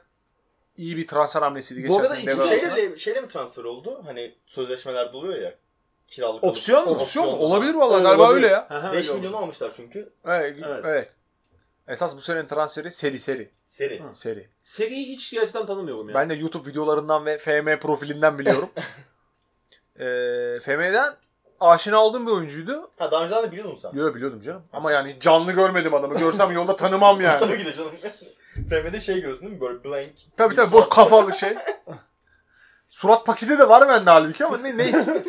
[SPEAKER 3] iyi bir transfer hamlesiydi
[SPEAKER 1] Bu
[SPEAKER 3] geçen
[SPEAKER 1] arada
[SPEAKER 3] sene devre
[SPEAKER 1] şeyle
[SPEAKER 3] arasında.
[SPEAKER 2] Şeyle, şeyle mi transfer oldu? Hani sözleşmelerde oluyor ya. Kiralık
[SPEAKER 1] Opsiyon mu?
[SPEAKER 3] Opsiyon mu?
[SPEAKER 2] Opsiyon.
[SPEAKER 3] Olabilir vallahi galiba
[SPEAKER 1] olabilir.
[SPEAKER 3] öyle ya.
[SPEAKER 1] Aha,
[SPEAKER 2] 5
[SPEAKER 1] öyle
[SPEAKER 2] milyon
[SPEAKER 1] olmuş.
[SPEAKER 2] almışlar çünkü.
[SPEAKER 3] Evet.
[SPEAKER 1] Evet.
[SPEAKER 3] evet. Esas bu senenin transferi seri seri.
[SPEAKER 2] Seri.
[SPEAKER 1] Hı.
[SPEAKER 3] Seri.
[SPEAKER 1] Seriyi hiç gerçekten tanımıyorum ya.
[SPEAKER 3] Ben de YouTube videolarından ve FM profilinden biliyorum. ee, FM'den aşina olduğum bir oyuncuydu.
[SPEAKER 2] Ha daha önceden de biliyordun sen.
[SPEAKER 3] Yo biliyordum canım. Ama yani canlı görmedim adamı. Görsem yolda tanımam yani.
[SPEAKER 2] Tabii ki de canım. FM'de şey görüyorsun değil mi? Böyle blank.
[SPEAKER 3] tabii tabii boş kafalı şey. Surat paketi de var bende halbuki ama ne, neyse.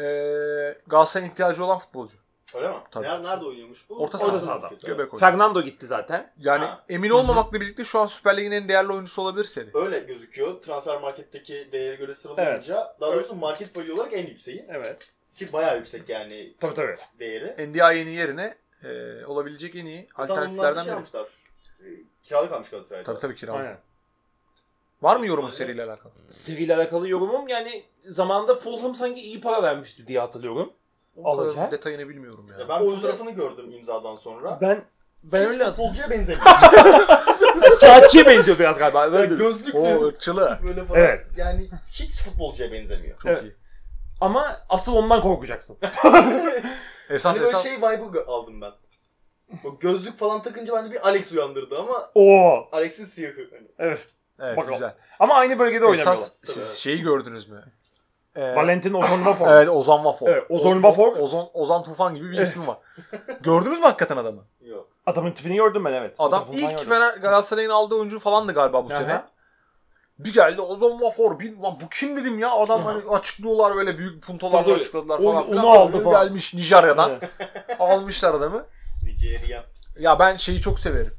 [SPEAKER 3] Ee, Galatasaray'ın ihtiyacı olan futbolcu.
[SPEAKER 2] Öyle mi?
[SPEAKER 3] Tabii.
[SPEAKER 2] Nerede, nerede oynuyormuş bu?
[SPEAKER 3] Orta
[SPEAKER 1] sahada.
[SPEAKER 2] sahada.
[SPEAKER 3] Göbek.
[SPEAKER 1] Fernando gitti zaten.
[SPEAKER 3] Yani
[SPEAKER 2] Ha.
[SPEAKER 3] emin olmamakla birlikte şu an Süper Lig'in en değerli oyuncusu olabilir seri.
[SPEAKER 2] Öyle gözüküyor. Transfer marketteki değere göre sıralanınca. Daha doğrusu market value olarak en yükseği.
[SPEAKER 1] Evet.
[SPEAKER 2] Ki bayağı yüksek yani
[SPEAKER 1] Tabii tabii.
[SPEAKER 2] değeri.
[SPEAKER 3] NDI'nin yerine e, olabilecek en iyi alternatiflerden
[SPEAKER 2] şey
[SPEAKER 3] biri.
[SPEAKER 2] almışlar. E, Kiralık almış Galatasaray'da.
[SPEAKER 3] Tabii tabii kiralık.
[SPEAKER 1] Aynen.
[SPEAKER 3] Var mı yorumun seriyle alakalı?
[SPEAKER 1] Seriyle alakalı yorumum yani zamanında Fulham sanki iyi para vermişti diye hatırlıyorum.
[SPEAKER 3] O kadar
[SPEAKER 1] Alırken?
[SPEAKER 3] detayını bilmiyorum ya.
[SPEAKER 2] Ya ben
[SPEAKER 1] O yüzden-
[SPEAKER 2] fotoğrafını gördüm imzadan sonra.
[SPEAKER 1] Ben ben
[SPEAKER 2] Hiç
[SPEAKER 1] öyle
[SPEAKER 2] futbolcuya benzemiyor.
[SPEAKER 1] Saatçiye benziyor biraz galiba. Öyle.
[SPEAKER 3] O
[SPEAKER 2] gözlüklü
[SPEAKER 3] ırkçılığı.
[SPEAKER 2] böyle falan.
[SPEAKER 1] Evet.
[SPEAKER 2] Yani hiç futbolcuya benzemiyor.
[SPEAKER 3] Çok
[SPEAKER 1] Evet.
[SPEAKER 3] iyi.
[SPEAKER 1] Ama asıl ondan korkacaksın.
[SPEAKER 3] Esas
[SPEAKER 2] Hani böyle
[SPEAKER 3] esas
[SPEAKER 2] şey vibe'ı gö- aldım ben. O gözlük falan takınca bende bir Alex uyandırdı ama
[SPEAKER 1] Oo.
[SPEAKER 2] Alex'in siyahı. Hani.
[SPEAKER 1] Evet.
[SPEAKER 3] Evet,
[SPEAKER 1] Bakalım.
[SPEAKER 3] güzel.
[SPEAKER 1] Ama aynı bölgede oynamıyorlar.
[SPEAKER 3] Esas siz şeyi gördünüz mü? Ee,
[SPEAKER 1] Valentin Ozon Lafon.
[SPEAKER 3] Evet Ozan Vafon.
[SPEAKER 1] Evet, Ozan
[SPEAKER 3] O-
[SPEAKER 1] Vafor.
[SPEAKER 3] Ozan, Ozan Tufan gibi bir
[SPEAKER 1] Evet.
[SPEAKER 3] ismi var. Gördünüz mü hakikaten adamı?
[SPEAKER 2] Yok.
[SPEAKER 1] Adamın tipini gördüm ben evet.
[SPEAKER 3] Adam
[SPEAKER 1] Fotoğrafını
[SPEAKER 3] ilk
[SPEAKER 1] gördüm.
[SPEAKER 3] Fener Galatasaray'ın aldığı oyuncu falandı galiba bu
[SPEAKER 1] Aha.
[SPEAKER 3] sene. Bir geldi Ozan Vafor. Bir, lan bu kim dedim ya? Adam hani açıklıyorlar böyle büyük puntolarla
[SPEAKER 1] Tabii.
[SPEAKER 3] açıkladılar falan.
[SPEAKER 1] onu
[SPEAKER 3] filan.
[SPEAKER 1] aldı falan.
[SPEAKER 3] Gelmiş Nijerya'dan. Almışlar adamı.
[SPEAKER 2] Nijerya.
[SPEAKER 3] Ya ben şeyi çok severim.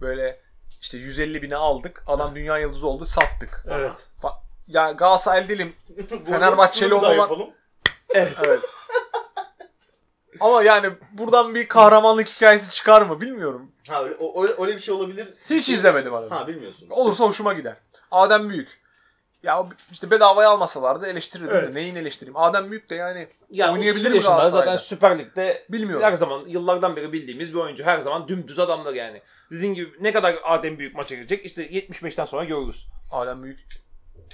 [SPEAKER 3] Böyle işte 150 bine aldık. Adam dünya yıldızı oldu. Sattık.
[SPEAKER 1] Evet.
[SPEAKER 3] Fa- Ya Galatasaray değilim. Fenerbahçeli olmamak-
[SPEAKER 2] yapalım.
[SPEAKER 3] Evet. Ama yani buradan bir kahramanlık hikayesi çıkar mı bilmiyorum.
[SPEAKER 2] Ha öyle, o- öyle, öyle bir şey olabilir.
[SPEAKER 3] Hiç izlemedim adamı.
[SPEAKER 2] Ha bilmiyorsun.
[SPEAKER 3] Olursa hoşuma gider. Adem Büyük. Ya işte bedavaya almasalardı eleştirirdim
[SPEAKER 1] Evet.
[SPEAKER 3] de neyin eleştireyim. Adem Büyük de yani
[SPEAKER 1] Ya
[SPEAKER 3] Oynayabilir
[SPEAKER 1] 30
[SPEAKER 3] mi
[SPEAKER 1] yaşında
[SPEAKER 3] Galatasaray'da?
[SPEAKER 1] zaten Süper Lig'de
[SPEAKER 3] bilmiyorum.
[SPEAKER 1] her zaman yıllardan beri bildiğimiz bir oyuncu. Her zaman dümdüz adamlar yani. Dediğin gibi ne kadar Adem Büyük maça girecek işte 75'ten sonra görürüz.
[SPEAKER 3] Adem Büyük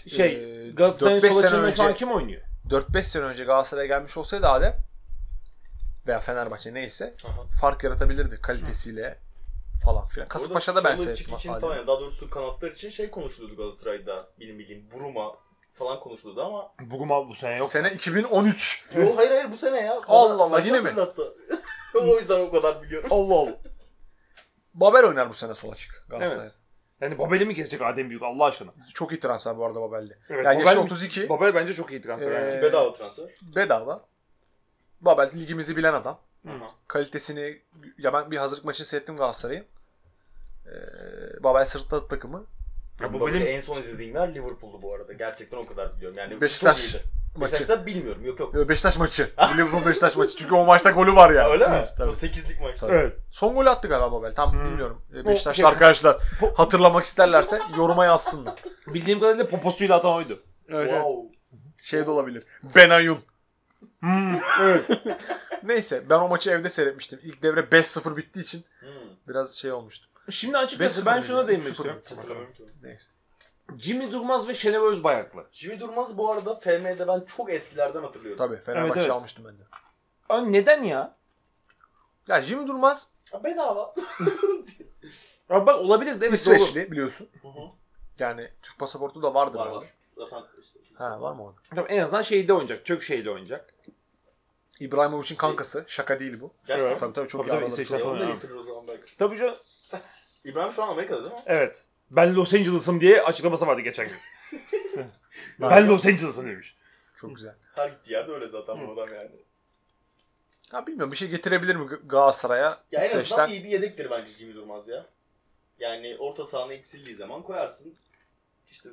[SPEAKER 1] Şey
[SPEAKER 3] Ee,
[SPEAKER 1] Galatasaray'ın
[SPEAKER 3] 4-5
[SPEAKER 1] sol açığında şu an
[SPEAKER 3] önce-
[SPEAKER 1] kim oynuyor?
[SPEAKER 3] 4-5 sene önce Galatasaray'a gelmiş olsaydı Adem veya Fenerbahçe neyse
[SPEAKER 2] Aha.
[SPEAKER 3] fark yaratabilirdi kalitesiyle falan filan. Kasımpaşa'da ben seyrettim
[SPEAKER 2] için falan yani daha doğrusu kanatlar için şey konuşuluyordu Galatasaray'da benim bildiğim Buruma falan konuşuluyordu ama
[SPEAKER 1] Buguma bu sene yok.
[SPEAKER 3] Sene 2013.
[SPEAKER 2] Yo hayır hayır bu sene ya.
[SPEAKER 3] Allah Allah, yine mi?
[SPEAKER 2] o yüzden o kadar biliyorum.
[SPEAKER 1] Allah Allah.
[SPEAKER 3] Babel oynar bu sene sol açık Galatasaray.
[SPEAKER 1] Evet. Yani Babel'i mi kesecek Adem Büyük Allah aşkına?
[SPEAKER 3] Çok iyi transfer bu arada Babel'de.
[SPEAKER 1] Evet,
[SPEAKER 3] yani
[SPEAKER 1] Babel-
[SPEAKER 3] yaşı 32.
[SPEAKER 1] Babel bence çok iyi transfer.
[SPEAKER 3] Ee,
[SPEAKER 1] yani.
[SPEAKER 2] Bedava transfer.
[SPEAKER 3] bedava. Babel ligimizi bilen adam.
[SPEAKER 2] Aha.
[SPEAKER 3] Kalitesini ya ben bir hazırlık maçını seyrettim Galatasaray'ın. Ee, Babel sırtladı takımı.
[SPEAKER 1] Ya
[SPEAKER 2] bu benim en son izlediğim yer Liverpool'du bu arada. Gerçekten o kadar biliyorum. Yani
[SPEAKER 3] Beşiktaş
[SPEAKER 2] çok iyiydi.
[SPEAKER 3] maçı.
[SPEAKER 2] Beşiktaş'ta bilmiyorum. Yok yok.
[SPEAKER 3] Beşiktaş maçı. Liverpool Beşiktaş maçı. Çünkü o maçta golü var ya.
[SPEAKER 2] Öyle mi?
[SPEAKER 3] Tabii.
[SPEAKER 2] O 8'lik maç.
[SPEAKER 3] Tabii.
[SPEAKER 1] Evet.
[SPEAKER 3] Son golü attı galiba Babel. Tam
[SPEAKER 1] Hmm.
[SPEAKER 3] bilmiyorum. Beşiktaşlı
[SPEAKER 1] şey-
[SPEAKER 3] arkadaşlar hatırlamak isterlerse yoruma yazsınlar.
[SPEAKER 1] Bildiğim kadarıyla poposuyla atan oydu.
[SPEAKER 3] Evet, evet.
[SPEAKER 2] Wow.
[SPEAKER 3] Şey de olabilir. Benayun.
[SPEAKER 1] Hmm, evet.
[SPEAKER 3] Neyse ben o maçı evde seyretmiştim. İlk devre 5-0 bittiği için
[SPEAKER 2] Hmm.
[SPEAKER 3] biraz şey olmuştu.
[SPEAKER 1] Şimdi açıkçası
[SPEAKER 3] 5-0
[SPEAKER 1] ben şuna değinmek
[SPEAKER 3] 3-0
[SPEAKER 1] istiyorum.
[SPEAKER 3] Neyse.
[SPEAKER 1] Jimmy Durmaz ve Şener Özbayraklı.
[SPEAKER 2] Jimmy Durmaz bu arada FM'de ben çok eskilerden hatırlıyorum.
[SPEAKER 3] Tabii Fenerbahçe
[SPEAKER 1] Evet, evet.
[SPEAKER 3] almıştım ben de.
[SPEAKER 1] Aa, neden ya?
[SPEAKER 3] Ya Jimmy Durmaz
[SPEAKER 2] Ha, bedava.
[SPEAKER 1] Abi bak olabilir evet doğru.
[SPEAKER 3] İsveçli biliyorsun.
[SPEAKER 2] Hı hı.
[SPEAKER 3] Yani Türk pasaportu da vardır.
[SPEAKER 2] var var. Zaten işte.
[SPEAKER 3] Ha var mı orada?
[SPEAKER 1] Tamam, en azından şeyde oynayacak. Türk şeyde oynayacak.
[SPEAKER 3] İbrahimovic'in kankası. Şaka değil bu.
[SPEAKER 2] Gerçekten.
[SPEAKER 1] Evet.
[SPEAKER 3] Tabii tabii çok
[SPEAKER 1] Tabii,
[SPEAKER 3] iyi
[SPEAKER 1] tabii,
[SPEAKER 3] anladım.
[SPEAKER 1] Ya.
[SPEAKER 2] getirir o zaman belki.
[SPEAKER 1] Tabii canım.
[SPEAKER 2] İbrahim şu an Amerika'da değil mi?
[SPEAKER 1] Evet. Ben Los Angeles'ım diye açıklaması vardı geçen gün. ben Los Angeles'ım demiş.
[SPEAKER 3] Çok güzel.
[SPEAKER 2] Her gittiği yerde öyle zaten bu adam yani.
[SPEAKER 3] Ya bilmiyorum bir şey getirebilir mi Galatasaray'a?
[SPEAKER 2] Ya en azından
[SPEAKER 3] İsveç'ten.
[SPEAKER 2] iyi bir yedektir bence Jimmy Durmaz ya. Yani orta sahanı eksildiği zaman koyarsın. İşte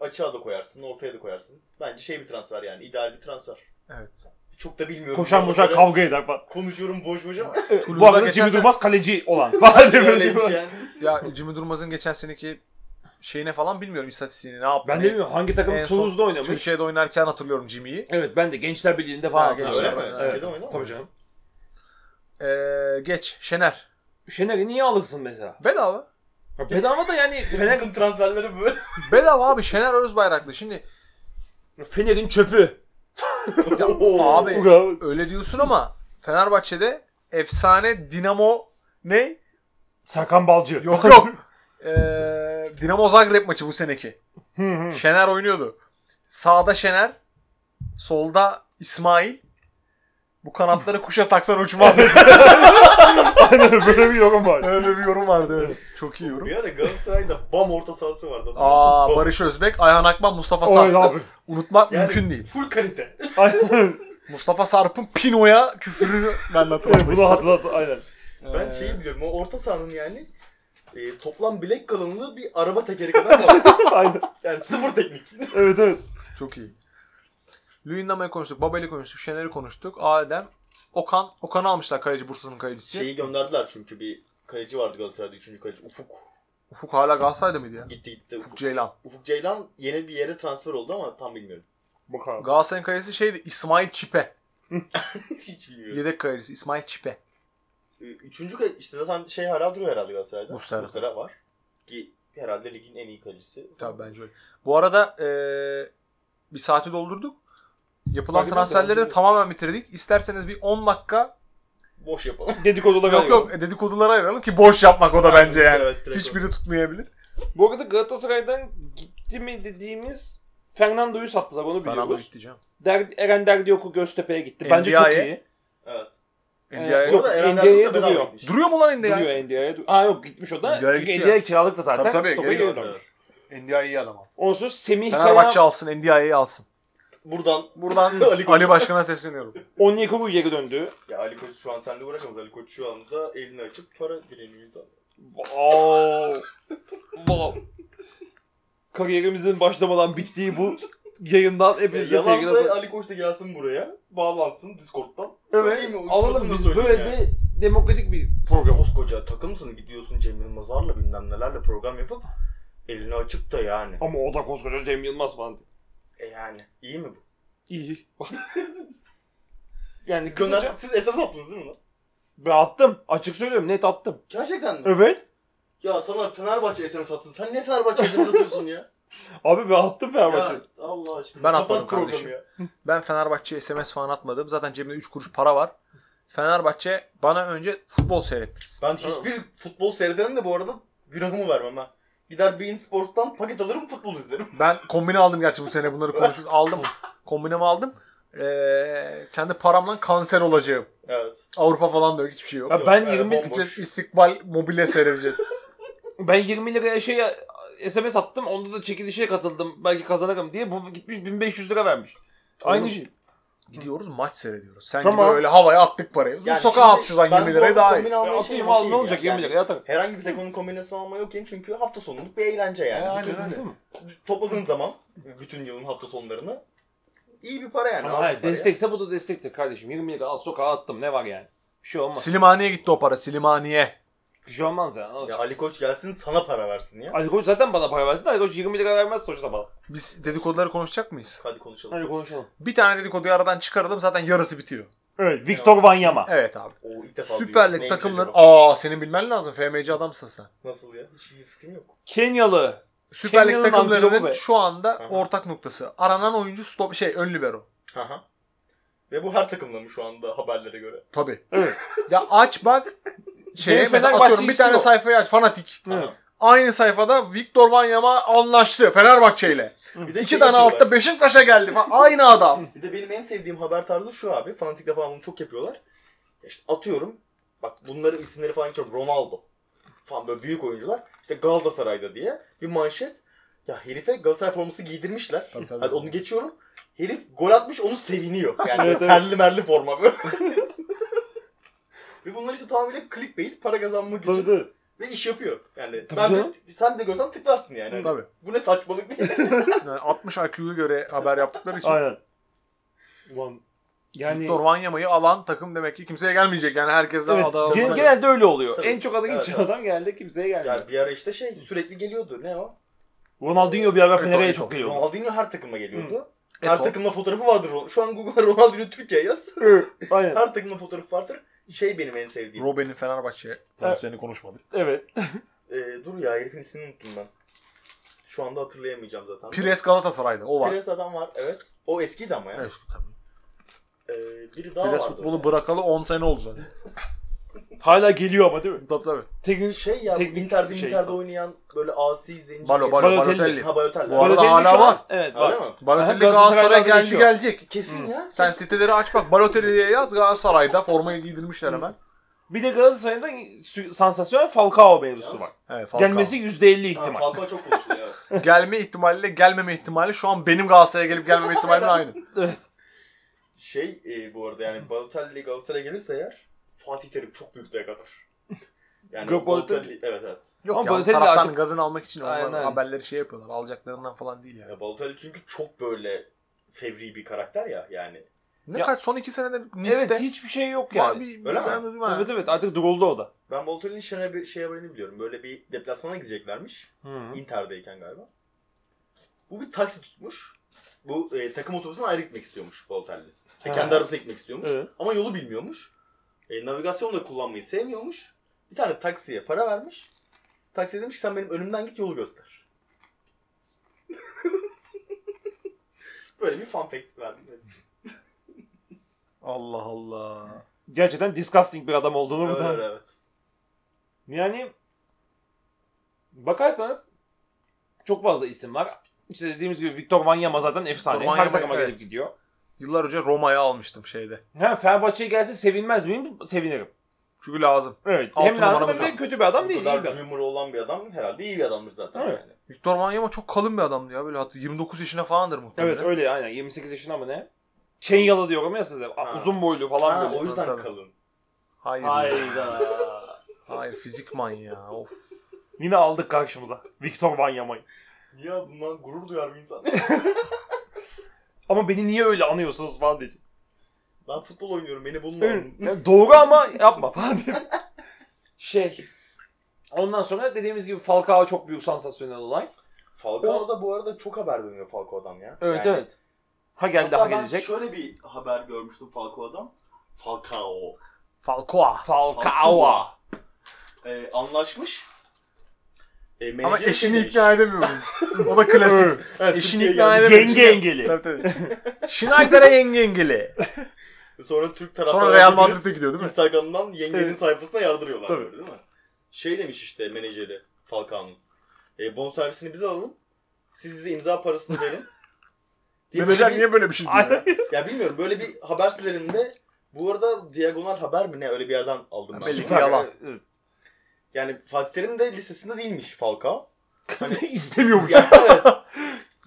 [SPEAKER 2] açığa da koyarsın, ortaya da koyarsın. Bence şey bir transfer yani, ideal bir transfer.
[SPEAKER 3] Evet.
[SPEAKER 2] Çok da bilmiyorum.
[SPEAKER 1] Koşan boşan
[SPEAKER 2] Böyle
[SPEAKER 1] kavga eder falan.
[SPEAKER 2] Konuşuyorum boş boş ama.
[SPEAKER 1] Bu arada
[SPEAKER 3] geçen
[SPEAKER 1] Jimmy
[SPEAKER 3] sene-
[SPEAKER 1] Durmaz kaleci olan. Falan diye böyle
[SPEAKER 2] Öyleymiş yani.
[SPEAKER 3] Ya Jimmy Durmaz'ın geçen seneki şeyine falan bilmiyorum istatistiğini ne yaptı.
[SPEAKER 1] Ben de
[SPEAKER 3] ne-
[SPEAKER 1] bilmiyorum hangi takım
[SPEAKER 3] En son
[SPEAKER 1] Toulouse'da oynamış.
[SPEAKER 3] Türkiye'de oynarken hatırlıyorum Jimmy'yi.
[SPEAKER 1] Evet ben de Gençler Birliği'nde falan
[SPEAKER 3] Ha,
[SPEAKER 1] hatırlıyorum.
[SPEAKER 2] Öyle mi? Türkiye'de mı?
[SPEAKER 1] Tabii canım.
[SPEAKER 3] Ee, geç. Şener.
[SPEAKER 1] Şener'i niye alırsın mesela?
[SPEAKER 3] Bedava.
[SPEAKER 1] Ya bedava da yani Fener,
[SPEAKER 2] Bütün transferleri böyle.
[SPEAKER 3] Bedava abi. Şener Özbayraklı. Şimdi
[SPEAKER 1] Fener'in çöpü.
[SPEAKER 3] Ya, abi öyle diyorsun ama Fenerbahçe'de efsane Dinamo ne?
[SPEAKER 1] Serkan Balcı.
[SPEAKER 3] Yok yok. Ee, Dinamo Zagreb maçı bu seneki.
[SPEAKER 1] Hı hı.
[SPEAKER 3] Şener oynuyordu. Sağda Şener. Solda İsmail. Bu kanatları kuşa taksan uçmaz.
[SPEAKER 1] Aynen böyle bir yorum var.
[SPEAKER 3] Öyle bir yorum vardı öyle. Çok iyi yorum.
[SPEAKER 2] Bir ara Galatasaray'da BAM orta sahası vardı.
[SPEAKER 3] Aa?
[SPEAKER 2] BAM.
[SPEAKER 3] Barış Özbek, Ayhan Akman, Mustafa
[SPEAKER 1] Oy
[SPEAKER 3] Sarp.
[SPEAKER 1] abi.
[SPEAKER 3] Unutmak
[SPEAKER 2] Yani
[SPEAKER 3] mümkün değil.
[SPEAKER 2] Full kalite.
[SPEAKER 3] Mustafa Sarp'ın Pino'ya küfürünü ben de hatırlamak
[SPEAKER 1] Bunu hatırlat. Aynen.
[SPEAKER 2] Ben
[SPEAKER 3] Ee,
[SPEAKER 2] şeyi biliyorum. O orta sahanın yani e, toplam bilek kalınlığı bir araba tekeri kadar var.
[SPEAKER 1] Aynen.
[SPEAKER 2] yani sıfır teknik.
[SPEAKER 1] Evet evet.
[SPEAKER 3] Çok iyi. Luyendama'yı konuştuk, Babel'i konuştuk, Şener'i konuştuk, Adem, Okan. Okan'ı almışlar kaleci Bursa'nın kalecisi.
[SPEAKER 2] Şeyi gönderdiler çünkü bir kaleci vardı Galatasaray'da. Üçüncü kaleci. Ufuk.
[SPEAKER 3] Ufuk hala Galatasaray'da mıydı ya?
[SPEAKER 2] Gitti gitti.
[SPEAKER 3] Ufuk
[SPEAKER 2] Ufuk,
[SPEAKER 3] Ceylan.
[SPEAKER 2] Ufuk Ceylan yeni bir yere transfer oldu ama tam bilmiyorum.
[SPEAKER 1] Bakalım.
[SPEAKER 3] Galatasaray'ın kalecisi şeydi İsmail Çipe.
[SPEAKER 2] Hiç bilmiyorum.
[SPEAKER 3] Yedek kalecisi İsmail Çipe.
[SPEAKER 2] Üçüncü kaleci işte zaten şey hala duruyor herhalde Galatasaray'da.
[SPEAKER 3] Muslera.
[SPEAKER 2] var. Ki herhalde ligin en iyi kalecisi.
[SPEAKER 3] Tabii bence öyle. Bu arada eee, bir saati doldurduk. Yapılan transferleri de tamamen bitirdik. İsterseniz bir 10 dakika
[SPEAKER 2] Boş yapalım.
[SPEAKER 1] Dedikodular
[SPEAKER 3] yok yok dedikodulara ayıralım ki boş yapmak o da
[SPEAKER 2] Aynen,
[SPEAKER 3] bence yani.
[SPEAKER 2] evet, direkt
[SPEAKER 3] Hiçbiri tutmayabilir.
[SPEAKER 1] Bu arada Galatasaray'dan gitti mi dediğimiz Fernando'yu sattılar onu
[SPEAKER 3] Ben ama
[SPEAKER 1] biliyoruz.
[SPEAKER 3] gideceğim.
[SPEAKER 1] Der, Eren Derdiyok'u Göztepe'ye gitti. Bence çok
[SPEAKER 3] NDI'ye.
[SPEAKER 1] iyi.
[SPEAKER 2] Evet.
[SPEAKER 3] NDI'ye
[SPEAKER 1] Yok,
[SPEAKER 2] da bedava
[SPEAKER 1] duruyor.
[SPEAKER 2] gitmiş.
[SPEAKER 3] Duruyor mu lan NDI'ye?
[SPEAKER 1] Duruyor NDI'ye. Du- Aa yok gitmiş o da.
[SPEAKER 3] NDI'ye
[SPEAKER 1] Çünkü
[SPEAKER 3] gitti
[SPEAKER 1] NDI'ye kiralık da zaten.
[SPEAKER 3] Tabii, tabii,
[SPEAKER 1] Stopa
[SPEAKER 3] geri
[SPEAKER 1] geri dönmüş.
[SPEAKER 3] İyi adam ama.
[SPEAKER 1] Onsuz Semih
[SPEAKER 3] Fenerbahçe
[SPEAKER 1] Kaya,
[SPEAKER 3] alsın, NDI'yi alsın.
[SPEAKER 2] Buradan
[SPEAKER 3] Buradan
[SPEAKER 2] Ali
[SPEAKER 3] Ali. Başkan'a sesleniyorum.
[SPEAKER 1] Onyekuru geri döndü.
[SPEAKER 2] Ya Ali Koç şu an seninle uğraşamaz. Ali Koç şu anda elini açıp para dileniyor insan.
[SPEAKER 1] Wow. wow. Kariyerimizin başlamadan bittiği bu yayından hepinize
[SPEAKER 2] Yalansa
[SPEAKER 1] sevgiler.
[SPEAKER 2] Ali Koç da gelsin buraya. Bağlansın Discord'dan.
[SPEAKER 1] Evet.
[SPEAKER 2] Söyleyeyim mi?
[SPEAKER 1] Alalım
[SPEAKER 2] Suratını
[SPEAKER 1] biz
[SPEAKER 2] söyleyeyim
[SPEAKER 1] böyle
[SPEAKER 2] yani.
[SPEAKER 1] de demokratik bir program.
[SPEAKER 2] Koskoca takımsın gidiyorsun Cem Yılmazlarla bilmem nelerle program yapıp elini açıp da yani.
[SPEAKER 1] Ama o da koskoca Cem Yılmaz falan.
[SPEAKER 2] E yani iyi mi bu?
[SPEAKER 1] İyi. yani
[SPEAKER 2] Siz, gönder,
[SPEAKER 1] kısaca
[SPEAKER 2] siz SMS attınız değil mi lan?
[SPEAKER 1] ben attım. Açık söylüyorum net attım.
[SPEAKER 2] Gerçekten mi?
[SPEAKER 1] Evet.
[SPEAKER 2] Ya sana Fenerbahçe SMS atsın. Sen ne Fenerbahçe SMS atıyorsun ya?
[SPEAKER 1] Abi ben attım Fenerbahçe.
[SPEAKER 2] ya Allah aşkına.
[SPEAKER 3] Ben
[SPEAKER 2] Kapat
[SPEAKER 3] atmadım
[SPEAKER 2] programı
[SPEAKER 3] kardeşim.
[SPEAKER 2] ya.
[SPEAKER 3] Ben Fenerbahçe'ye SMS falan atmadım. Zaten cebimde 3 kuruş para var. Fenerbahçe bana önce futbol seyrettirsin.
[SPEAKER 2] Ben hiçbir futbol seyredenim de bu arada günahımı vermem ha. Gider Bein Sports'tan paket alırım futbol izlerim.
[SPEAKER 3] Ben kombine aldım gerçi bu sene bunları konuştuk. Aldım. Kombinemi aldım. Ee, kendi paramla kanser olacağım.
[SPEAKER 2] Evet.
[SPEAKER 3] Avrupa falan da yok hiçbir şey yok.
[SPEAKER 1] Ya ben
[SPEAKER 2] yani
[SPEAKER 1] 20
[SPEAKER 2] bomboş.
[SPEAKER 3] Gideceğiz istikbal mobilya seyredeceğiz.
[SPEAKER 1] ben 20 liraya şey SMS attım. Onda da çekilişe katıldım. Belki kazanırım diye. Bu gitmiş 1500 lira vermiş. Aynı
[SPEAKER 3] Oğlum,
[SPEAKER 1] şey.
[SPEAKER 3] Gidiyoruz maç seyrediyoruz. Sen
[SPEAKER 1] Tamam.
[SPEAKER 3] gibi öyle havaya attık parayı.
[SPEAKER 2] Yani
[SPEAKER 3] Sokağa at
[SPEAKER 2] şimdi
[SPEAKER 3] şuradan
[SPEAKER 2] ben
[SPEAKER 3] 20
[SPEAKER 2] bu
[SPEAKER 3] daha iyi.
[SPEAKER 2] kombine
[SPEAKER 1] Ya
[SPEAKER 2] almaya
[SPEAKER 1] atayım
[SPEAKER 2] şeyim
[SPEAKER 1] al ne
[SPEAKER 2] okeyim
[SPEAKER 1] olacak
[SPEAKER 2] ya.
[SPEAKER 1] 20 liraya atarım.
[SPEAKER 2] Herhangi bir takımın kombinasını almaya okeyim çünkü hafta sonluk bir eğlence yani.
[SPEAKER 3] Aynen
[SPEAKER 2] bütün,
[SPEAKER 1] mi?
[SPEAKER 2] Topladığın zaman bütün yılın hafta sonlarını iyi bir para yani.
[SPEAKER 1] Ama
[SPEAKER 2] az bir
[SPEAKER 1] hayır,
[SPEAKER 2] para ya.
[SPEAKER 1] destekse bu da destektir kardeşim. 20 lira al sokağa attım. Ne var yani? Bir şey olmaz.
[SPEAKER 3] Silimani'ye gitti o para. Silimani'ye.
[SPEAKER 1] Bir şey olmaz ya.
[SPEAKER 2] Ya? Ali Koç gelsin sana para versin ya.
[SPEAKER 1] Ali Koç zaten bana para versin. de Ali Koç 20 lira vermez sonuçta bana.
[SPEAKER 3] Biz dedikoduları konuşacak mıyız?
[SPEAKER 2] Hadi konuşalım.
[SPEAKER 1] Hadi konuşalım.
[SPEAKER 3] Bir tane dedikoduyu aradan çıkaralım zaten yarısı bitiyor.
[SPEAKER 1] Evet. Victor Wanyama.
[SPEAKER 3] Evet abi.
[SPEAKER 2] O ilk defa
[SPEAKER 3] Süper
[SPEAKER 2] duyuyorum.
[SPEAKER 3] Lig
[SPEAKER 2] Neymiş acaba?
[SPEAKER 3] Aa senin bilmen lazım. FMC adamsın sen.
[SPEAKER 2] Nasıl ya? Hiçbir fikrim yok.
[SPEAKER 1] Kenyalı.
[SPEAKER 3] Süper Lig
[SPEAKER 1] Kenya'nın
[SPEAKER 3] takımlarının
[SPEAKER 1] antilopu be.
[SPEAKER 3] şu anda
[SPEAKER 2] Aha.
[SPEAKER 3] ortak noktası. Aranan oyuncu stop şey ön libero.
[SPEAKER 2] Haha. Ve bu her takımda mı şu anda haberlere göre?
[SPEAKER 3] Tabii.
[SPEAKER 1] Evet.
[SPEAKER 3] Ya aç bak şeye mesela atıyorum bir tane sayfayı aç fanatik.
[SPEAKER 1] Evet.
[SPEAKER 3] Aynı sayfada Victor Wanyama anlaştı Fenerbahçe ile.
[SPEAKER 2] Bir de
[SPEAKER 3] İki
[SPEAKER 2] şey
[SPEAKER 3] tane
[SPEAKER 2] yapıyorlar.
[SPEAKER 3] altta Beşiktaş'a geldi falan. Aynı adam.
[SPEAKER 2] Bir de benim en sevdiğim haber tarzı şu abi. Fanatik'te falan bunu çok yapıyorlar. Ya İşte atıyorum. Bak bunların isimleri falan geçiyorum. Ronaldo. Falan böyle büyük oyuncular. İşte Galatasaray'da diye bir manşet. Ya herife Galatasaray forması giydirmişler.
[SPEAKER 3] Tabii, tabii.
[SPEAKER 2] Hadi onu geçiyorum. Herif gol atmış onu seviniyor. Yani
[SPEAKER 1] evet.
[SPEAKER 2] terli merli forma böyle. Ve bunlar işte tamamıyla clickbait para kazanmak için.
[SPEAKER 1] Tabii tabii.
[SPEAKER 2] Ve iş yapıyor. Yani
[SPEAKER 1] Tabii
[SPEAKER 2] ben
[SPEAKER 1] canım.
[SPEAKER 2] de, sen de görsen tıklarsın yani. Hani
[SPEAKER 3] Tabii.
[SPEAKER 2] Bu ne saçmalık değil.
[SPEAKER 3] Yani 60 IQ'ya göre haber yaptıkları için.
[SPEAKER 1] Aynen. Ulan. Yani
[SPEAKER 3] Victor Wanyama'yı alan takım demek ki kimseye gelmeyecek. Yani herkesten
[SPEAKER 1] evet,
[SPEAKER 3] adı
[SPEAKER 1] gen- genelde öyle oluyor.
[SPEAKER 2] Tabii.
[SPEAKER 1] En çok adı geçen
[SPEAKER 2] evet.
[SPEAKER 1] adam genelde kimseye gelmiyor.
[SPEAKER 2] yani bir ara işte şey sürekli geliyordu. Ne o?
[SPEAKER 1] Ronaldinho bir ara Fener'e çok geliyordu.
[SPEAKER 2] Ronaldinho her takıma geliyordu.
[SPEAKER 3] Hı.
[SPEAKER 2] Her
[SPEAKER 3] Eto.
[SPEAKER 2] takımda fotoğrafı vardır. Şu an Google Ronaldinho Türkiye yaz.
[SPEAKER 1] Aynen.
[SPEAKER 2] her takımda fotoğrafı vardır. Şey benim en sevdiğim.
[SPEAKER 3] Robben'in Fenerbahçe transferini konuşmadık.
[SPEAKER 1] Evet.
[SPEAKER 2] Ee, dur ya herifin ismini unuttum ben. Şu anda hatırlayamayacağım zaten.
[SPEAKER 3] Pires Galatasaray'da o var.
[SPEAKER 2] Pires adam var. Evet. O eskiydi ama ya.
[SPEAKER 3] Evet tabii.
[SPEAKER 2] Ee, biri daha
[SPEAKER 3] Pires
[SPEAKER 2] vardı.
[SPEAKER 3] futbolu bırakalı 10 sene oldu zaten.
[SPEAKER 1] Hala geliyor ama değil mi?
[SPEAKER 3] Tabii tabii.
[SPEAKER 1] Teknik
[SPEAKER 2] Şey ya
[SPEAKER 1] Teknik
[SPEAKER 2] Inter'de
[SPEAKER 1] şey.
[SPEAKER 2] Inter'de oynayan böyle asi zenci.
[SPEAKER 3] Balo,
[SPEAKER 2] Balo.
[SPEAKER 3] Balo,
[SPEAKER 1] Balotelli.
[SPEAKER 2] Ha Balotelli.
[SPEAKER 3] Bu arada
[SPEAKER 1] Balotelli
[SPEAKER 3] hala var.
[SPEAKER 1] Evet
[SPEAKER 2] Öyle
[SPEAKER 1] var.
[SPEAKER 2] mi?
[SPEAKER 3] Balotelli Galatasaray'a geldi gelecek.
[SPEAKER 2] Kesin ya.
[SPEAKER 3] Sen
[SPEAKER 2] kesin.
[SPEAKER 3] siteleri aç bak. Balotelli diye yaz Galatasaray'da formayı giydirmişler hemen.
[SPEAKER 1] Bir de Galatasaray'da sü- sansasyon Falcao mevzusu var.
[SPEAKER 3] Evet, Falcao.
[SPEAKER 1] Gelmesi %50
[SPEAKER 2] Ha,
[SPEAKER 1] ihtimal.
[SPEAKER 2] Falcao çok konuşuluyor evet.
[SPEAKER 3] gelme ihtimaliyle gelmeme ihtimali şu an benim Galatasaray'a gelip gelmeme ihtimaliyle aynı.
[SPEAKER 1] Evet.
[SPEAKER 2] Şey e, bu arada yani Balotelli Galatasaray'a gelirse eğer Fatih Terim çok büyük dayak atar. Yani
[SPEAKER 1] Yok,
[SPEAKER 2] Balotelli, evet evet.
[SPEAKER 3] Yok
[SPEAKER 1] Ama
[SPEAKER 3] ya
[SPEAKER 1] Balotelli artık-
[SPEAKER 3] gazını almak için onlar
[SPEAKER 1] Aynen.
[SPEAKER 3] haberleri şey yapıyorlar. Alacaklarından falan değil yani.
[SPEAKER 2] Ya Balotelli çünkü çok böyle fevri bir karakter ya yani.
[SPEAKER 3] Ne
[SPEAKER 1] Ya-
[SPEAKER 3] kaç son iki senede Nice'de
[SPEAKER 1] Evet hiçbir şey yok
[SPEAKER 3] yani. bir,
[SPEAKER 2] Öyle mi?
[SPEAKER 3] ben- ben-
[SPEAKER 1] Evet evet artık duruldu o da.
[SPEAKER 2] Ben Balotelli'nin şey, bir şey haberini biliyorum. Böyle bir deplasmana gideceklermiş.
[SPEAKER 1] Hı.
[SPEAKER 2] Inter'deyken galiba. Bu bir taksi tutmuş. Bu e, takım otobüsüne ayrı gitmek istiyormuş Balotelli. E,
[SPEAKER 1] Ha.
[SPEAKER 2] kendi arabasına gitmek istiyormuş.
[SPEAKER 1] Evet.
[SPEAKER 2] Ama yolu bilmiyormuş. E, navigasyon da kullanmayı sevmiyormuş. Bir tane taksiye para vermiş. Taksiye demiş ki sen benim önümden git yolu göster. Böyle bir fun fact verdim.
[SPEAKER 3] Allah Allah.
[SPEAKER 1] Gerçekten disgusting bir adam olduğunu
[SPEAKER 2] Evet,
[SPEAKER 1] burada.
[SPEAKER 2] evet, evet.
[SPEAKER 1] Yani bakarsanız çok fazla isim var. İşte dediğimiz gibi Victor Wanyama zaten efsane. Her takıma
[SPEAKER 3] evet.
[SPEAKER 1] gelip gidiyor.
[SPEAKER 3] Yıllar önce Roma'ya almıştım şeyde.
[SPEAKER 1] Ha, Fenerbahçe'ye gelse sevinmez miyim? Sevinirim.
[SPEAKER 3] Çünkü lazım.
[SPEAKER 1] Evet.
[SPEAKER 3] Altı
[SPEAKER 1] hem lazım hem de
[SPEAKER 3] var.
[SPEAKER 1] kötü bir adam
[SPEAKER 2] Bu
[SPEAKER 1] değil. iyi
[SPEAKER 2] kadar
[SPEAKER 1] adam.
[SPEAKER 2] rumor olan bir adam herhalde iyi bir adamdır zaten
[SPEAKER 1] Evet.
[SPEAKER 2] yani.
[SPEAKER 3] Victor Wanyama çok kalın bir adamdı ya. Böyle hatta 29 yaşına falandır muhtemelen.
[SPEAKER 1] Evet öyle aynen. 28 yaşında mı ne? Kenyalı diyorum ya size.
[SPEAKER 2] Ha.
[SPEAKER 1] Uzun boylu falan
[SPEAKER 2] Ha,
[SPEAKER 1] böyle.
[SPEAKER 2] o yüzden
[SPEAKER 3] Tabii.
[SPEAKER 2] kalın.
[SPEAKER 3] Hayır. ya.
[SPEAKER 1] Hayda.
[SPEAKER 3] Hayır fizikman ya. Of.
[SPEAKER 1] Yine aldık karşımıza. Victor Wanyama'yı.
[SPEAKER 2] Niye bundan gurur duyar bir insan?
[SPEAKER 1] Ama beni niye öyle anıyorsunuz falan diyeceğim.
[SPEAKER 2] ben futbol oynuyorum beni bulma.
[SPEAKER 1] Evet. Yani doğru ama yapma falan diyeyim. Şey. Ondan sonra dediğimiz gibi Falcao çok büyük sansasyonel olay.
[SPEAKER 2] Falcao'da bu arada çok haber dönüyor Falcao'dan ya.
[SPEAKER 1] Evet
[SPEAKER 2] Yani
[SPEAKER 1] evet. Ha geldi
[SPEAKER 2] Hatta
[SPEAKER 1] ha
[SPEAKER 2] ben
[SPEAKER 1] gelecek.
[SPEAKER 2] şöyle bir haber görmüştüm Falcao'dan. Falcao.
[SPEAKER 3] Falcoa.
[SPEAKER 1] Falcao.
[SPEAKER 2] Ee, anlaşmış. Ee,
[SPEAKER 3] Ama
[SPEAKER 2] menajeri
[SPEAKER 3] eşini
[SPEAKER 2] demiş.
[SPEAKER 3] ikna edemiyorum. o da klasik.
[SPEAKER 2] Evet,
[SPEAKER 3] eşini
[SPEAKER 2] Türkiye'ye
[SPEAKER 3] ikna
[SPEAKER 2] geldi.
[SPEAKER 3] edemiyorum.
[SPEAKER 1] Yenge engeli.
[SPEAKER 3] Tabii tabii. Schneider'e yenge engeli.
[SPEAKER 2] Sonra Türk taraftarı
[SPEAKER 3] Sonra Real Madrid'e gidiyor değil mi?
[SPEAKER 2] Instagram'dan yengenin
[SPEAKER 1] Evet.
[SPEAKER 2] sayfasına yardırıyorlar
[SPEAKER 1] Tabii.
[SPEAKER 2] böyle değil mi? Şey demiş işte menajeri Falcao'nun. E, bonservisini biz alalım. Siz bize imza parasını verin. diye
[SPEAKER 3] Menajer
[SPEAKER 2] bir-
[SPEAKER 3] niye böyle bir şey diyor? ya?
[SPEAKER 2] Ya bilmiyorum böyle bir haber sitelerinde bu arada diagonal haber mi ne öyle bir yerden aldım ben.
[SPEAKER 3] Belli ki
[SPEAKER 1] Süper.
[SPEAKER 3] yalan.
[SPEAKER 1] Evet.
[SPEAKER 2] Yani Fatih Terim de listesinde değilmiş Falcao. Hani
[SPEAKER 1] İstemiyormuş.
[SPEAKER 2] ya, evet.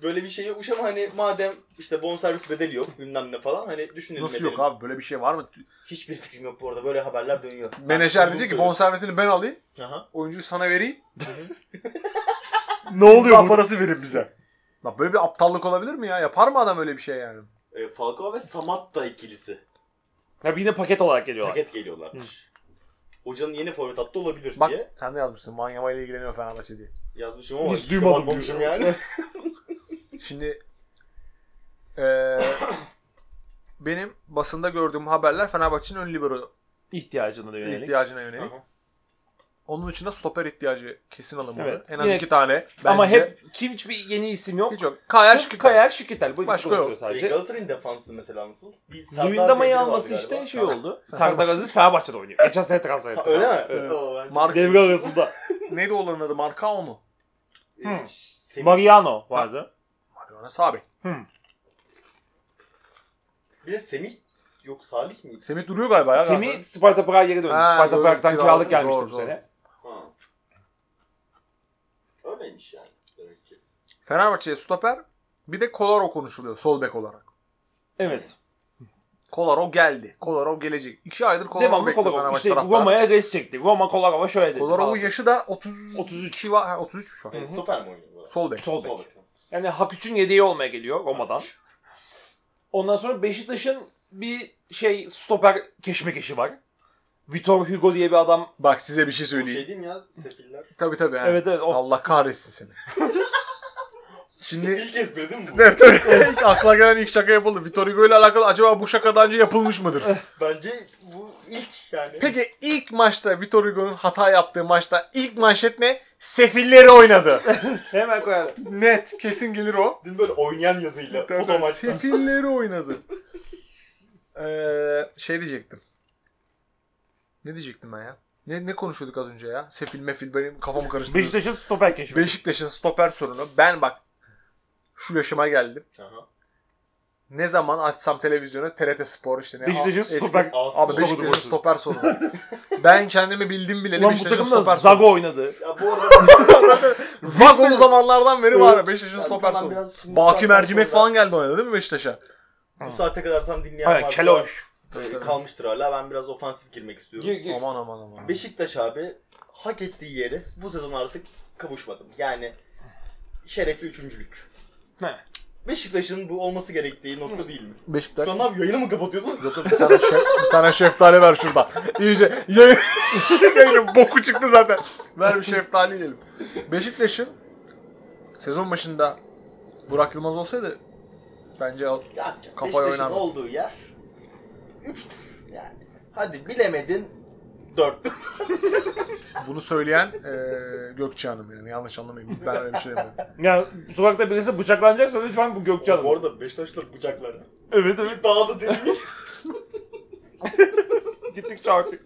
[SPEAKER 2] Böyle bir şey yokmuş ama hani madem işte bonservis bedeli yok bilmem ne falan hani düşünelim
[SPEAKER 3] Nasıl
[SPEAKER 2] edelim.
[SPEAKER 3] yok abi böyle bir şey var mı?
[SPEAKER 2] Hiçbir fikrim yok bu arada böyle haberler dönüyor.
[SPEAKER 3] Menajer diyecek ki bonservisini ben alayım.
[SPEAKER 2] Aha.
[SPEAKER 3] Oyuncuyu sana vereyim.
[SPEAKER 1] ne oluyor? Bu?
[SPEAKER 3] parası verin bize. Lan böyle bir aptallık olabilir mi ya? Yapar mı adam öyle bir şey yani?
[SPEAKER 2] E, Falcao ve Samatta ikilisi.
[SPEAKER 1] Ya yine paket olarak geliyorlar.
[SPEAKER 2] Paket geliyorlarmış. Hocanın yeni forvet hattı olabilir
[SPEAKER 3] Bak
[SPEAKER 2] diye
[SPEAKER 3] sen de yazmışsın. Manyama ile ilgileniyor Fenerbahçe diye.
[SPEAKER 2] yazmışım ama
[SPEAKER 1] Hiç
[SPEAKER 2] hiç,
[SPEAKER 1] duymadım
[SPEAKER 2] bakmamışım yani.
[SPEAKER 3] Şimdi eee benim basında gördüğüm haberler Fenerbahçe'nin ön libero
[SPEAKER 1] İhtiyacına da yönelik.
[SPEAKER 3] ihtiyacına yönelik.
[SPEAKER 2] Aha.
[SPEAKER 3] Onun için de stoper ihtiyacı kesin alınmalı.
[SPEAKER 1] Evet.
[SPEAKER 3] En az
[SPEAKER 1] Yine-
[SPEAKER 3] iki tane. Bence.
[SPEAKER 1] Ama hep kim hiçbir yeni isim yok.
[SPEAKER 3] hiç yok. Kayar
[SPEAKER 1] Sırf
[SPEAKER 3] Şıkıtal.
[SPEAKER 1] Kayar Şikitel. Bu
[SPEAKER 3] Başka yok.
[SPEAKER 2] E,
[SPEAKER 1] sadece.
[SPEAKER 2] Galatasaray'ın defansı mesela nasıl?
[SPEAKER 1] Luyendama'yı alması
[SPEAKER 2] galiba.
[SPEAKER 1] işte şey
[SPEAKER 2] Ha.
[SPEAKER 1] oldu. Serdar Aziz Fenerbahçe'de oynuyor. Geçen sene transfer etti.
[SPEAKER 2] Öyle mi?
[SPEAKER 1] Evet.
[SPEAKER 3] Mark
[SPEAKER 1] Devre arasında.
[SPEAKER 3] Neydi oğlanın adı? Markao mu?
[SPEAKER 2] E,
[SPEAKER 1] Hı.
[SPEAKER 2] Semih-
[SPEAKER 1] Mariano vardı.
[SPEAKER 3] Mariano Sabek.
[SPEAKER 2] Bir de Semih yok Salih miydi?
[SPEAKER 3] Semih duruyor galiba ya.
[SPEAKER 1] Semih Sparta Prag'a geri döndü.
[SPEAKER 3] Ha,
[SPEAKER 1] Sparta Prag'dan
[SPEAKER 3] kiralık,
[SPEAKER 1] gelmişti
[SPEAKER 3] doğru,
[SPEAKER 1] bu sene.
[SPEAKER 2] Öyleymiş yani demek ki.
[SPEAKER 3] Fenerbahçe'ye stoper bir de Kolarov konuşuluyor sol bek olarak.
[SPEAKER 1] Evet.
[SPEAKER 3] Kolarov geldi. Kolarov gelecek. İki aydır Kolarov
[SPEAKER 1] Devamlı
[SPEAKER 3] bekliyor
[SPEAKER 1] Kolarov.
[SPEAKER 3] Fenerbahçe
[SPEAKER 1] İşte
[SPEAKER 3] taraftarı.
[SPEAKER 1] Roma'ya res çekti. Roma Kolarov'a şöyle dedi.
[SPEAKER 3] Kolarov'un
[SPEAKER 1] falan.
[SPEAKER 3] yaşı da 30
[SPEAKER 1] 33.
[SPEAKER 3] var. Ha, 33 şu an.
[SPEAKER 2] E, stoper mi oynuyor bu arada?
[SPEAKER 3] Sol bek.
[SPEAKER 1] Sol bek.
[SPEAKER 2] Sol bek.
[SPEAKER 1] Yani Haküç'ün yedeği olmaya geliyor Roma'dan. Ondan sonra Beşiktaş'ın bir şey stoper keşmekeşi var. Vitor Hugo diye bir adam.
[SPEAKER 3] Bak size bir şey
[SPEAKER 2] Bu
[SPEAKER 3] söyleyeyim.
[SPEAKER 2] şey mi ya sefiller?
[SPEAKER 3] Tabii tabii. yani.
[SPEAKER 1] Evet evet o.
[SPEAKER 3] Allah kahretsin seni. Şimdi
[SPEAKER 2] İlk espri değil mi bu?
[SPEAKER 3] Evet evet. İlk akla gelen ilk şaka yapıldı. Vitor Hugo ile alakalı acaba bu şaka daha önce yapılmış mıdır?
[SPEAKER 2] Bence bu ilk yani.
[SPEAKER 3] Peki ilk maçta Vitor Hugo'nun hata yaptığı maçta ilk manşet ne? Sefilleri oynadı.
[SPEAKER 1] Hemen koyalım.
[SPEAKER 3] Net. Kesin gelir o.
[SPEAKER 2] Değil mi böyle oynayan yazıyla
[SPEAKER 3] Tabii,
[SPEAKER 2] foto
[SPEAKER 3] tabii.
[SPEAKER 2] maçta.
[SPEAKER 3] Sefilleri oynadı. Ee, şey diyecektim. Ne diyecektim ben ya? Ne, ne konuşuyorduk az önce ya? Sefil mefil benim kafamı karıştırdı.
[SPEAKER 1] Beşiktaş'ın stoper keşfi.
[SPEAKER 3] Beşiktaş'ın stoper sorunu. Ben bak şu yaşıma geldim.
[SPEAKER 2] Aha.
[SPEAKER 3] Ne zaman açsam televizyonu TRT Spor işte ne
[SPEAKER 1] Beşiktaş'ın
[SPEAKER 3] eski-
[SPEAKER 1] stoper-
[SPEAKER 3] Abi Beşiktaş'ın stoper sorunu. ben kendimi bildim bileli
[SPEAKER 1] Ulan bu
[SPEAKER 3] Beşiktaş'ın
[SPEAKER 1] takımda
[SPEAKER 3] stoper
[SPEAKER 1] Zago
[SPEAKER 3] sorunu.
[SPEAKER 1] oynadı.
[SPEAKER 2] Ya bu arada
[SPEAKER 3] Zago'lu zamanlardan beri var Beşiktaş'ın
[SPEAKER 2] Yani
[SPEAKER 3] stoper sorunu.
[SPEAKER 2] biraz şimdi
[SPEAKER 3] Baki
[SPEAKER 2] saatten
[SPEAKER 3] Mercimek
[SPEAKER 2] sonra-
[SPEAKER 3] falan geldi oynadı değil mi Beşiktaş'a?
[SPEAKER 2] Bu saate kadar tam dinleyen
[SPEAKER 1] Aynen
[SPEAKER 2] varsa
[SPEAKER 1] Keloş.
[SPEAKER 2] E, kalmıştır hala. Ben biraz ofansif girmek istiyorum.
[SPEAKER 1] Gir, gir.
[SPEAKER 3] Aman aman aman.
[SPEAKER 2] Beşiktaş abi hak ettiği yeri bu sezon artık kavuşmadım. Yani şerefli üçüncülük.
[SPEAKER 1] He.
[SPEAKER 2] Beşiktaş'ın bu olması gerektiği nokta değil mi?
[SPEAKER 3] Beşiktaş.
[SPEAKER 2] Şu an abi yayını mı kapatıyorsun?
[SPEAKER 3] Yok bir tane, şef, bir tane şeftali ver şurada. İyice yayın, yayının boku çıktı zaten. Ver bir şeftali yiyelim. Beşiktaş'ın sezon başında Burak Yılmaz olsaydı bence
[SPEAKER 2] Ya,
[SPEAKER 3] Kafaya
[SPEAKER 2] Beşiktaş'ın
[SPEAKER 3] oynardı.
[SPEAKER 2] olduğu yer 3'tür yani. Hadi bilemedin 4'tür.
[SPEAKER 3] bunu söyleyen eee Gökçe Hanım yani yanlış anlamayın. Ben öyle bir şey demiyorum.
[SPEAKER 1] Ya sokakta birisi bıçaklanacaksa lütfen bu Gökçe
[SPEAKER 2] Bu
[SPEAKER 1] Hanım.
[SPEAKER 2] arada Beşiktaşlar bıçaklar.
[SPEAKER 1] Evet evet.
[SPEAKER 2] Bir dağda dedim.
[SPEAKER 1] Gittikçe artık.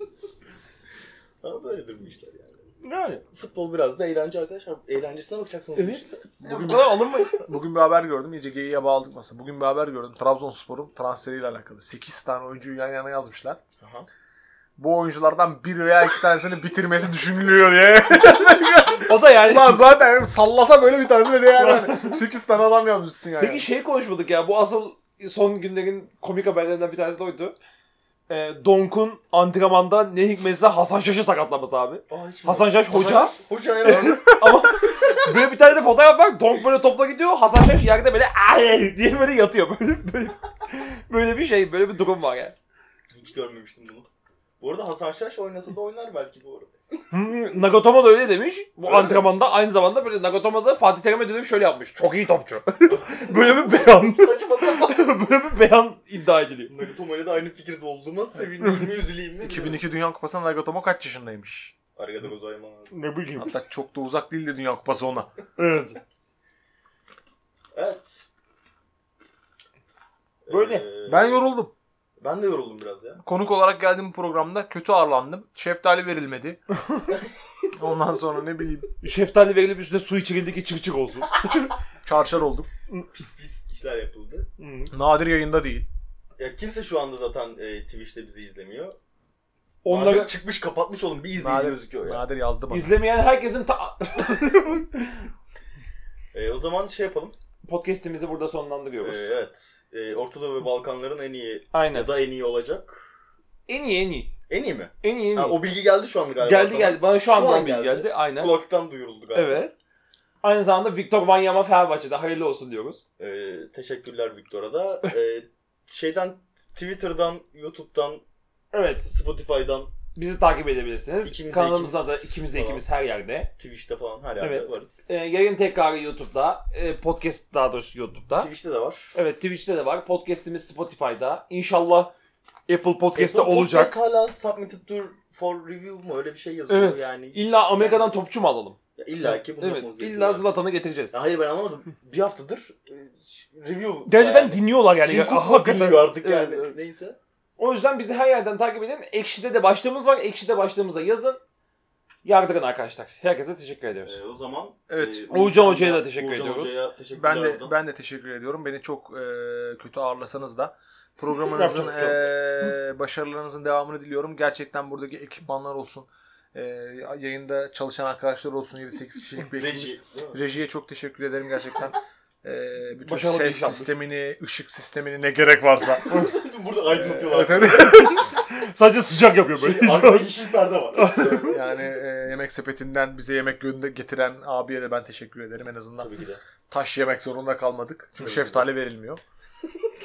[SPEAKER 2] Ama böyledir bu işler yani.
[SPEAKER 1] Yani.
[SPEAKER 2] Futbol biraz da eğlence arkadaşlar. Eğlencesine bakacaksınız.
[SPEAKER 1] Evet.
[SPEAKER 2] işin.
[SPEAKER 1] Ya bu kadar alınmayın.
[SPEAKER 3] Bugün bir haber gördüm. İyice geyiğe bağladık masa. Bugün bir haber gördüm. Trabzonspor'un transferiyle alakalı. 8 tane oyuncuyu yan yana yazmışlar.
[SPEAKER 2] Aha.
[SPEAKER 3] Bu oyunculardan bir veya iki tanesini bitirmesi düşünülüyor diye.
[SPEAKER 1] O da yani.
[SPEAKER 3] Lan zaten sallasa böyle bir tanesi de yani. 8 tane adam yazmışsın yani.
[SPEAKER 1] Peki şey konuşmadık ya. Bu asıl son günlerin komik haberlerinden bir tanesi de oydu. Ee, Donk'un antrenmanda ne hikmetse Hasan Şaş'ı sakatlaması abi.
[SPEAKER 2] Aa, hiç
[SPEAKER 1] Hasan Şaş
[SPEAKER 2] Hasan
[SPEAKER 1] hoca.
[SPEAKER 2] Şaş Hoca evet.
[SPEAKER 1] Ama böyle bir tane de fotoğraf var. Donk böyle topla gidiyor. Hasan Şaş yerde böyle ay diye böyle yatıyor. Böyle, böyle, böyle bir şey, böyle bir durum var yani.
[SPEAKER 2] Hiç görmemiştim bunu. Bu arada Hasan Şaş oynasa da oynar belki bu arada.
[SPEAKER 1] Hmm, Nagatomo da öyle demiş. Bu
[SPEAKER 2] Öyle
[SPEAKER 1] antrenmanda aynı zamanda böyle Nagatomo da Fatih Terim'e dönüp şöyle yapmış. Çok iyi topçu. böyle bir beyan.
[SPEAKER 2] Saçma sapan.
[SPEAKER 1] böyle bir beyan iddia ediliyor.
[SPEAKER 2] Nagatomo ile de aynı fikirde olduğuma sevineyim mi üzüleyim mi?
[SPEAKER 3] 2002 Dünya Kupası'nda Nagatomo kaç yaşındaymış?
[SPEAKER 2] Arkada Gozayman
[SPEAKER 1] Ne bileyim.
[SPEAKER 3] Hatta çok da uzak değildi Dünya Kupası ona.
[SPEAKER 1] Evet.
[SPEAKER 2] Evet.
[SPEAKER 1] Böyle.
[SPEAKER 2] Ee,
[SPEAKER 3] Ben yoruldum.
[SPEAKER 2] Ben de yoruldum biraz ya.
[SPEAKER 3] Konuk olarak geldiğim programda kötü ağırlandım. Şeftali verilmedi. Ondan sonra ne bileyim
[SPEAKER 1] Şeftali verilip üstüne su içirildi ki çık çık olsun.
[SPEAKER 3] çarşar olduk.
[SPEAKER 2] Pis pis işler yapıldı.
[SPEAKER 3] Nadir yayında değil.
[SPEAKER 2] Ya kimse şu anda zaten e, Twitch'te bizi izlemiyor.
[SPEAKER 1] Onları
[SPEAKER 2] Nadir çıkmış kapatmış oğlum bir izleyici
[SPEAKER 3] Nadir,
[SPEAKER 2] gözüküyor ya.
[SPEAKER 3] Nadir yazdı bana.
[SPEAKER 1] izlemeyen herkesin ta-
[SPEAKER 2] E, o zaman şey yapalım.
[SPEAKER 1] Podcast'imizi burada sonlandırıyoruz.
[SPEAKER 2] evet. E, Orta Doğu ve Balkanların en iyi
[SPEAKER 1] Aynen.
[SPEAKER 2] ya da en iyi olacak.
[SPEAKER 1] En iyi en iyi.
[SPEAKER 2] En iyi mi?
[SPEAKER 1] En iyi en iyi.
[SPEAKER 2] Ha, o bilgi geldi şu anda galiba.
[SPEAKER 1] geldi
[SPEAKER 2] sana.
[SPEAKER 1] geldi. Bana şu anda
[SPEAKER 2] an
[SPEAKER 1] o bilgi geldi. Aynen.
[SPEAKER 2] Kulaktan duyuruldu galiba.
[SPEAKER 1] Evet. Aynı zamanda Victor Wanyama Fenerbahçe'de hayırlı olsun diyoruz.
[SPEAKER 2] E, teşekkürler Viktor'a da. E, şeyden Twitter'dan, YouTube'dan,
[SPEAKER 1] Evet.
[SPEAKER 2] Spotify'dan,
[SPEAKER 1] Bizi takip edebilirsiniz.
[SPEAKER 2] İkimiz de
[SPEAKER 1] Kanalımızda
[SPEAKER 2] ikimiz
[SPEAKER 1] da ikimiz de
[SPEAKER 2] falan.
[SPEAKER 1] ikimiz her yerde.
[SPEAKER 2] Twitch'te falan her yerde
[SPEAKER 1] Evet.
[SPEAKER 2] varız.
[SPEAKER 1] Ee, yayın tekrarı YouTube'da. e, podcast daha doğrusu YouTube'da.
[SPEAKER 2] Twitch'te de var.
[SPEAKER 1] Evet Twitch'te de var. Podcast'imiz Spotify'da. İnşallah Apple Podcast'te
[SPEAKER 2] Apple
[SPEAKER 1] olacak.
[SPEAKER 2] Podcast hala submitted to for review mu öyle bir şey yazıyor
[SPEAKER 1] Evet.
[SPEAKER 2] yani.
[SPEAKER 1] İlla Amerika'dan topçu mu alalım?
[SPEAKER 2] Ya illa ki bunu
[SPEAKER 1] Evet.
[SPEAKER 2] yapmamız gerekiyor
[SPEAKER 1] İlla
[SPEAKER 2] yani.
[SPEAKER 1] Zlatan'ı getireceğiz.
[SPEAKER 2] Ya hayır ben anlamadım. Bir haftadır e, review.
[SPEAKER 1] Gerçekten dinliyorlar yani.
[SPEAKER 2] Tim Cook
[SPEAKER 1] Aha,
[SPEAKER 2] mu
[SPEAKER 1] hakikaten.
[SPEAKER 2] dinliyor artık
[SPEAKER 1] Evet,
[SPEAKER 2] yani.
[SPEAKER 1] evet.
[SPEAKER 2] Neyse.
[SPEAKER 1] O yüzden bizi her yerden takip edin. Ekşi'de de başlığımız var. Ekşi'de başlığımıza yazın. Yardırın arkadaşlar. Herkese teşekkür ediyoruz.
[SPEAKER 2] Ee, o zaman
[SPEAKER 3] Evet.
[SPEAKER 2] e,
[SPEAKER 1] Oğuzcan Hoca'ya da teşekkür
[SPEAKER 2] Oğuzcan
[SPEAKER 1] ediyoruz.
[SPEAKER 2] Hoca'ya teşekkürler.
[SPEAKER 3] Ben de ben de teşekkür ediyorum. Beni çok e, kötü ağırlasanız da programınızın
[SPEAKER 1] Yapacak
[SPEAKER 3] e, başarılarınızın devamını diliyorum. Gerçekten buradaki ekipmanlar olsun. e, yayında çalışan arkadaşlar olsun 7-8 kişilik bir ekibimiz.
[SPEAKER 2] Reji. değil mi?
[SPEAKER 3] Rejiye çok teşekkür ederim gerçekten. E, bütün
[SPEAKER 1] Başarılı
[SPEAKER 3] ses
[SPEAKER 1] yaptık.
[SPEAKER 3] sistemini, ışık sistemini ne gerek varsa.
[SPEAKER 2] Burada aydınlatıyorlar.
[SPEAKER 3] Evet, evet.
[SPEAKER 1] Sadece sıcak yapıyor böyle.
[SPEAKER 2] Şey, arkada yeşil perde var.
[SPEAKER 3] yani e, yemek sepetinden bize yemek getiren abiye de ben teşekkür ederim. En azından
[SPEAKER 2] Tabii ki de.
[SPEAKER 3] taş yemek zorunda kalmadık. Çünkü
[SPEAKER 2] Tabii
[SPEAKER 3] şeftali verilmiyor.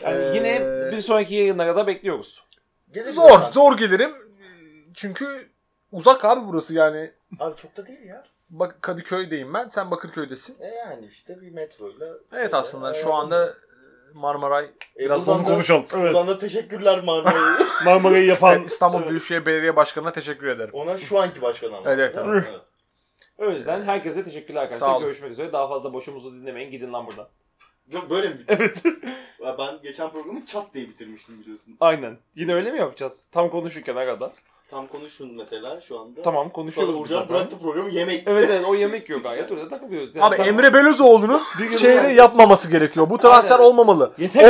[SPEAKER 1] Yani
[SPEAKER 3] Ee,
[SPEAKER 1] yine bir sonraki yayınlara da bekliyoruz.
[SPEAKER 2] Gelir
[SPEAKER 3] Zor,
[SPEAKER 2] zaten.
[SPEAKER 3] zor gelirim. Çünkü uzak abi burası yani.
[SPEAKER 2] Abi çok da değil ya.
[SPEAKER 3] Bak Kadıköy'deyim ben, sen Bakırköy'desin.
[SPEAKER 2] E yani işte bir metroyla.
[SPEAKER 3] Evet aslında şu anda e, Marmaray
[SPEAKER 2] E,
[SPEAKER 3] biraz bunu
[SPEAKER 2] da-
[SPEAKER 3] konuşalım.
[SPEAKER 2] Buradan da teşekkürler Marmara'yı.
[SPEAKER 1] Marmara'yı yapan...
[SPEAKER 3] Ben İstanbul
[SPEAKER 1] Evet.
[SPEAKER 3] Büyükşehir Belediye Başkanı'na teşekkür ederim.
[SPEAKER 2] Ona şu anki başkan ama.
[SPEAKER 3] Evet,
[SPEAKER 2] Değil
[SPEAKER 3] evet.
[SPEAKER 2] evet.
[SPEAKER 1] O yüzden herkese teşekkürler
[SPEAKER 3] Sağ
[SPEAKER 1] arkadaşlar.
[SPEAKER 3] olun.
[SPEAKER 1] Görüşmek üzere. Daha fazla boşumuzu dinlemeyin. Gidin lan buradan.
[SPEAKER 2] Böyle mi bitti?
[SPEAKER 1] Evet.
[SPEAKER 2] Ben geçen programı çat diye bitirmiştim biliyorsun.
[SPEAKER 1] Aynen. Yine öyle mi yapacağız? Tam konuşurken arada.
[SPEAKER 2] Tam konuşun mesela şu anda.
[SPEAKER 1] Tamam konuşuyoruz biz
[SPEAKER 2] Uğurcan
[SPEAKER 1] zaten.
[SPEAKER 2] bıraktı programı yemek.
[SPEAKER 1] Evet evet o yemek yok gayet öyle takılıyoruz. Yani
[SPEAKER 3] Abi
[SPEAKER 1] sen-
[SPEAKER 3] Emre Belözoğlu'nun
[SPEAKER 1] Bir gün
[SPEAKER 3] şeyini yapmaması gerekiyor. Bu transfer
[SPEAKER 1] Aynen.
[SPEAKER 3] olmamalı.
[SPEAKER 1] Yeter